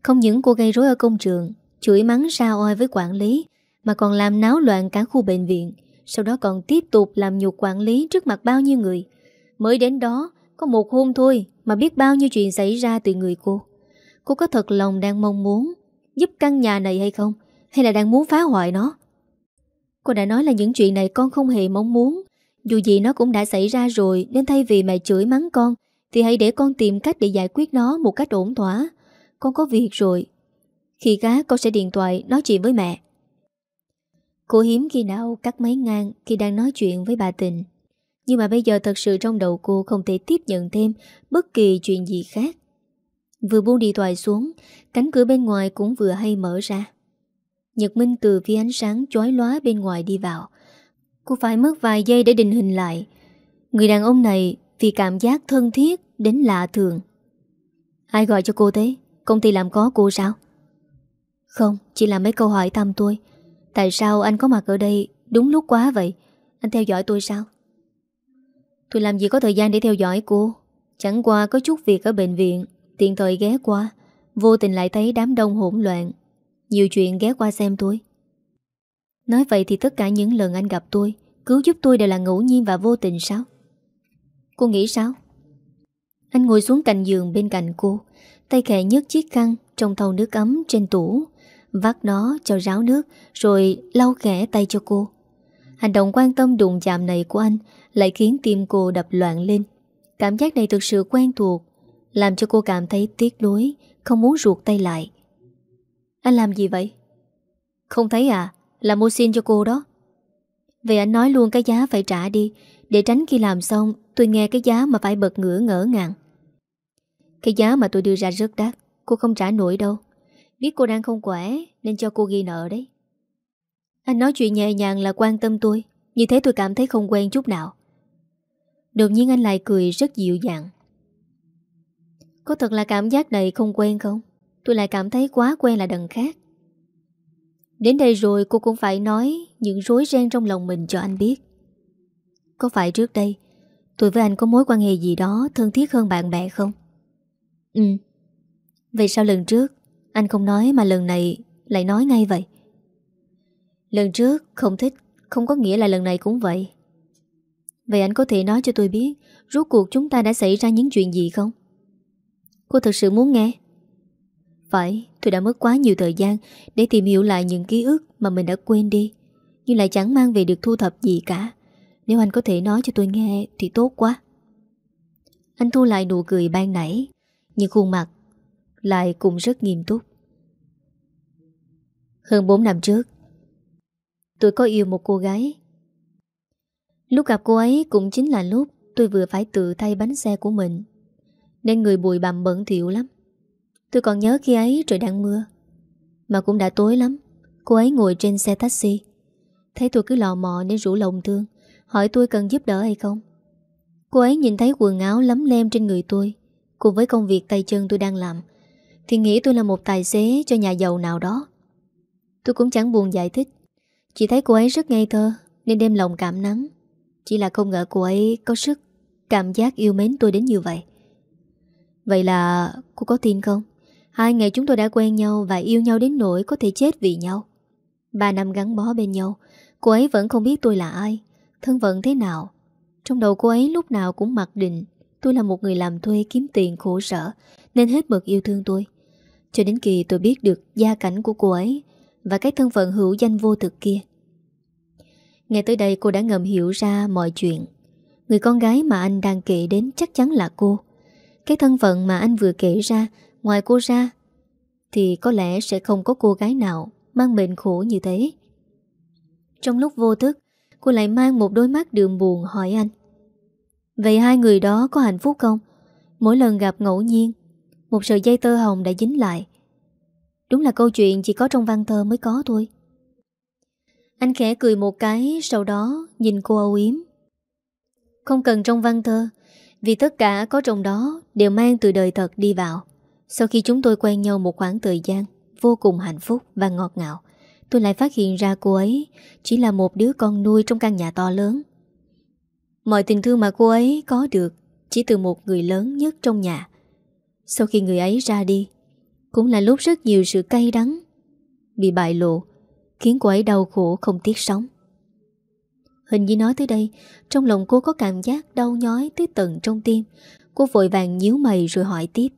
Không những cô gây rối ở công trường, Chửi mắng sao oi với quản lý, Mà còn làm náo loạn cả khu bệnh viện. Sau đó còn tiếp tục làm nhục quản lý Trước mặt bao nhiêu người. Mới đến đó, có một hôm thôi Mà biết bao nhiêu chuyện xảy ra từ người cô. Cô có thật lòng đang mong muốn Giúp căn nhà này hay không? Hay là đang muốn phá hoại nó? Cô đã nói là những chuyện này con không hề mong muốn. Dù gì nó cũng đã xảy ra rồi, Nên thay vì mẹ chửi mắng con, Thì hãy để con tìm cách để giải quyết nó Một cách ổn thỏa. Con có việc rồi. Khi gá, con sẽ điện thoại nói chuyện với mẹ. Cô hiếm khi nào cắt máy ngang Khi đang nói chuyện với bà Tình Nhưng mà bây giờ thật sự trong đầu cô Không thể tiếp nhận thêm Bất kỳ chuyện gì khác. Vừa buông điện thoại xuống, Cánh cửa bên ngoài cũng vừa hay mở ra. Nhật Minh từ phía ánh sáng chói lóa bên ngoài đi vào. Cô phải mất vài giây để định hình lại. Người đàn ông này Vì cảm giác thân thiết Đến lạ thường. Ai gọi cho cô thế? Công ty làm có cô sao? Không, chỉ là mấy câu hỏi thăm tôi. Tại sao anh có mặt ở đây Đúng lúc quá vậy? Anh theo dõi tôi sao? Tôi làm gì có thời gian để theo dõi cô? Chẳng qua có chút việc ở bệnh viện Tiện thời ghé qua, Vô tình lại thấy đám đông hỗn loạn. Nhiều chuyện ghé qua xem tôi. Nói vậy thì tất cả những lần anh gặp tôi, Cứu giúp tôi đều là ngẫu nhiên và vô tình sao? Cô nghĩ sao? Anh ngồi xuống cạnh giường bên cạnh cô, Tay khẽ nhấc chiếc khăn Trong thau nước ấm trên tủ Vắt nó cho ráo nước Rồi lau khẽ tay cho cô. Hành động quan tâm đụng chạm này của anh Lại khiến tim cô đập loạn lên. Cảm giác này thực sự quen thuộc làm cho cô cảm thấy tiếc nuối, Không muốn ruột tay lại. Anh làm gì vậy? Không thấy à? Là mua xin cho cô đó. Vậy anh nói luôn cái giá phải trả đi. Để tránh khi làm xong, Tôi nghe cái giá mà phải bật ngửa ngỡ ngàng. Cái giá mà tôi đưa ra rất đắt, Cô không trả nổi đâu. Biết cô đang không khỏe, Nên cho cô ghi nợ đấy. Anh nói chuyện nhẹ nhàng là quan tâm tôi. Như thế tôi cảm thấy không quen chút nào. Đột nhiên anh lại cười rất dịu dàng có thật là cảm giác này không quen không? Tôi lại cảm thấy quá quen là đằng khác. Đến đây rồi cô cũng phải nói những rối ren trong lòng mình cho anh biết. Có phải trước đây tôi với anh có mối quan hệ gì đó thân thiết hơn bạn bè không? Ừ. Vậy sao lần trước anh không nói mà lần này lại nói ngay vậy? Lần trước không thích, không có nghĩa là lần này cũng vậy. Vậy anh có thể nói cho tôi biết rốt cuộc chúng ta đã xảy ra những chuyện gì không? Cô thật sự muốn nghe? Phải, tôi đã mất quá nhiều thời gian Để tìm hiểu lại những ký ức Mà mình đã quên đi, Nhưng lại chẳng mang về được thu thập gì cả. Nếu anh có thể nói cho tôi nghe Thì tốt quá. Anh thu lại nụ cười ban nãy, Nhưng khuôn mặt Lại cũng rất nghiêm túc. Hơn 4 năm trước, Tôi có yêu một cô gái. Lúc gặp cô ấy cũng chính là lúc Tôi vừa phải tự thay bánh xe của mình nên người bụi bặm bẩn thiệu lắm. Tôi còn nhớ khi ấy trời đang mưa. Mà cũng đã tối lắm. Cô ấy ngồi trên xe taxi. Thấy tôi cứ lò mò nên rủ lòng thương, Hỏi tôi cần giúp đỡ hay không. Cô ấy nhìn thấy quần áo lấm lem trên người tôi, Cùng với công việc tay chân tôi đang làm, Thì nghĩ tôi là một tài xế cho nhà giàu nào đó. Tôi cũng chẳng buồn giải thích. Chỉ thấy cô ấy rất ngây thơ, Nên đem lòng cảm nắng. Chỉ là không ngờ cô ấy có sức, Cảm giác yêu mến tôi đến như vậy. Vậy là cô có tin không? Hai ngày chúng tôi đã quen nhau và yêu nhau đến nỗi có thể chết vì nhau. Ba năm gắn bó bên nhau, Cô ấy vẫn không biết tôi là ai Thân phận thế nào. Trong đầu cô ấy lúc nào cũng mặc định Tôi là một người làm thuê kiếm tiền khổ sở Nên hết mực yêu thương tôi. Cho đến khi tôi biết được gia cảnh của cô ấy Và cái thân phận hữu danh vô thực kia. Ngày tới đây cô đã ngầm hiểu ra mọi chuyện. Người con gái mà anh đang kể đến chắc chắn là cô. Cái thân phận mà anh vừa kể ra, Ngoài cô ra, Thì có lẽ sẽ không có cô gái nào Mang bệnh khổ như thế. Trong lúc vô thức, Cô lại mang một đôi mắt đường buồn hỏi anh, Vậy hai người đó có hạnh phúc không? Mỗi lần gặp ngẫu nhiên, Một sợi dây tơ hồng đã dính lại. Đúng là câu chuyện chỉ có trong văn thơ mới có thôi. Anh khẽ cười một cái, Sau đó nhìn cô âu yếm. Không cần trong văn thơ vì tất cả có trong đó Đều mang từ đời thật đi vào. Sau khi chúng tôi quen nhau một khoảng thời gian, Vô cùng hạnh phúc và ngọt ngào, Tôi lại phát hiện ra cô ấy Chỉ là một đứa con nuôi trong căn nhà to lớn. Mọi tình thương mà cô ấy có được Chỉ từ một người lớn nhất trong nhà. Sau khi người ấy ra đi, Cũng là lúc rất nhiều sự cay đắng Bị bại lộ, Khiến cô ấy đau khổ không tiếc sống. Hình như nói tới đây, Trong lòng cô có cảm giác đau nhói Tới tận trong tim. Cô vội vàng nhíu mày rồi hỏi tiếp.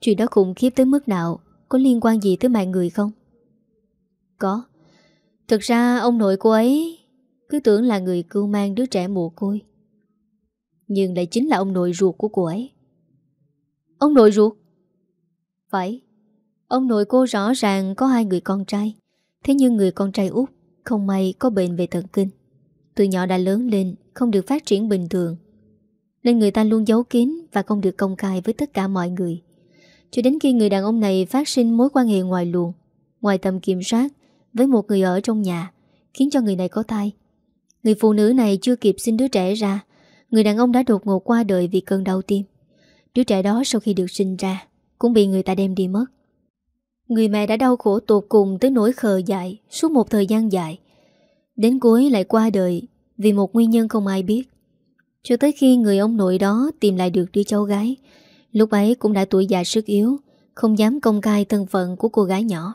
Chuyện đó khủng khiếp tới mức nào? Có liên quan gì tới mạng người không? Có. Thực ra ông nội cô ấy cứ tưởng là người cưu mang đứa trẻ mồ côi. Nhưng lại chính là ông nội ruột của cô ấy. Ông nội ruột? Phải. Ông nội cô rõ ràng có hai người con trai. Thế nhưng người con trai út Không may có bệnh về thần kinh. Từ nhỏ đã lớn lên, Không được phát triển bình thường. Nên người ta luôn giấu kín Và không được công khai với tất cả mọi người. Cho đến khi người đàn ông này phát sinh mối quan hệ ngoài luồng, Ngoài tầm kiểm soát Với một người ở trong nhà, Khiến cho người này có thai. Người phụ nữ này chưa kịp sinh đứa trẻ ra, Người đàn ông đã đột ngột qua đời vì cơn đau tim. Đứa trẻ đó sau khi được sinh ra, Cũng bị người ta đem đi mất. Người mẹ đã đau khổ tột cùng tới nỗi khờ dại Suốt một thời gian dài. Đến cuối lại qua đời, Vì một nguyên nhân không ai biết. Cho tới khi người ông nội đó tìm lại được đứa cháu gái, Lúc ấy cũng đã tuổi già sức yếu, Không dám công khai thân phận của cô gái nhỏ.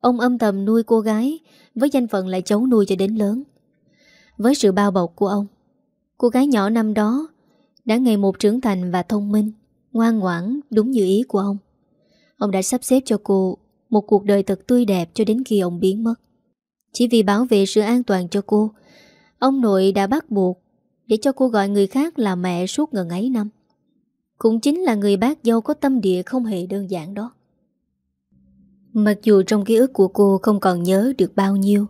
Ông âm thầm nuôi cô gái, Với danh phận là cháu nuôi cho đến lớn. Với sự bao bọc của ông, Cô gái nhỏ năm đó Đã ngày một trưởng thành và thông minh, Ngoan ngoãn, đúng như ý của ông. Ông đã sắp xếp cho cô Một cuộc đời thật tươi đẹp cho đến khi ông biến mất. Chỉ vì bảo vệ sự an toàn cho cô, Ông nội đã bắt buộc Để cho cô gọi người khác là mẹ suốt ngần ấy năm Cũng chính là người bác dâu có tâm địa không hề đơn giản đó Mặc dù trong ký ức của cô không còn nhớ được bao nhiêu,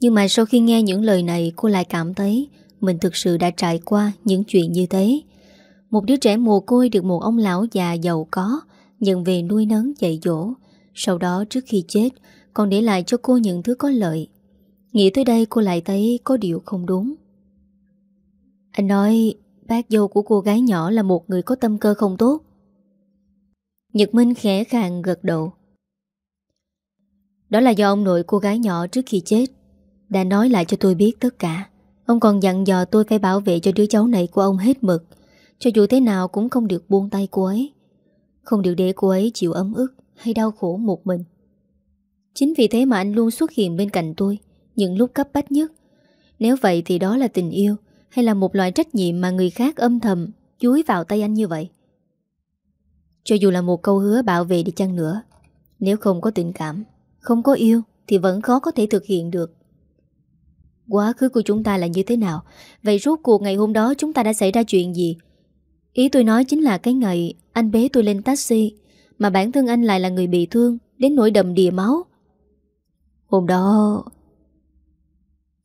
nhưng mà sau khi nghe những lời này, cô lại cảm thấy mình thực sự đã trải qua những chuyện như thế. Một đứa trẻ mồ côi được một ông lão già giàu có nhận về nuôi nấng dạy dỗ. Sau đó trước khi chết, còn để lại cho cô những thứ có lợi. Nghĩ tới đây cô lại thấy có điều không đúng. Anh nói, bác dâu của cô gái nhỏ là một người có tâm cơ không tốt. Nhật Minh khẽ khàng gật đầu. Đó là do ông nội cô gái nhỏ trước khi chết, đã nói lại cho tôi biết tất cả Ông còn dặn dò tôi phải bảo vệ cho đứa cháu này của ông hết mực, Cho dù thế nào cũng không được buông tay cô ấy Không được để cô ấy chịu ấm ức Hay đau khổ một mình Chính vì thế mà anh luôn xuất hiện bên cạnh tôi những lúc cấp bách nhất. Nếu vậy thì đó là tình yêu Hay là một loại trách nhiệm mà người khác âm thầm chuối vào tay anh như vậy? Cho dù là một câu hứa bảo vệ đi chăng nữa, Nếu không có tình cảm, Không có yêu Thì vẫn khó có thể thực hiện được. Quá khứ của chúng ta là như thế nào? Vậy rốt cuộc ngày hôm đó chúng ta đã xảy ra chuyện gì? Ý tôi nói chính là cái ngày Anh bế tôi lên taxi, Mà bản thân anh lại là người bị thương, Đến nỗi đầm đìa máu. Hôm đó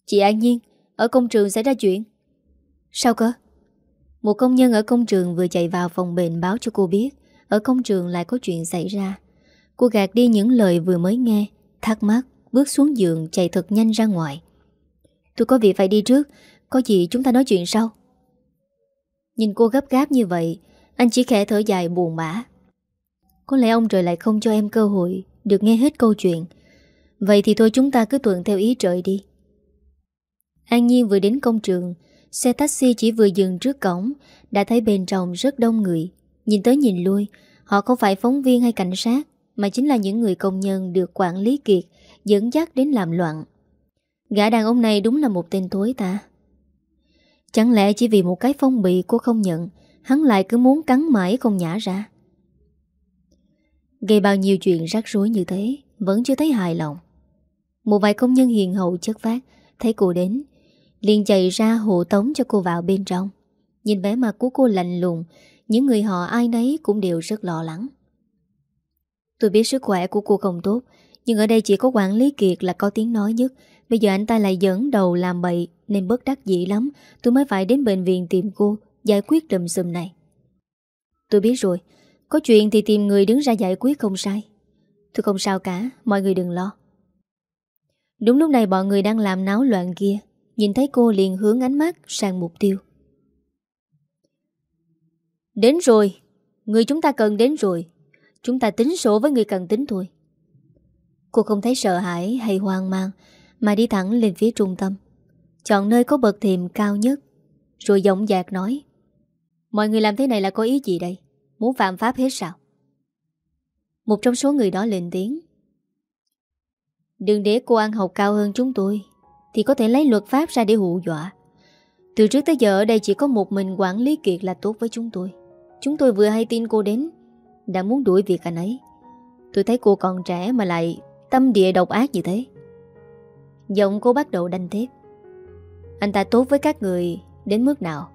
Chị An Nhiên Ở công trường xảy ra chuyện. Sao cơ? Một công nhân ở công trường vừa chạy vào phòng bệnh báo cho cô biết Ở công trường lại có chuyện xảy ra. Cô gạt đi những lời vừa mới nghe Thắc mắc Bước xuống giường chạy thật nhanh ra ngoài. Tôi có việc phải đi trước Có gì chúng ta nói chuyện sau. Nhìn cô gấp gáp như vậy Anh chỉ khẽ thở dài buồn bã. Có lẽ ông trời lại không cho em cơ hội Được nghe hết câu chuyện. Vậy thì thôi chúng ta cứ tuần theo ý trời đi An Nhiên vừa đến công trường, Xe taxi chỉ vừa dừng trước cổng, Đã thấy bên trong rất đông người. Nhìn tới nhìn lui, Họ không phải phóng viên hay cảnh sát, Mà chính là những người công nhân được quản lý kiệt, Dẫn dắt đến làm loạn. Gã đàn ông này đúng là một tên tối ta Chẳng lẽ chỉ vì một cái phong bì cô không nhận, Hắn lại cứ muốn cắn mãi không nhả ra? Gây bao nhiêu chuyện rắc rối như thế, Vẫn chưa thấy hài lòng. Một vài công nhân hiền hậu chất phát, Thấy cô đến liền chạy ra hộ tống cho cô vào bên trong. Nhìn vẻ mặt của cô lạnh lùng, Những người họ ai nấy cũng đều rất lo lắng. Tôi biết sức khỏe của cô không tốt, Nhưng ở đây chỉ có quản lý kiệt là có tiếng nói nhất. Bây giờ anh ta lại dẫn đầu làm bậy, Nên bất đắc dĩ lắm, Tôi mới phải đến bệnh viện tìm cô, Giải quyết đùm xùm này. Tôi biết rồi, Có chuyện thì tìm người đứng ra giải quyết không sai. Tôi không sao cả, Mọi người đừng lo. Đúng lúc này bọn người đang làm náo loạn kia Nhìn thấy cô liền hướng ánh mắt sang mục tiêu. Đến rồi, Người chúng ta cần đến rồi. Chúng ta tính sổ với người cần tính thôi. Cô không thấy sợ hãi hay hoang mang, Mà đi thẳng lên phía trung tâm. Chọn nơi có bậc thềm cao nhất, Rồi giọng dạc nói. Mọi người làm thế này là có ý gì đây? Muốn phạm pháp hết sao? Một trong số người đó lên tiếng. Đừng để cô ăn học cao hơn chúng tôi. Thì có thể lấy luật pháp ra để hụ dọa. Từ trước tới giờ ở đây chỉ có một mình quản lý kiệt là tốt với chúng tôi. Chúng tôi vừa hay tin cô đến, Đã muốn đuổi việc anh ấy. Tôi thấy cô còn trẻ mà lại Tâm địa độc ác như thế. Giọng cô bắt đầu đanh thép. Anh ta tốt với các người Đến mức nào?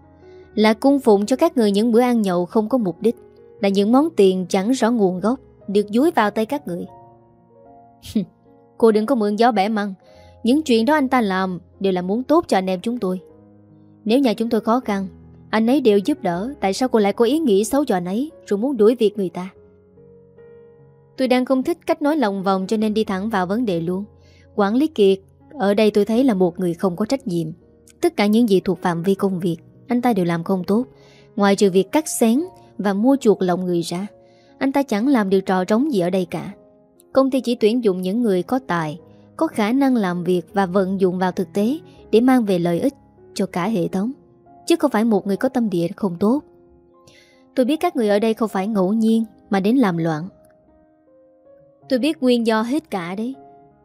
Là cung phụng cho các người những bữa ăn nhậu không có mục đích, Là những món tiền chẳng rõ nguồn gốc, Được dúi vào tay các người. *laughs* Cô đừng có mượn gió bẻ măng. Những chuyện đó anh ta làm Đều là muốn tốt cho anh em chúng tôi. Nếu nhà chúng tôi khó khăn, Anh ấy đều giúp đỡ, Tại sao cô lại có ý nghĩ xấu cho anh ấy, Rồi muốn đuổi việc người ta? Tôi đang không thích cách nói lòng vòng Cho nên đi thẳng vào vấn đề luôn. Quản lý Kiệt, Ở đây tôi thấy là một người không có trách nhiệm. Tất cả những gì thuộc phạm vi công việc, Anh ta đều làm không tốt. Ngoài trừ việc cắt xén và mua chuột lòng người ra, Anh ta chẳng làm được trò trống gì ở đây cả. Công ty chỉ tuyển dụng những người có tài có khả năng làm việc và vận dụng vào thực tế Để mang về lợi ích cho cả hệ thống, Chứ không phải một người có tâm địa không tốt. Tôi biết các người ở đây không phải ngẫu nhiên Mà đến làm loạn. Tôi biết nguyên do hết cả đấy.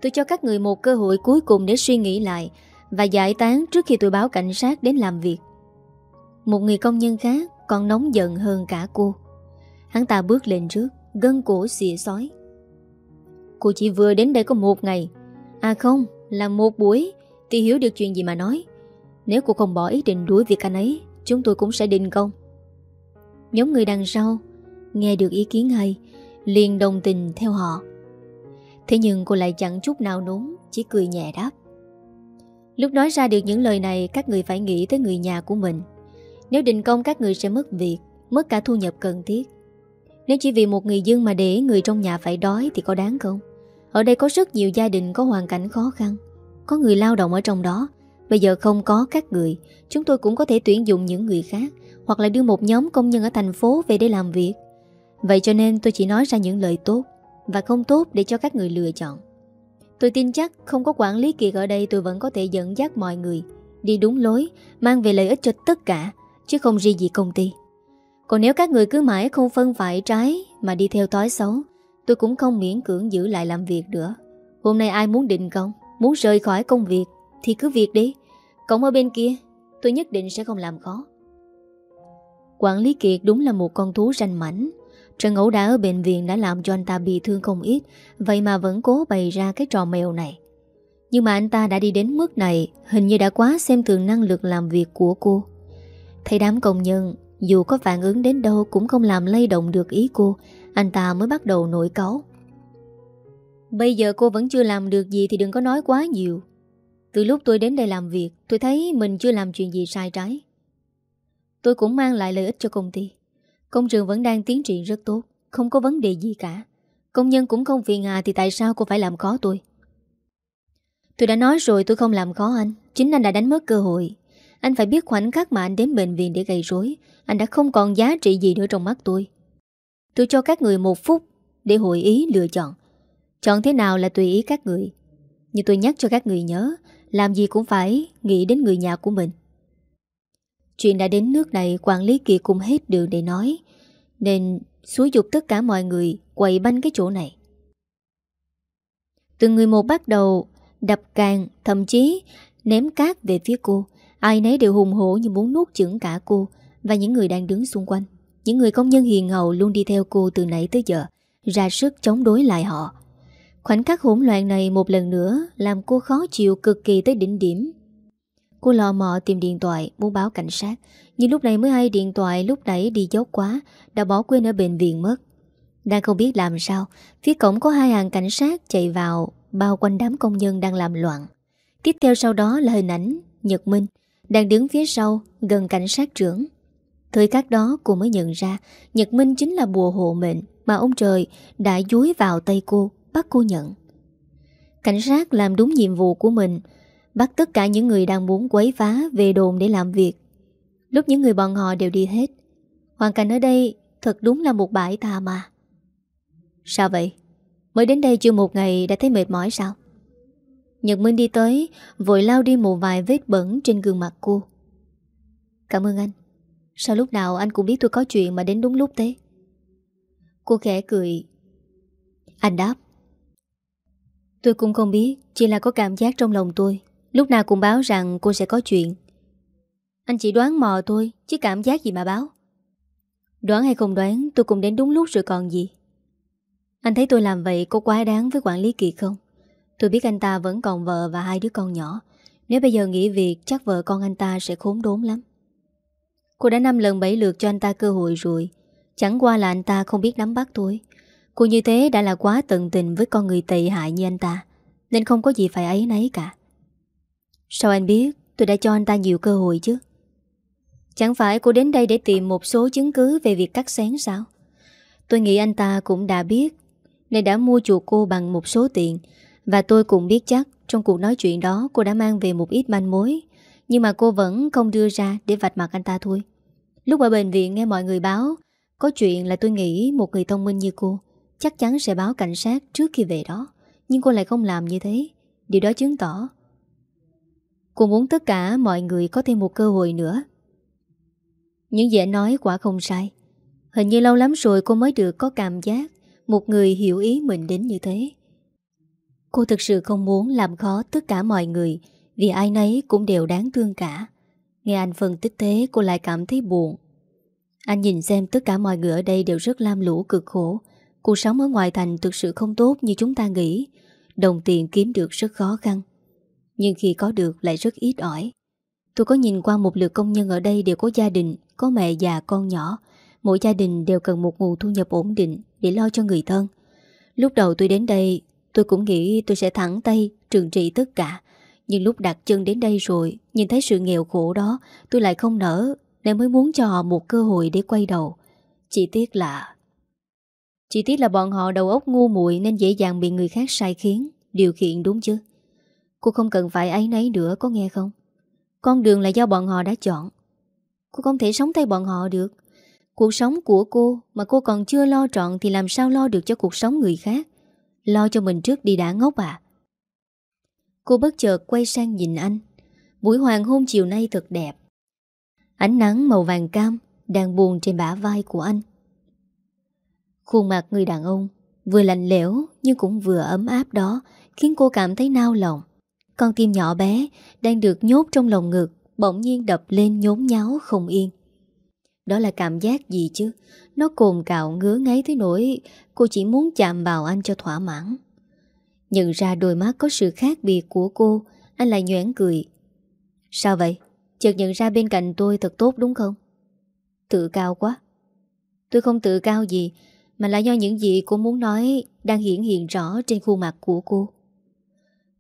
Tôi cho các người một cơ hội cuối cùng để suy nghĩ lại Và giải tán trước khi tôi báo cảnh sát đến làm việc. Một người công nhân khác còn nóng giận hơn cả cô. Hắn ta bước lên trước, Gân cổ xịa sói Cô chỉ vừa đến đây có một ngày À không, là một buổi. Thì hiểu được chuyện gì mà nói. Nếu cô không bỏ ý định đuổi việc anh ấy Chúng tôi cũng sẽ đình công. Nhóm người đằng sau Nghe được ý kiến hay liền đồng tình theo họ. Thế nhưng cô lại chẳng chút nào núng Chỉ cười nhẹ đáp. Lúc nói ra được những lời này Các người phải nghĩ tới người nhà của mình. Nếu đình công các người sẽ mất việc Mất cả thu nhập cần thiết. Nếu chỉ vì một người dân mà để người trong nhà phải đói Thì có đáng không? Ở đây có rất nhiều gia đình có hoàn cảnh khó khăn Có người lao động ở trong đó Bây giờ không có các người Chúng tôi cũng có thể tuyển dụng những người khác Hoặc là đưa một nhóm công nhân ở thành phố về để làm việc Vậy cho nên tôi chỉ nói ra những lời tốt và không tốt để cho các người lựa chọn. Tôi tin chắc không có quản lý kiệt ở đây tôi vẫn có thể dẫn dắt mọi người đi đúng lối, mang về lợi ích cho tất cả, chứ không riêng gì công ty. Còn nếu các người cứ mãi không phân phải trái mà đi theo tói xấu, tôi cũng không miễn cưỡng giữ lại làm việc nữa. Hôm nay ai muốn định công, muốn rời khỏi công việc thì cứ việc đi. Còn ở bên kia, tôi nhất định sẽ không làm khó. Quản lý Kiệt đúng là một con thú ranh mảnh Trận ẩu đá ở bệnh viện đã làm cho anh ta bị thương không ít Vậy mà vẫn cố bày ra cái trò mèo này Nhưng mà anh ta đã đi đến mức này Hình như đã quá xem thường năng lực làm việc của cô Thấy đám công nhân dù có phản ứng đến đâu Cũng không làm lay động được ý cô, Anh ta mới bắt đầu nổi cáu. Bây giờ cô vẫn chưa làm được gì Thì đừng có nói quá nhiều. Từ lúc tôi đến đây làm việc, Tôi thấy mình chưa làm chuyện gì sai trái. Tôi cũng mang lại lợi ích cho công ty. Công trường vẫn đang tiến triển rất tốt, Không có vấn đề gì cả. Công nhân cũng không phiền hà thì tại sao cô phải làm khó tôi? Tôi đã nói rồi tôi không làm khó anh, Chính anh đã đánh mất cơ hội. Anh phải biết khoảnh khắc mà anh đến bệnh viện để gây rối. Anh đã không còn giá trị gì nữa trong mắt tôi. Tôi cho các người một phút Để hội ý lựa chọn. Chọn thế nào là tùy ý các người. Nhưng tôi nhắc cho các người nhớ Làm gì cũng phải nghĩ đến người nhà của mình. Chuyện đã đến nước này quản lý kỳ cũng hết đường để nói Nên xúi dục tất cả mọi người quậy banh cái chỗ này. Từng người một bắt đầu đập càng, thậm chí ném cát về phía cô. Ai nấy đều hùng hổ như muốn nuốt chửng cả cô và những người đang đứng xung quanh. Những người công nhân hiền hậu luôn đi theo cô từ nãy tới giờ, ra sức chống đối lại họ. Khoảnh khắc hỗn loạn này một lần nữa làm cô khó chịu cực kỳ tới đỉnh điểm. Cô lò mò tìm điện thoại muốn báo cảnh sát, nhưng lúc này mới hay điện thoại lúc nãy đi dốc quá, đã bỏ quên ở bệnh viện mất. Đang không biết làm sao, phía cổng có hai hàng cảnh sát chạy vào, bao quanh đám công nhân đang làm loạn. Tiếp theo sau đó là hình ảnh Nhật Minh, đang đứng phía sau, gần cảnh sát trưởng. Thời khắc đó cô mới nhận ra Nhật Minh chính là bùa hộ mệnh mà ông trời đã dúi vào tay cô, bắt cô nhận. Cảnh sát làm đúng nhiệm vụ của mình, bắt tất cả những người đang muốn quấy phá về đồn để làm việc. Lúc những người bọn họ đều đi hết, hoàn cảnh ở đây thật đúng là một bãi tà mà. Sao vậy? Mới đến đây chưa một ngày đã thấy mệt mỏi sao? Nhật Minh đi tới, vội lao đi một vài vết bẩn trên gương mặt cô. Cảm ơn anh. Sao lúc nào anh cũng biết tôi có chuyện mà đến đúng lúc thế? Cô khẽ cười. Anh đáp. Tôi cũng không biết, chỉ là có cảm giác trong lòng tôi. Lúc nào cũng báo rằng cô sẽ có chuyện. Anh chỉ đoán mò tôi chứ cảm giác gì mà báo. Đoán hay không đoán, tôi cũng đến đúng lúc rồi còn gì. Anh thấy tôi làm vậy có quá đáng với quản lý kỳ không? Tôi biết anh ta vẫn còn vợ và hai đứa con nhỏ. Nếu bây giờ nghỉ việc chắc vợ con anh ta sẽ khốn đốn lắm. Cô đã năm lần bảy lượt cho anh ta cơ hội rồi. Chẳng qua là anh ta không biết nắm bắt tôi. Cô như thế đã là quá tận tình với con người tệ hại như anh ta. Nên không có gì phải ấy nấy cả. Sao anh biết tôi đã cho anh ta nhiều cơ hội chứ? Chẳng phải cô đến đây để tìm một số chứng cứ về việc cắt xén sao? Tôi nghĩ anh ta cũng đã biết, nên đã mua chuộc cô bằng một số tiền và tôi cũng biết chắc, Trong cuộc nói chuyện đó cô đã mang về một ít manh mối. Nhưng mà cô vẫn không đưa ra Để vạch mặt anh ta thôi. Lúc ở bệnh viện nghe mọi người báo, Có chuyện là tôi nghĩ một người thông minh như cô Chắc chắn sẽ báo cảnh sát trước khi về đó. Nhưng cô lại không làm như thế. Điều đó chứng tỏ Cô muốn tất cả mọi người có thêm một cơ hội nữa. Những gì anh nói quả không sai. Hình như lâu lắm rồi cô mới được có cảm giác một người hiểu ý mình đến như thế. Cô thực sự không muốn làm khó tất cả mọi người Vì ai nấy cũng đều đáng thương cả. Nghe anh phân tích thế cô lại cảm thấy buồn. Anh nhìn xem tất cả mọi người ở đây đều rất lam lũ cực khổ. Cuộc sống ở ngoài thành thực sự không tốt như chúng ta nghĩ. Đồng tiền kiếm được rất khó khăn. Nhưng khi có được lại rất ít ỏi. Tôi có nhìn qua một lượt công nhân ở đây đều có gia đình Có mẹ già con nhỏ. Mỗi gia đình đều cần một nguồn thu nhập ổn định để lo cho người thân. Lúc đầu tôi đến đây, tôi cũng nghĩ tôi sẽ thẳng tay trừng trị tất cả. Nhưng lúc đặt chân đến đây rồi, nhìn thấy sự nghèo khổ đó, tôi lại không nỡ, nên mới muốn cho họ một cơ hội để quay đầu. Chỉ tiếc là... Chỉ tiếc là bọn họ đầu óc ngu muội nên dễ dàng bị người khác sai khiến, điều khiển đúng chứ. Cô không cần phải ấy nấy nữa, có nghe không? Con đường là do bọn họ đã chọn. Cô không thể sống thay bọn họ được. Cuộc sống của cô mà cô còn chưa lo trọn thì làm sao lo được cho cuộc sống người khác. Lo cho mình trước đi đã ngốc à. Cô bất chợt quay sang nhìn anh. Buổi hoàng hôn chiều nay thật đẹp. Ánh nắng màu vàng cam đang buồn trên bả vai của anh. Khuôn mặt người đàn ông vừa lạnh lẽo nhưng cũng vừa ấm áp đó khiến cô cảm thấy nao lòng. Con tim nhỏ bé đang được nhốt trong lòng ngực bỗng nhiên đập lên nhốn nháo không yên. Đó là cảm giác gì chứ? Nó cồn cạo, ngứa ngáy tới nỗi Cô chỉ muốn chạm vào anh cho thỏa mãn. Nhận ra đôi mắt có sự khác biệt của cô, Anh lại nhoảng cười. Sao vậy? Chợt nhận ra bên cạnh tôi thật tốt đúng không? Tự cao quá. Tôi không tự cao gì, Mà là do những gì cô muốn nói Đang hiển hiện rõ trên khuôn mặt của cô.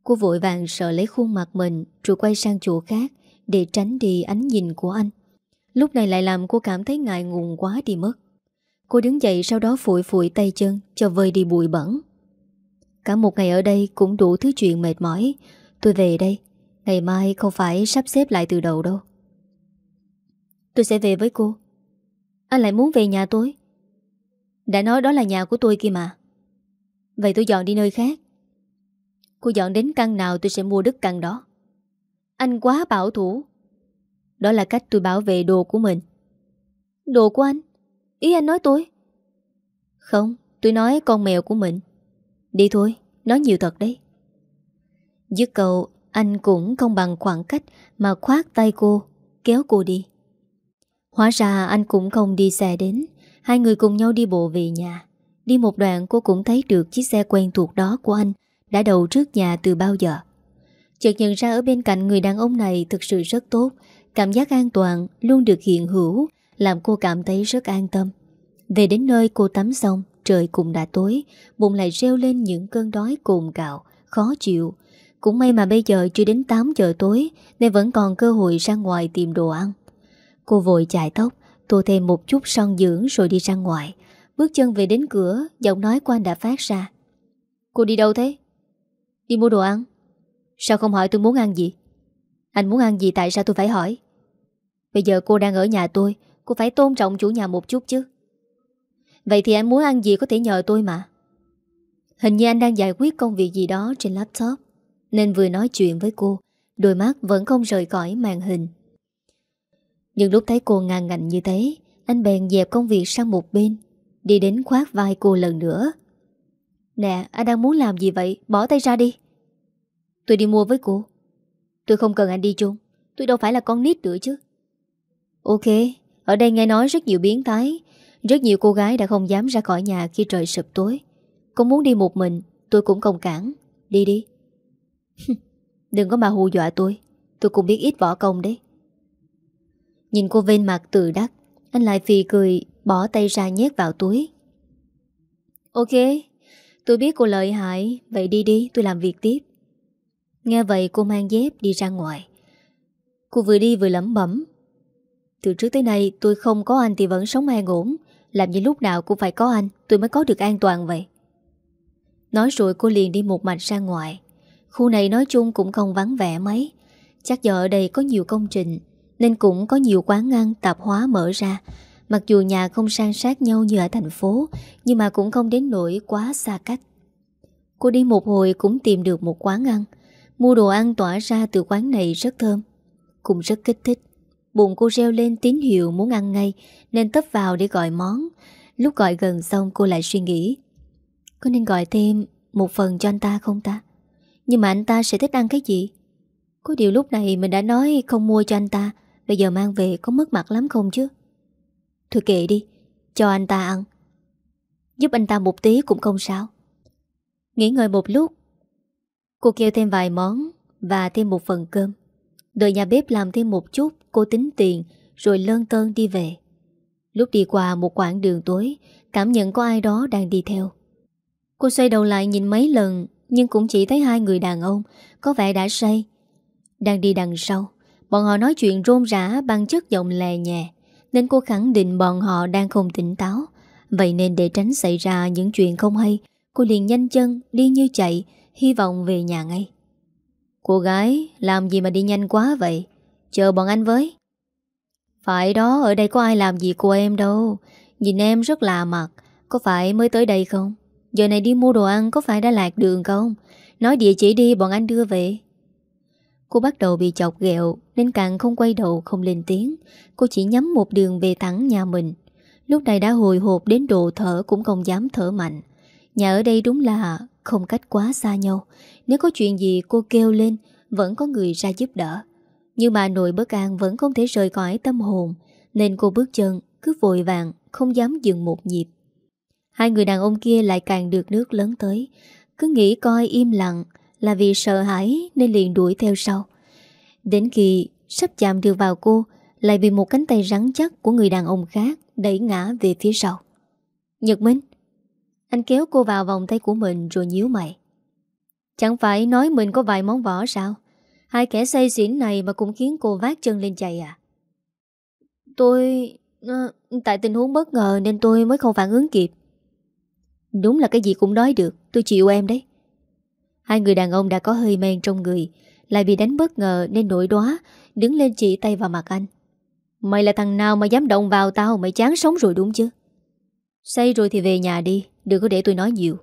Cô vội vàng sợ lấy khuôn mặt mình Rồi quay sang chỗ khác Để tránh đi ánh nhìn của anh. Lúc này lại làm cô cảm thấy ngại ngùng quá đi mất. Cô đứng dậy sau đó phủi phủi tay chân, Cho vơi đi bụi bẩn. Cả một ngày ở đây cũng đủ thứ chuyện mệt mỏi. Tôi về đây, Ngày mai không phải sắp xếp lại từ đầu đâu. Tôi sẽ về với cô. Anh lại muốn về nhà tôi? Đã nói đó là nhà của tôi kia mà. Vậy tôi dọn đi nơi khác. Cô dọn đến căn nào tôi sẽ mua đứt căn đó. Anh quá bảo thủ đó là cách tôi bảo vệ đồ của mình. Đồ của anh? Ý anh nói tôi? Không, tôi nói con mèo của mình. Đi thôi, nói nhiều thật đấy. Dứt cậu, Anh cũng không bằng khoảng cách Mà khoát tay cô Kéo cô đi. Hóa ra anh cũng không đi xe đến. Hai người cùng nhau đi bộ về nhà. Đi một đoạn cô cũng thấy được chiếc xe quen thuộc đó của anh Đã đậu trước nhà từ bao giờ. Chợt nhận ra ở bên cạnh người đàn ông này thực sự rất tốt Cảm giác an toàn luôn được hiện hữu, Làm cô cảm thấy rất an tâm. Về đến nơi cô tắm xong, Trời cũng đã tối, Bụng lại reo lên những cơn đói cồn cạo Khó chịu. Cũng may mà bây giờ chưa đến 8 giờ tối, Nên vẫn còn cơ hội ra ngoài tìm đồ ăn. Cô vội chạy tóc, Tô thêm một chút son dưỡng rồi đi ra ngoài. Bước chân về đến cửa, Giọng nói của anh đã phát ra. Cô đi đâu thế? Đi mua đồ ăn? Sao không hỏi tôi muốn ăn gì? Anh muốn ăn gì tại sao tôi phải hỏi? Bây giờ cô đang ở nhà tôi, Cô phải tôn trọng chủ nhà một chút chứ. Vậy thì anh muốn ăn gì có thể nhờ tôi mà. Hình như anh đang giải quyết công việc gì đó trên laptop, Nên vừa nói chuyện với cô, Đôi mắt vẫn không rời khỏi màn hình. Nhưng lúc thấy cô ngang ngạnh như thế, Anh bèn dẹp công việc sang một bên, Đi đến khoát vai cô lần nữa. Nè, anh đang muốn làm gì vậy? Bỏ tay ra đi. Tôi đi mua với cô. Tôi không cần anh đi chung. Tôi đâu phải là con nít nữa chứ. Ok, Ở đây nghe nói rất nhiều biến thái. Rất nhiều cô gái đã không dám ra khỏi nhà khi trời sụp tối. Cũng muốn đi một mình, Tôi cũng không cản. Đi đi. Đừng có mà hù dọa tôi. Tôi cũng biết ít võ công đấy. Nhìn cô ven mặt tự đắc, Anh lại phì cười, Bỏ tay ra nhét vào túi. Ok, Tôi biết cô lợi hại. Vậy đi đi, tôi làm việc tiếp. Nghe vậy cô mang dép đi ra ngoài. Cô vừa đi vừa lẩm bẩm. Từ trước tới nay tôi không có anh thì vẫn sống an ổn. Làm như lúc nào cũng phải có anh, Tôi mới có được an toàn vậy. Nói rồi cô liền đi một mạch ra ngoài. Khu này nói chung cũng không vắng vẻ mấy. Chắc giờ ở đây có nhiều công trình, Nên cũng có nhiều quán ăn, tạp hóa mở ra. Mặc dù nhà không sang sát nhau như ở thành phố, Nhưng mà cũng không đến nỗi quá xa cách. Cô đi một hồi cũng tìm được một quán ăn. Mua đồ ăn tỏa ra từ quán này rất thơm. Cũng rất kích thích. Bụng cô reo lên tín hiệu muốn ăn ngay, Nên tấp vào để gọi món. Lúc gọi gần xong, cô lại suy nghĩ. Có nên gọi thêm một phần cho anh ta không ta? Nhưng mà anh ta sẽ thích ăn cái gì? Có điều lúc này mình đã nói không mua cho anh ta, Bây giờ mang về có mất mặt lắm không chứ? Thôi kệ đi, Cho anh ta ăn. Giúp anh ta một tí cũng không sao. Nghỉ ngơi một lúc Cô kêu thêm vài món Và thêm một phần cơm. Đợi nhà bếp làm thêm một chút, Cô tính tiền, Rồi lơn tơn đi về. Lúc đi qua một quãng đường tối, Cảm nhận có ai đó đang đi theo. Cô xoay đầu lại nhìn mấy lần, Nhưng cũng chỉ thấy hai người đàn ông Có vẻ đã say, Đang đi đằng sau. Bọn họ nói chuyện rôm rã bằng chất giọng lè nhẹ Nên cô khẳng định bọn họ đang không tỉnh táo. Vậy nên để tránh xảy ra những chuyện không hay, Cô liền nhanh chân đi như chạy Hy vọng về nhà ngay. Cô gái, làm gì mà đi nhanh quá vậy? Chờ bọn anh với. Phải đó, ở đây có ai làm gì cô em đâu. Nhìn em rất lạ mặt. Có phải mới tới đây không? Giờ này đi mua đồ ăn có phải đã lạc đường không? Nói địa chỉ đi, bọn anh đưa về. Cô bắt đầu bị chọc ghẹo, Nên càng không quay đầu, không lên tiếng. Cô chỉ nhắm một đường về thẳng nhà mình. Lúc này đã hồi hộp đến độ thở Cũng không dám thở mạnh. Nhà ở đây đúng là không cách quá xa nhau. Nếu có chuyện gì cô kêu lên, Vẫn có người ra giúp đỡ. Nhưng mà nội bất an vẫn không thể rời khỏi tâm hồn, Nên cô bước chân Cứ vội vàng, không dám dừng một nhịp. Hai người đàn ông kia lại càng được nước lớn tới. Cứ nghĩ coi im lặng Là vì sợ hãi Nên liền đuổi theo sau. Đến khi sắp chạm được vào cô, Lại bị một cánh tay rắn chắc Của người đàn ông khác đẩy ngã về phía sau. Nhật Minh anh kéo cô vào vòng tay của mình rồi nhíu mày. Chẳng phải nói mình có vài món vỏ sao? Hai kẻ say xỉn này mà cũng khiến cô vác chân lên chạy à? Tôi... Ờ, tại tình huống bất ngờ nên tôi mới không phản ứng kịp. Đúng là cái gì cũng nói được, tôi chịu em đấy. Hai người đàn ông đã có hơi men trong người, lại bị đánh bất ngờ nên nổi đóa, đứng lên chỉ tay vào mặt anh. Mày là thằng nào mà dám động vào tao, mày chán sống rồi đúng chứ? Say rồi thì về nhà đi, Đừng có để tôi nói nhiều.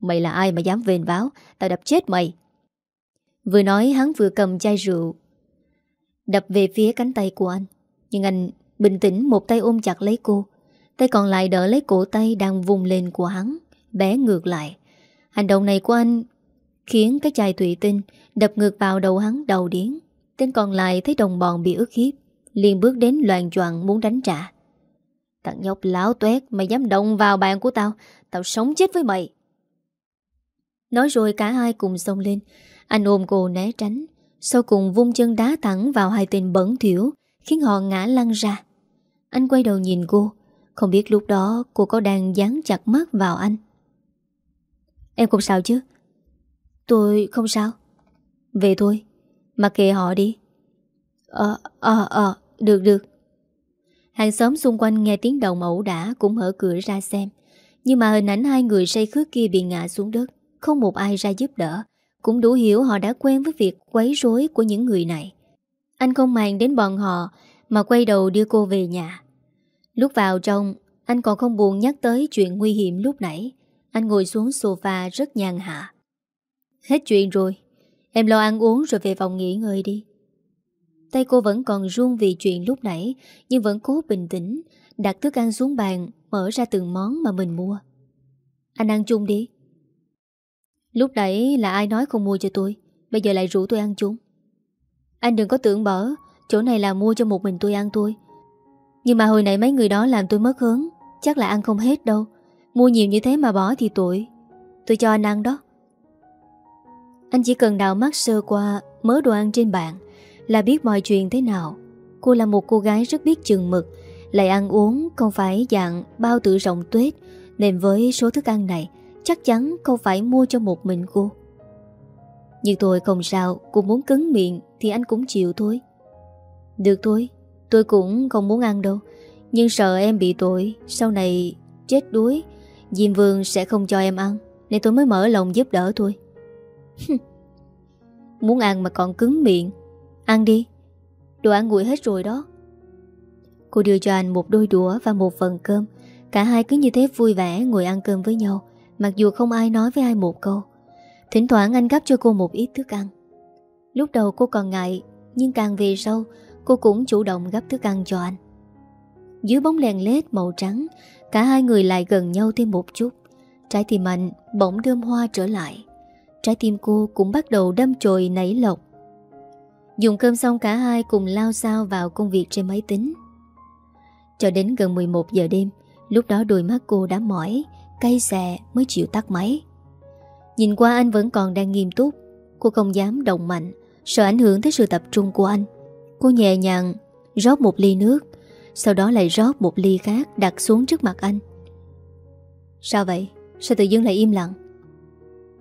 Mày là ai mà dám vền báo Tao đập chết mày. Vừa nói, hắn vừa cầm chai rượu, Đập về phía cánh tay của anh. Nhưng anh bình tĩnh một tay ôm chặt lấy cô, Tay còn lại đỡ lấy cổ tay đang vùng lên của hắn, Bé ngược lại. Hành động này của anh Khiến cái chai thủy tinh Đập ngược vào đầu hắn đầu điến Tên còn lại thấy đồng bọn bị ức hiếp, liền bước đến loàn choạng muốn đánh trả. Thằng nhóc láo tuét, Mày dám động vào bàn của tao Tao sống chết với mày. Nói rồi cả hai cùng xông lên. Anh ôm cô né tránh. Sau cùng vung chân đá thẳng vào hai tên bẩn thiểu Khiến họ ngã lăn ra. Anh quay đầu nhìn cô. Không biết lúc đó cô có đang dán chặt mắt vào anh. Em không sao chứ? Tôi không sao. Về thôi. Mặc kệ họ đi. Ờ ờ ờ Được được. Hàng xóm xung quanh nghe tiếng động ẩu đả Cũng mở cửa ra xem. Nhưng mà hình ảnh hai người say khước kia bị ngã xuống đất. Không một ai ra giúp đỡ. Cũng đủ hiểu họ đã quen với việc quấy rối của những người này. Anh không màng đến bọn họ, Mà quay đầu đưa cô về nhà. Lúc vào trong, Anh còn không buồn nhắc tới chuyện nguy hiểm lúc nãy. Anh ngồi xuống sofa rất nhàn hạ. Hết chuyện rồi. Em lo ăn uống rồi về phòng nghỉ ngơi đi. Tay cô vẫn còn run vì chuyện lúc nãy, Nhưng vẫn cố bình tĩnh, Đặt thức ăn xuống bàn, Mở ra từng món mà mình mua. Anh ăn chung đi. Lúc nãy là ai nói không mua cho tôi, Bây giờ lại rủ tôi ăn chung. Anh đừng có tưởng bở, Chỗ này là mua cho một mình tôi ăn tôi Nhưng mà hồi nãy mấy người đó làm tôi mất hứng, Chắc là ăn không hết đâu. Mua nhiều như thế mà bỏ thì tội. Tôi cho anh ăn đó. Anh chỉ cần đào mắt sơ qua, Mớ đồ ăn trên bàn là biết mọi chuyện thế nào. Cô là một cô gái rất biết chừng mực, lại ăn uống không phải dạng bao tử rộng tuyết, nên với số thức ăn này, chắc chắn không phải mua cho một mình cô. Nhưng tôi không sao, cô muốn cứng miệng thì anh cũng chịu thôi. Được thôi, tôi cũng không muốn ăn đâu, nhưng sợ em bị tội, sau này chết đuối, Diêm Vương sẽ không cho em ăn, nên tôi mới mở lòng giúp đỡ thôi. muốn ăn mà còn cứng miệng, Ăn đi. Đồ ăn nguội hết rồi đó. Cô đưa cho anh một đôi đũa và một phần cơm. Cả hai cứ như thế vui vẻ ngồi ăn cơm với nhau, Mặc dù không ai nói với ai một câu. Thỉnh thoảng anh gắp cho cô một ít thức ăn. Lúc đầu cô còn ngại, Nhưng càng về sau, Cô cũng chủ động gắp thức ăn cho anh. Dưới bóng đèn led màu trắng, Cả hai người lại gần nhau thêm một chút. Trái tim anh bỗng đơm hoa trở lại. Trái tim cô cũng bắt đầu đâm chồi nảy lộc. Dùng cơm xong cả hai cùng lao sao vào công việc trên máy tính. Cho đến gần 11 giờ đêm, Lúc đó đôi mắt cô đã mỏi, Cay xè mới chịu tắt máy. Nhìn qua anh vẫn còn đang nghiêm túc, Cô không dám động mạnh, Sợ ảnh hưởng tới sự tập trung của anh. Cô nhẹ nhàng rót một ly nước, Sau đó lại rót một ly khác Đặt xuống trước mặt anh. Sao vậy? Sao tự dưng lại im lặng?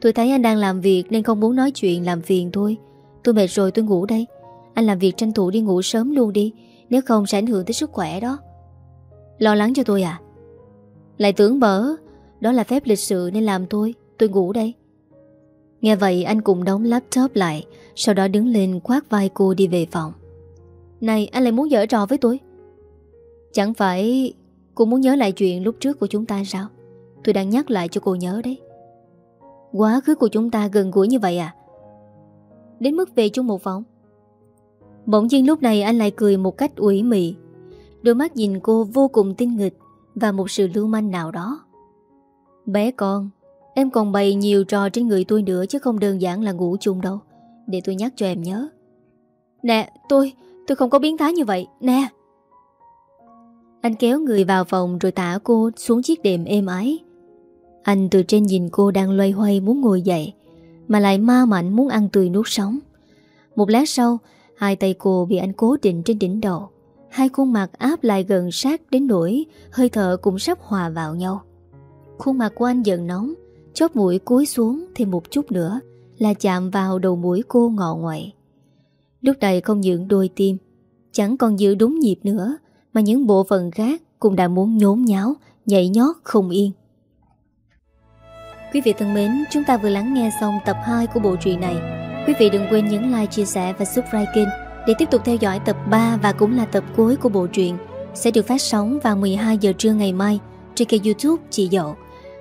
Tôi thấy anh đang làm việc Nên không muốn nói chuyện làm phiền thôi. Tôi mệt rồi, tôi ngủ đây. Anh làm việc tranh thủ đi ngủ sớm luôn đi, Nếu không sẽ ảnh hưởng tới sức khỏe đó. Lo lắng cho tôi à? Lại tưởng bở Đó là phép lịch sự nên làm tôi Tôi ngủ đây. Nghe vậy, anh cùng đóng laptop lại, Sau đó đứng lên khoát vai cô đi về phòng. Này, anh lại muốn dở trò với tôi? Chẳng phải Cô muốn nhớ lại chuyện lúc trước của chúng ta sao? Tôi đang nhắc lại cho cô nhớ đấy. Quá khứ của chúng ta gần gũi như vậy à? Đến mức về chung một phòng Bỗng nhiên lúc này anh lại cười một cách ủy mị. Đôi mắt nhìn cô vô cùng tinh nghịch Và một sự lưu manh nào đó. Bé con, Em còn bày nhiều trò trên người tôi nữa Chứ không đơn giản là ngủ chung đâu. Để tôi nhắc cho em nhớ. Nè, tôi Tôi không có biến thái như vậy. Nè. Anh kéo người vào phòng rồi tả cô xuống chiếc đệm êm ái. Anh từ trên nhìn cô đang loay hoay muốn ngồi dậy mà lại ma mạnh muốn ăn tươi nuốt sống. Một lát sau, Hai tay cô bị anh cố định trên đỉnh đầu. Hai khuôn mặt áp lại gần sát đến nỗi Hơi thở cũng sắp hòa vào nhau. Khuôn mặt của anh dần nóng, Chóp mũi cúi xuống thêm một chút nữa, Là chạm vào đầu mũi cô ngọ ngoại. Lúc này không những đôi tim, Chẳng còn giữ đúng nhịp nữa, Mà những bộ phận khác Cũng đã muốn nhốn nháo, Nhảy nhót không yên. Quý vị thân mến, chúng ta vừa lắng nghe xong tập 2 của bộ truyện này. Quý vị đừng quên nhấn like, chia sẻ và subscribe kênh để tiếp tục theo dõi tập 3 và cũng là tập cuối của bộ truyện sẽ được phát sóng vào 12 giờ trưa ngày mai trên kênh youtube Chị Dậu.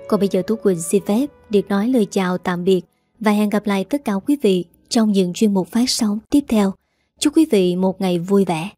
Còn bây giờ Tú Quỳnh xin phép được nói lời chào tạm biệt và hẹn gặp lại tất cả quý vị trong những chuyên mục phát sóng tiếp theo. Chúc quý vị một ngày vui vẻ.